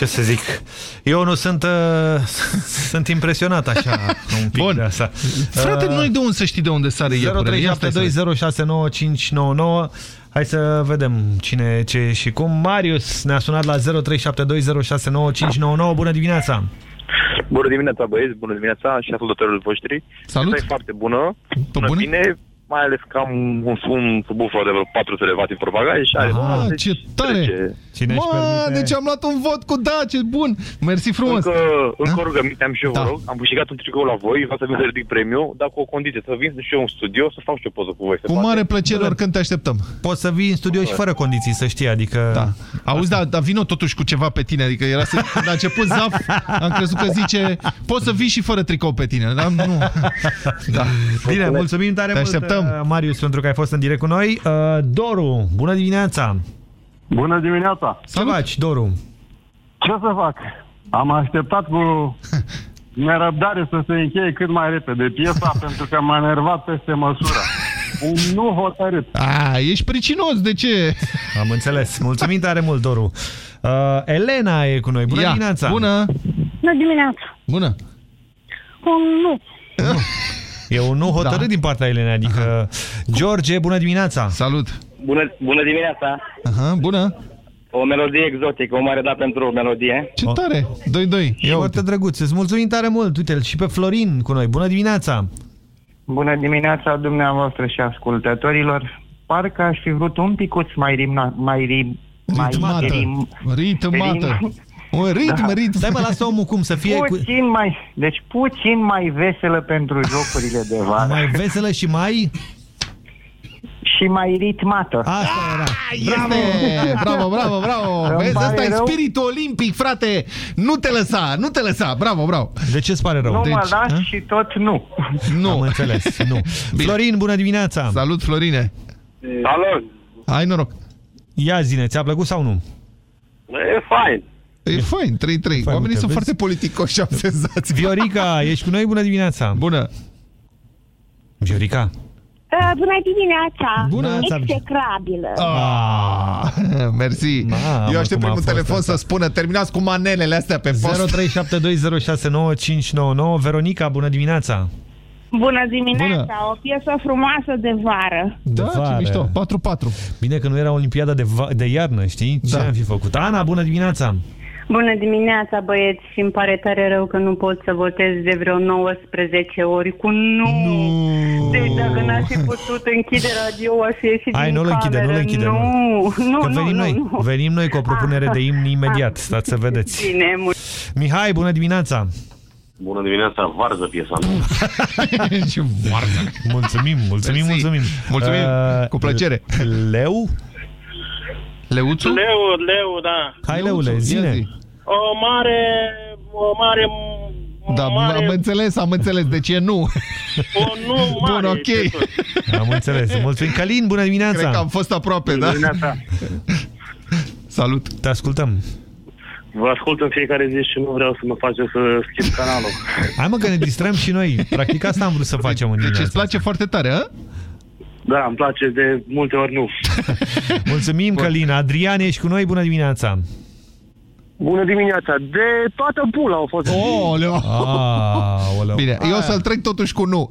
să zic? Eu nu sunt, uh, [laughs] sunt impresionat așa un pic Bun. de asta. Frate, Uh, noi de unde să știi de unde sare iepurele? Ia stai să vezi. 0372069599 Hai să vedem cine, ce și cum. Marius ne-a sunat la 0372069599 Bună dimineața! Bună dimineața, băieți, bună dimineața și ascultătorilor voștri. Salut. Asta e foarte bună, bună bune? bine, mai ales că am un, un subwoofer de vreo 400 de W în propagare și are... Ah, deci ce tare! trece. Cine își Mă, permite- deci am luat un vot cu da, ce bun! Mersi frumos! Încă, încă o rugăminte am și eu, Da. vă rog. Am câștigat un tricou la voi, vreau să vin să ridic premiu, dar cu o condiție, să vin și eu în studio, să fac și o poză cu voi. se Cu poate? mare plăcere oricând te așteptăm. Poți să vii în studio și fără condiții, să știi, adică... Da. Auzi, dar da, vino totuși cu ceva pe tine, adică era să, când a început Zaf, am crezut că zice, poți să vii și fără tricou pe tine, dar nu. [laughs] Da. Bine, mulțumim tare Te mult, așteptăm. Uh, Marius, pentru că ai fost în direct cu noi. Uh, Doru, bună dimineața! Bună dimineața! Ce faci, Doru? Ce să fac? Am așteptat cu [laughs] nerăbdare să se încheie cât mai repede piesa [laughs] pentru că m-a enervat peste măsură. Un nu hotărât. A, ești pricinos, de ce? Am înțeles. Mulțumim tare mult, Doru. Uh, Elena e cu noi. Bună Ia, dimineața! Bună! Bună dimineața! Bună! Un nu. [laughs] E un nu hotărât Da. din partea Elenei, adică... George, bună dimineața! Salut! Bună, bună dimineața! Aha, bună! O melodie exotică, o mare da pentru o melodie. Ce tare! 2-2. E foarte drăguț. Îți mulțumim tare mult. Uite, și pe Florin cu noi. Bună dimineața! Bună dimineața dumneavoastră și ascultătorilor. Parcă aș fi vrut un picuț mai rimna, mai rim, mai Ritmată. rim, Ritmată. rim- Un ritm, Da. ritm. Stai mă, lasă omul cum să fie... Cu... puțin mai, deci puțin mai veselă pentru jocurile de vară. Mai veselă și mai... Și mai ritmată. Asta era. Bravo! Bravo, bravo, bravo! Îmi Vezi, pare ăsta e rău. spiritul olimpic, frate! Nu te lăsa, nu te lăsa! Bravo, bravo! De ce îți pare rău? Nu mă Deci, las hă? și tot nu. Nu. Am înțeles, nu. [laughs] Florin, bună dimineața! Salut, Florine! Salut! Hai noroc! Ia zine, ți-a plăcut sau nu? E fain. E fain, 3-3. Oamenii uite, sunt vezi? foarte politicoși, am senzația. Viorica, ești cu noi? Bună dimineața! Bună! Viorica? Uh, bună dimineața! Bună. Execrabilă! Ah, mersi. Mamă, Eu aștept cum a primul fost telefon asta. să spună terminați cu manelele astea pe post. 0372069599 Veronica, bună dimineața! Bună dimineața! Bună. O piesă frumoasă de vară. De Da, ce vară. mișto. 4-4. Bine că nu era Olimpiada de, va- de iarnă, știi? Ce Da. am fi făcut? Ana, bună dimineața! Bună dimineața, băieți, și îmi pare tare rău că nu pot să votez de vreo 19 ori cu nu. nu. Deci dacă n-aș fi putut închide radio, aș fi ieșit Hai, din nu-l închide, cameră. nu-l închide, Nu, nu, Că nu, venim nu, noi, nu. venim noi cu o propunere de imn imediat, stați să vedeți. Bine, mult. Mihai, bună dimineața! Bună dimineața, varză piesa. și [laughs] varză. Mulțumim, mulțumim, Mersi. mulțumim. Mulțumim, cu plăcere. Leu? Leuțu? Leu, leu, da. Hai, Leule, zine. O mare, o mare, Da, o mare, am înțeles, am înțeles. De ce nu? o nu [laughs] mare. Bun, ok. de tot. Am înțeles. Mulțumim. Călin, bună dimineața! Cred că am fost aproape, da? dimineața. Salut. Te ascultăm. Vă ascult în fiecare zi și nu vreau să mă faceți să schimb canalul. Hai mă că ne distrăm și noi. Practic asta am vrut să facem în Deci dimineața. îți place foarte tare, a? Da, îmi place de multe ori nu. Mulțumim, Călin. Adrian, ești cu noi? Bună dimineața! Bună dimineața, de toată pula au fost. Oh, leo. Aoleu. Bine, eu o să-l trec totuși cu nu.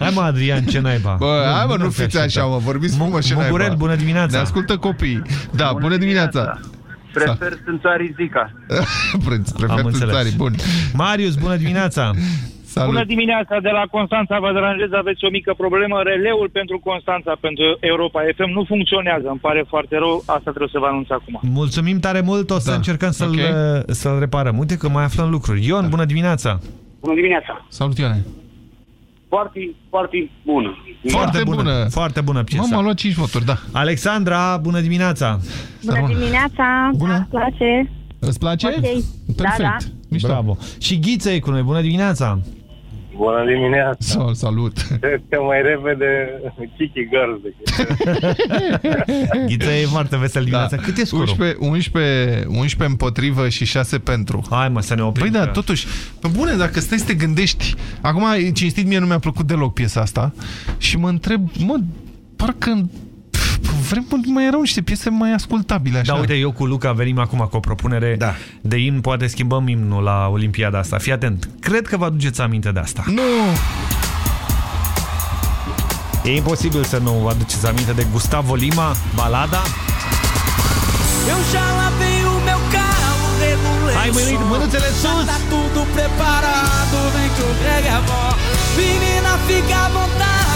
Hai mă, Adrian, ce naiba? Bă, hai mă, nu fi fiți așa, mă, vorbiți frumos și Mugurel, naiba. bună dimineața! Ne ascultă copiii. Da, bună dimineața. Prefer țânțarii Zica. [laughs] Prinț, Am prefer înțeles. țânțarii, bun. Marius, bună dimineața! Salut. Bună dimineața, de la Constanța vă deranjez, aveți o mică problemă. Releul pentru Constanța, pentru Europa FM, nu funcționează. Îmi pare foarte rău, asta trebuie să vă anunț acum. Mulțumim tare mult, o să Da. încercăm să-l Ok. să reparăm. Uite că mai aflăm lucruri. Ion, bună dimineața! Bună dimineața. Salut, Ioane. Foarte, foarte bună. Foarte bună. Foarte bună piesa. Mama a luat 5 voturi, da. Alexandra, bună dimineața! Bună dimineața! Bună. Îmi place? Îți place? Ok. Perfect. Da, da. Mișto. Bravo! Și Ghiță e cu noi, bună dimineața! Bună dimineața. Sal, salut. Cred că mai repede Kiki Girls decât... [laughs] Ghiță e foarte vesel dimineața. Cât e scorul? 11, 11, 11 împotrivă și 6 pentru. Hai mă, să ne oprim. Păi da, că- totuși, pe bune, dacă stai să te gândești, acum, cinstit, mie nu mi-a plăcut deloc piesa asta și mă întreb, mă, parcă în pf, vremuri mai erau niște piese mai ascultabile, așa. Da, uite, eu cu Luca venim acum cu o propunere Da. de imn, poate schimbăm imnul la Olimpiada asta. Fii atent, cred că vă aduceți aminte de asta. Nu! E imposibil să nu vă aduceți aminte de Gustavo Lima, balada. Eu já lavei o meu carro, regulei Hai, o mâini- som. mânuțele Já sus! Tá tudo preparado, vem que o Greg é bom. Menina, fica à vontade,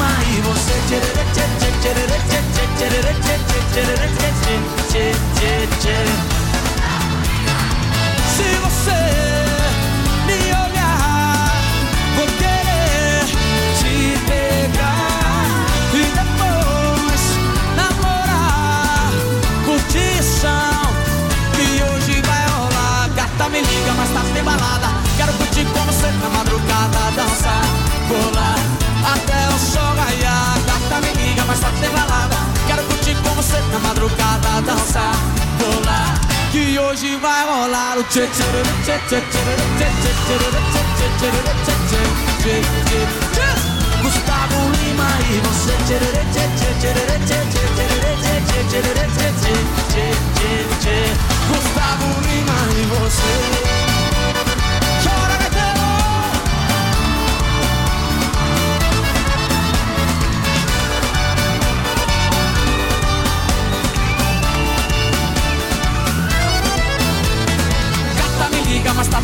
ama e você Se você arriveront là Gustavo Lima e você Gustavo Lima e você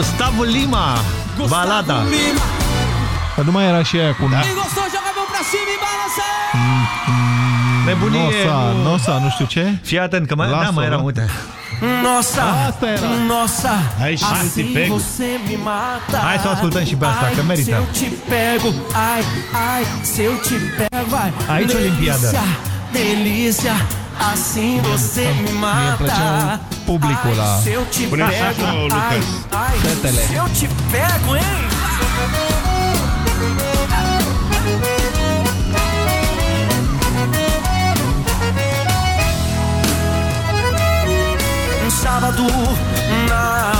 Gustavo Lima, balada. Dar nu mai era și aia cu... Da. Quem gostou, joga a mão pra cima e balança Nebunie. Nosa, nu- Nosa, nu știu ce. Fii atent că mai, da, Lasă-o, mai era, nu? uite. Nossa, Asta era. nossa, și assim você me mata. Hai să o ascultăm și pe asta, Ai, că merită. Se eu te pego, ai, ai, se eu te pego, ai. Aici Olimpiada. Delícia, delícia, assim você me mata público ai, lá. Se eu te Por pego, Lucas. ai, ai, se eu te pego, hein? Um sábado na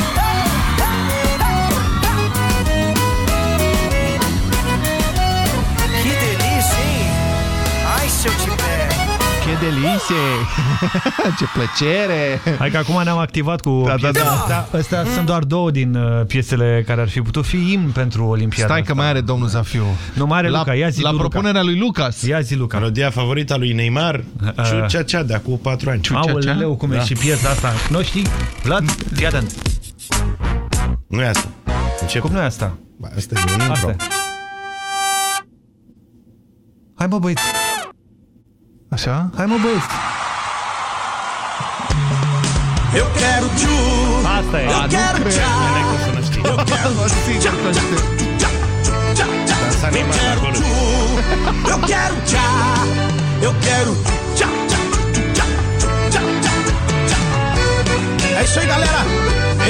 Que delícia, hein? Ai, se eu te pego. Ce delicie! [laughs] Ce plăcere! Hai că acum ne-am activat cu Da, da, piesele da. astea. Astea sunt doar două din uh, piesele care ar fi putut fi imn pentru Olimpiada Stai că mai are domnul Zafiu. Nu mai are La- Luca, ia zi la tu, Luca. propunerea lui Lucas. Ia zi, Luca. Melodia favorită a lui Neymar, Uh, Ciucea-cea, de acum 4 ani. Aoleu, cum e Da. și piesa asta. Nu știi? Vlad, fii atent. Nu e asta. Încep. Cum nu e asta? Ba, asta e un intro. Asta. Hai mă băieți. Așa? Hai mă băieți. Eu quero tchu. Asta e. Eu A, nu quero cred. tchau. N-ai cum să nu știi. Eu quero [laughs] Sigur că știu. Dansa Eu Neymar quero acolo. tchu. Eu quero tchá. Eu quero tchá, tchá, tchá, tchá, tchá, tchá. É isso aí, galera.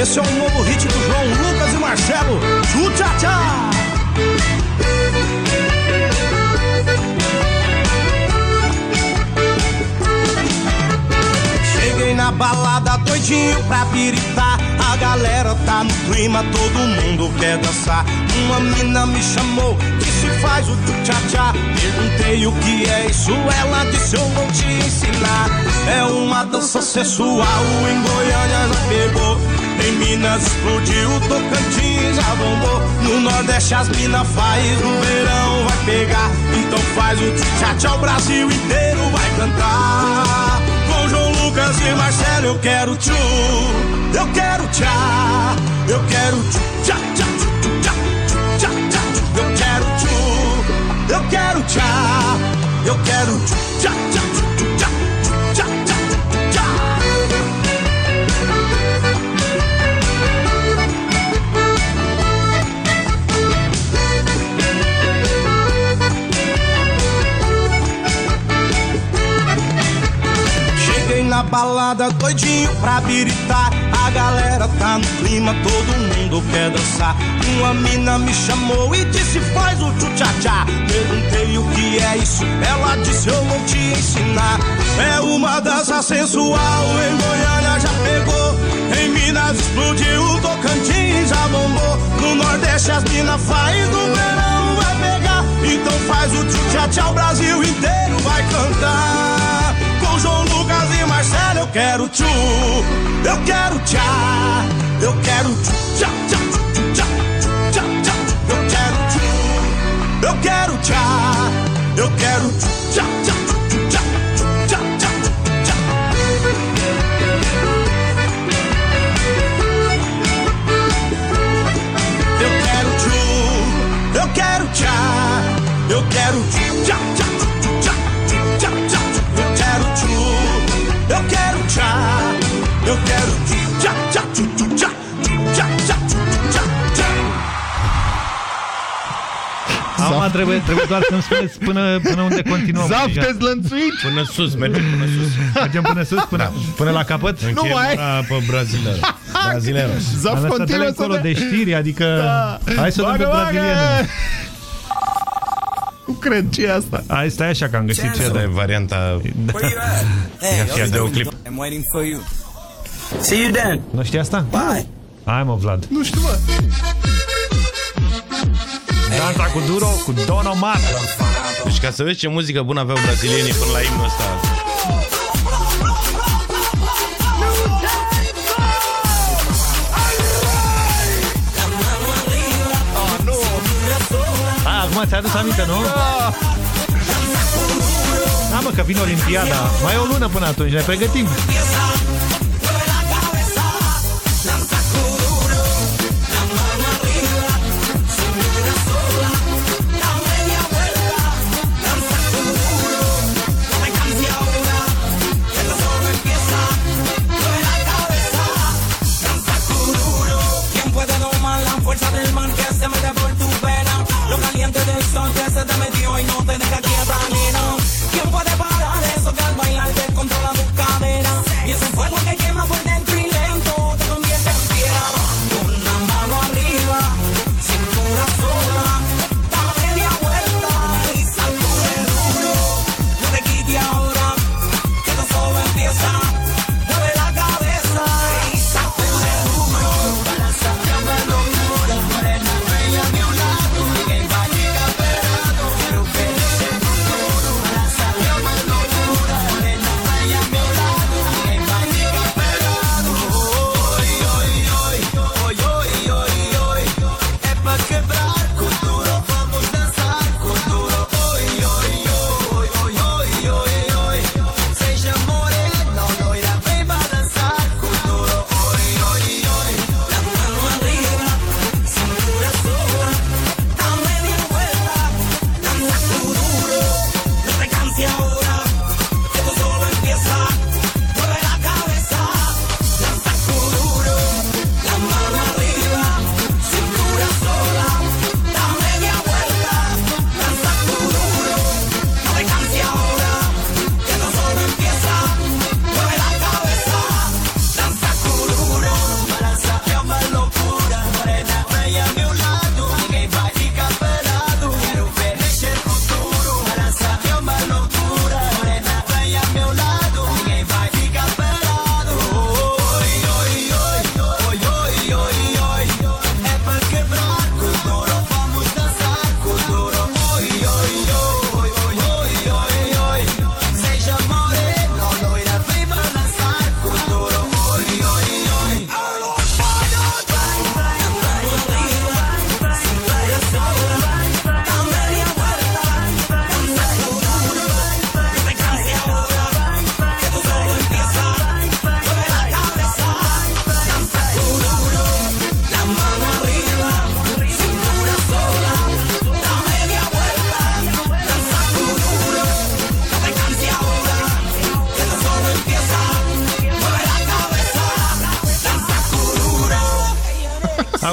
Esse é o novo hit do João Lucas e Marcelo. Tchu, tchá, tchá. Balada doidinho pra piritar. A galera tá no clima, todo mundo quer dançar. Uma mina me chamou, disse faz o tchá-tchá. Perguntei o que é isso, ela disse eu vou te ensinar. É uma dança sensual, em Goiânia já pegou. Em Minas explodiu, Tocantins já bombou. No Nordeste as minas faz, no verão vai pegar. Então faz o tchá-tchá, o Brasil inteiro vai cantar. Lucas e Marcelo eu quero tchu, eu quero tchá, eu quero tchu, tchá, tchá, tchá, tchá, tchá, eu quero tchu, eu quero tchá, eu quero tchu, tchá, tchá, tchá, balada doidinho pra biritar. A galera tá no clima, todo mundo quer dançar. Uma mina me chamou e disse faz o tchu-tchá-tchá. Perguntei o que é isso, ela disse eu vou te ensinar. É uma dança sensual, em Goiânia já pegou. Em Minas explodiu, Tocantins já bombou. No Nordeste as minas faz, no verão vai pegar. Então faz o tchu-tchá-tchá, o Brasil inteiro vai cantar. Quero tchu, eu quero tchá, eu quero tchu, tchá, tchá, tchá, tchá, tchá, eu quero tchu, eu quero tchá, eu quero tchu, tchá, tchá, tchá, tchá, tchá, tchá. Eu quero tchu, eu quero tchá, eu quero tchu, tchá, tchá, eu quero tchu, tchá, tchá, tchu, tchu, tchá, tchá, tchá, tchá, tchá. Acum trebuie, trebuie doar să-mi spuneți până, până unde continuăm. Zaf, Adică te-ți lănțuit? Până sus, mergem până sus. Mergem până sus, până, până la capăt? Nu mai. Încheiem pe Brazilero. Brazileros. Zaf Am lăsat continuă ele să acolo dea- de știri, adică... Da. Hai să o dăm pe Bagă, bagă! braziliană. Nu cred ce e asta. Hai, stai așa că am găsit ce Asta e varianta Hey, videoclip. I'm waiting for you. See you then. Nu știi asta? Bye. Hai mă, Vlad. Nu știu, mă. Danța cu Duro, cu Don Omar. Deci ca să vezi ce muzică bună aveau brazilienii până la imnul ăsta. A, acum ți-a adus aminte, nu? Da, mă, că vine Olimpiada. Mai e o lună până atunci, ne pregătim.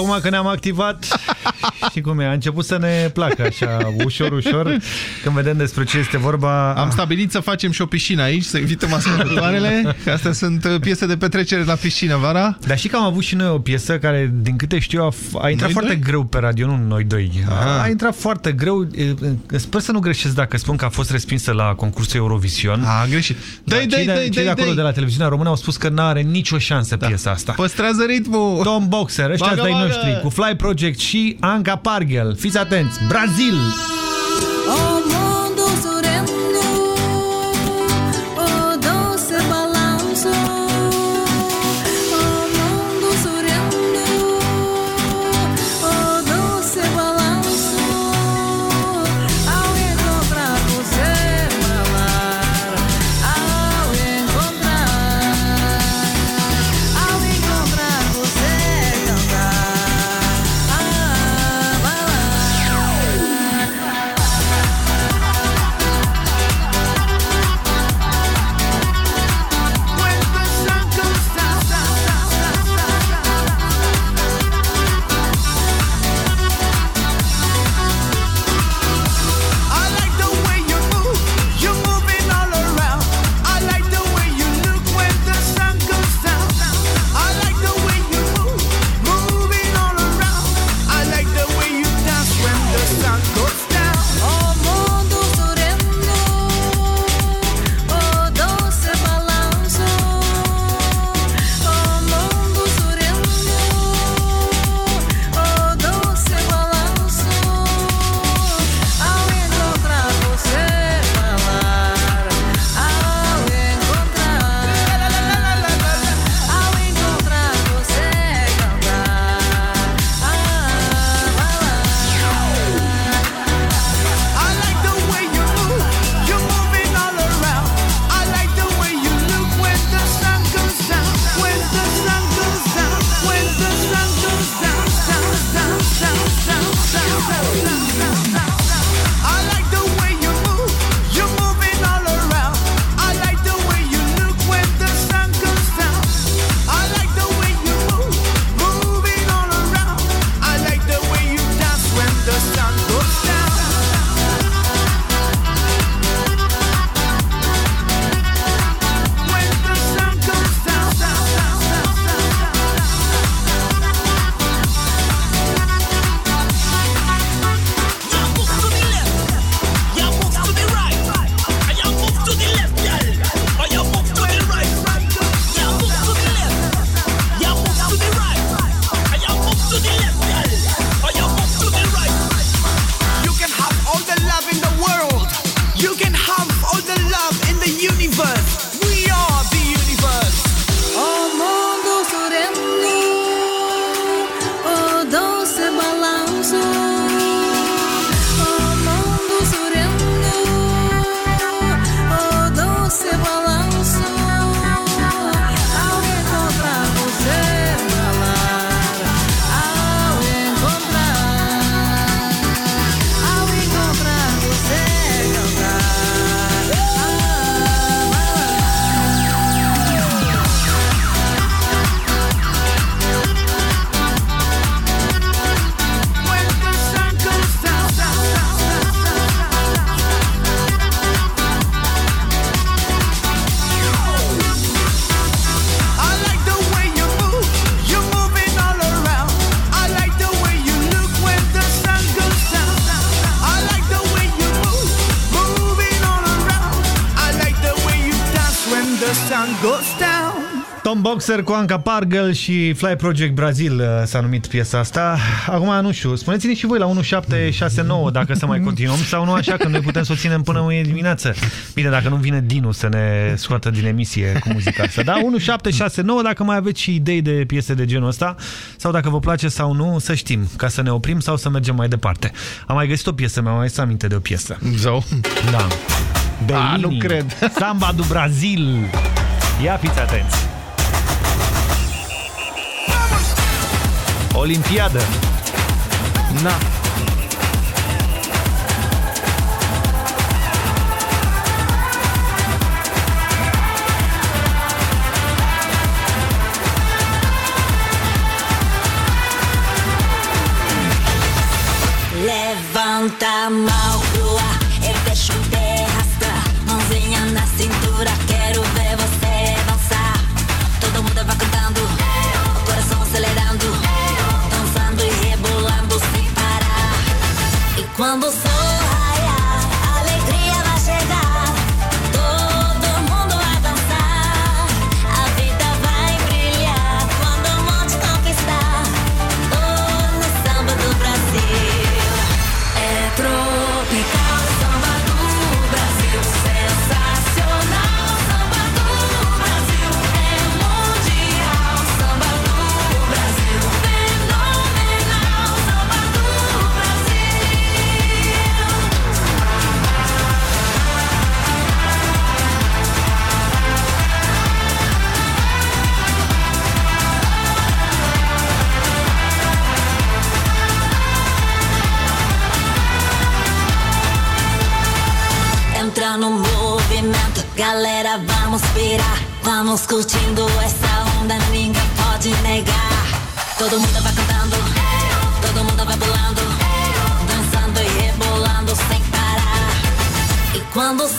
Acum că ne-am activat, [laughs] știi cum e, a început să ne placă așa, ușor, ușor, când vedem despre ce este vorba. Am stabilit să facem și o piscină aici, să invităm ascultătoarele, că astea sunt uh, piese de petrecere la piscină vara. Dar și că am avut și noi o piesă care, din câte știu, a, a intrat Noi foarte doi? greu pe radio, nu noi doi. A, Ah. a intrat foarte greu. E, Sper să nu greșesc dacă spun că a fost respinsă la concursul Eurovision. A, greșit. Dai, Dar dai, cei de, dai, cei dai, de acolo dai. de la televiziunea română au spus că nu are nicio șansă piesa asta. Păstrează ritmul! Tom Boxer, ăștia Bagă, de bagă! noștri, cu Fly Project și Anca Pargel. Fiți atenți! Brazil! Boxer cu Anca Pargel și Fly Project Brazil uh, s-a numit piesa asta. Acum, nu știu, spuneți-ne și voi la 1769 dacă să mai continuăm sau nu așa, că noi putem să o ținem până mâine dimineață. Bine, dacă nu vine Dinu să ne scoată din emisie cu muzica asta. Da? 1769, dacă mai aveți și idei de piese de genul ăsta sau dacă vă place sau nu, să știm, ca să ne oprim sau să mergem mai departe. Am mai găsit o piesă, mi-am mai să aminte de o piesă. Zău? Da. A, nu Bellini, cred. Samba do Brazil. Ia fiți atenți. Olimpiada. Na Levanta a mão. Quando sai Vamos curtindo essa onda, ninguém pode negar. Todo mundo vai cantando, todo mundo vai pulando, dançando e rebolando sem parar. E quando o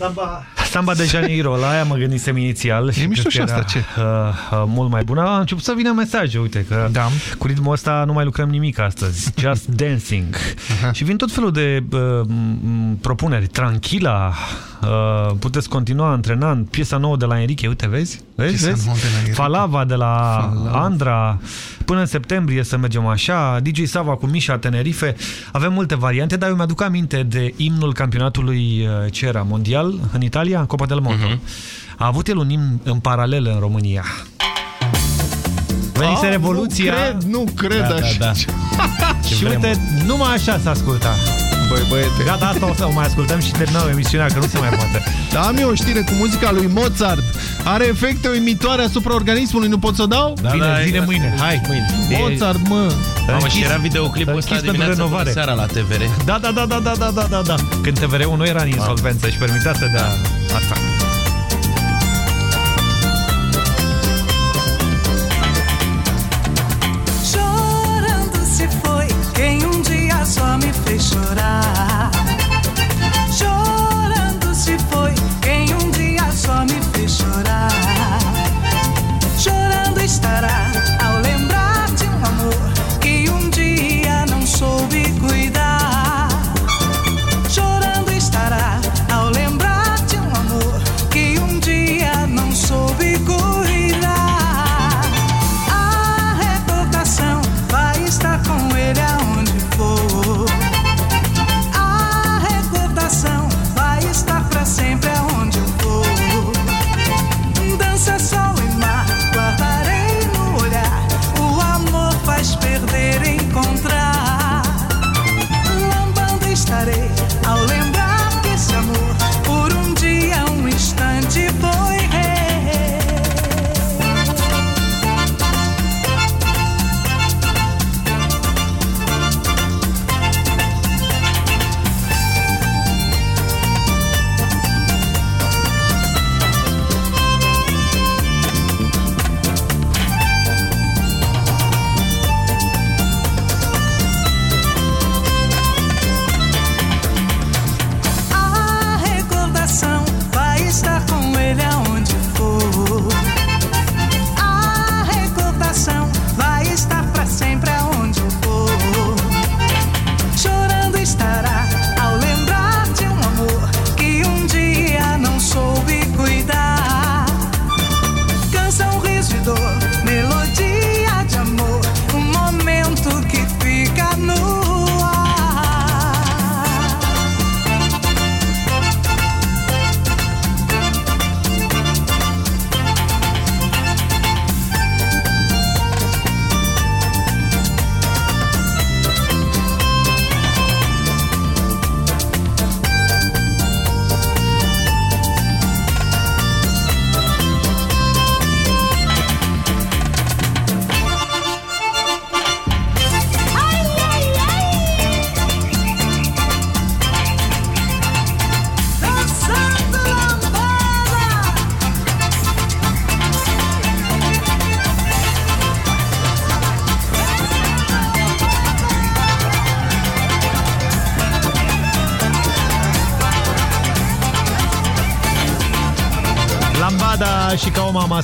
三八。Samba de Janeiro, la aia mă gândisem inițial. Și mișto cred și că asta, era, ce? Uh, uh, mult mai bună. A început să vină mesaje, uite, că da. cu ritmul ăsta nu mai lucrăm nimic astăzi. Just [laughs] dancing. Și vin tot felul de uh, m, propuneri. Tranquila, uh, puteți continua antrenant. Piesa nouă de la Enrique, uite, vezi? Vezi? Piesa vezi? nouă de la Enrique. Falava de la Falava. Andra. Până în septembrie să mergem așa. DJ Sava cu Misha Tenerife. Avem multe variante, dar eu mi-aduc aminte de imnul campionatului uh, ce era, mondial în Italia, Copa del Mondo. A avut el un imn în paralel în România. Venise Ah, Revoluția. Nu cred, nu cred Da, așa. da, da. Și [laughs] uite, numai așa s-a ascultat. Băi, băiete. Gata, asta o să o mai ascultăm și terminăm emisiunea, că nu se mai poate. Da, am eu o știre cu muzica lui Mozart. Are efecte uimitoare asupra organismului, nu pot să o dau? Da, Bine, da, zine da, exact. mâine. Hai, mâine. Mozart, mă. Mamă, și era videoclipul ăsta dimineața renovare. seara la TVR. Da, da, da, da, da, da, da, da. Când TVR-ul nu era în insolvență ah. și permitea să dea asta. Só me fez chorar.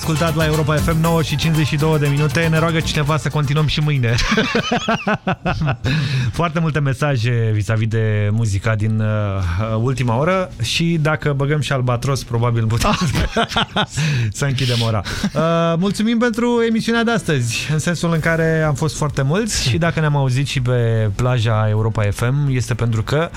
Ascultat la Europa FM 9 și 52 de minute. Ne roagă cineva să continuăm și mâine. [laughs] Foarte multe mesaje vis-a-vis -vis de muzica din uh, ultima oră și dacă băgăm și Albatros, probabil putem [laughs] să închidem ora. Uh, mulțumim pentru emisiunea de astăzi, în sensul în care am fost foarte mulți și dacă ne-am auzit și pe plaja Europa FM, este pentru că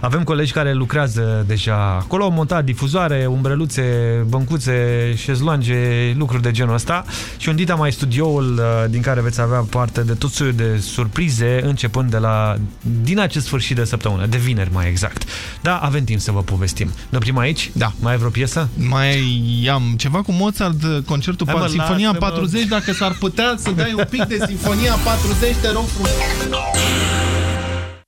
avem colegi care lucrează deja acolo, au montat difuzoare, umbreluțe, băncuțe, șezloange, lucruri de genul ăsta și un dita mai studioul uh, din care veți avea parte de tot soiul de surprize începând de la din acest sfârșit de săptămână, de vineri mai exact. Da, avem timp să vă povestim. Ne oprim aici? Da. Mai ai vreo piesă? Mai am ceva cu Mozart, concertul, Hai, mă, Sinfonia lasă-mă. 40, dacă s-ar putea să dai un pic de Sinfonia 40, te rog frumos.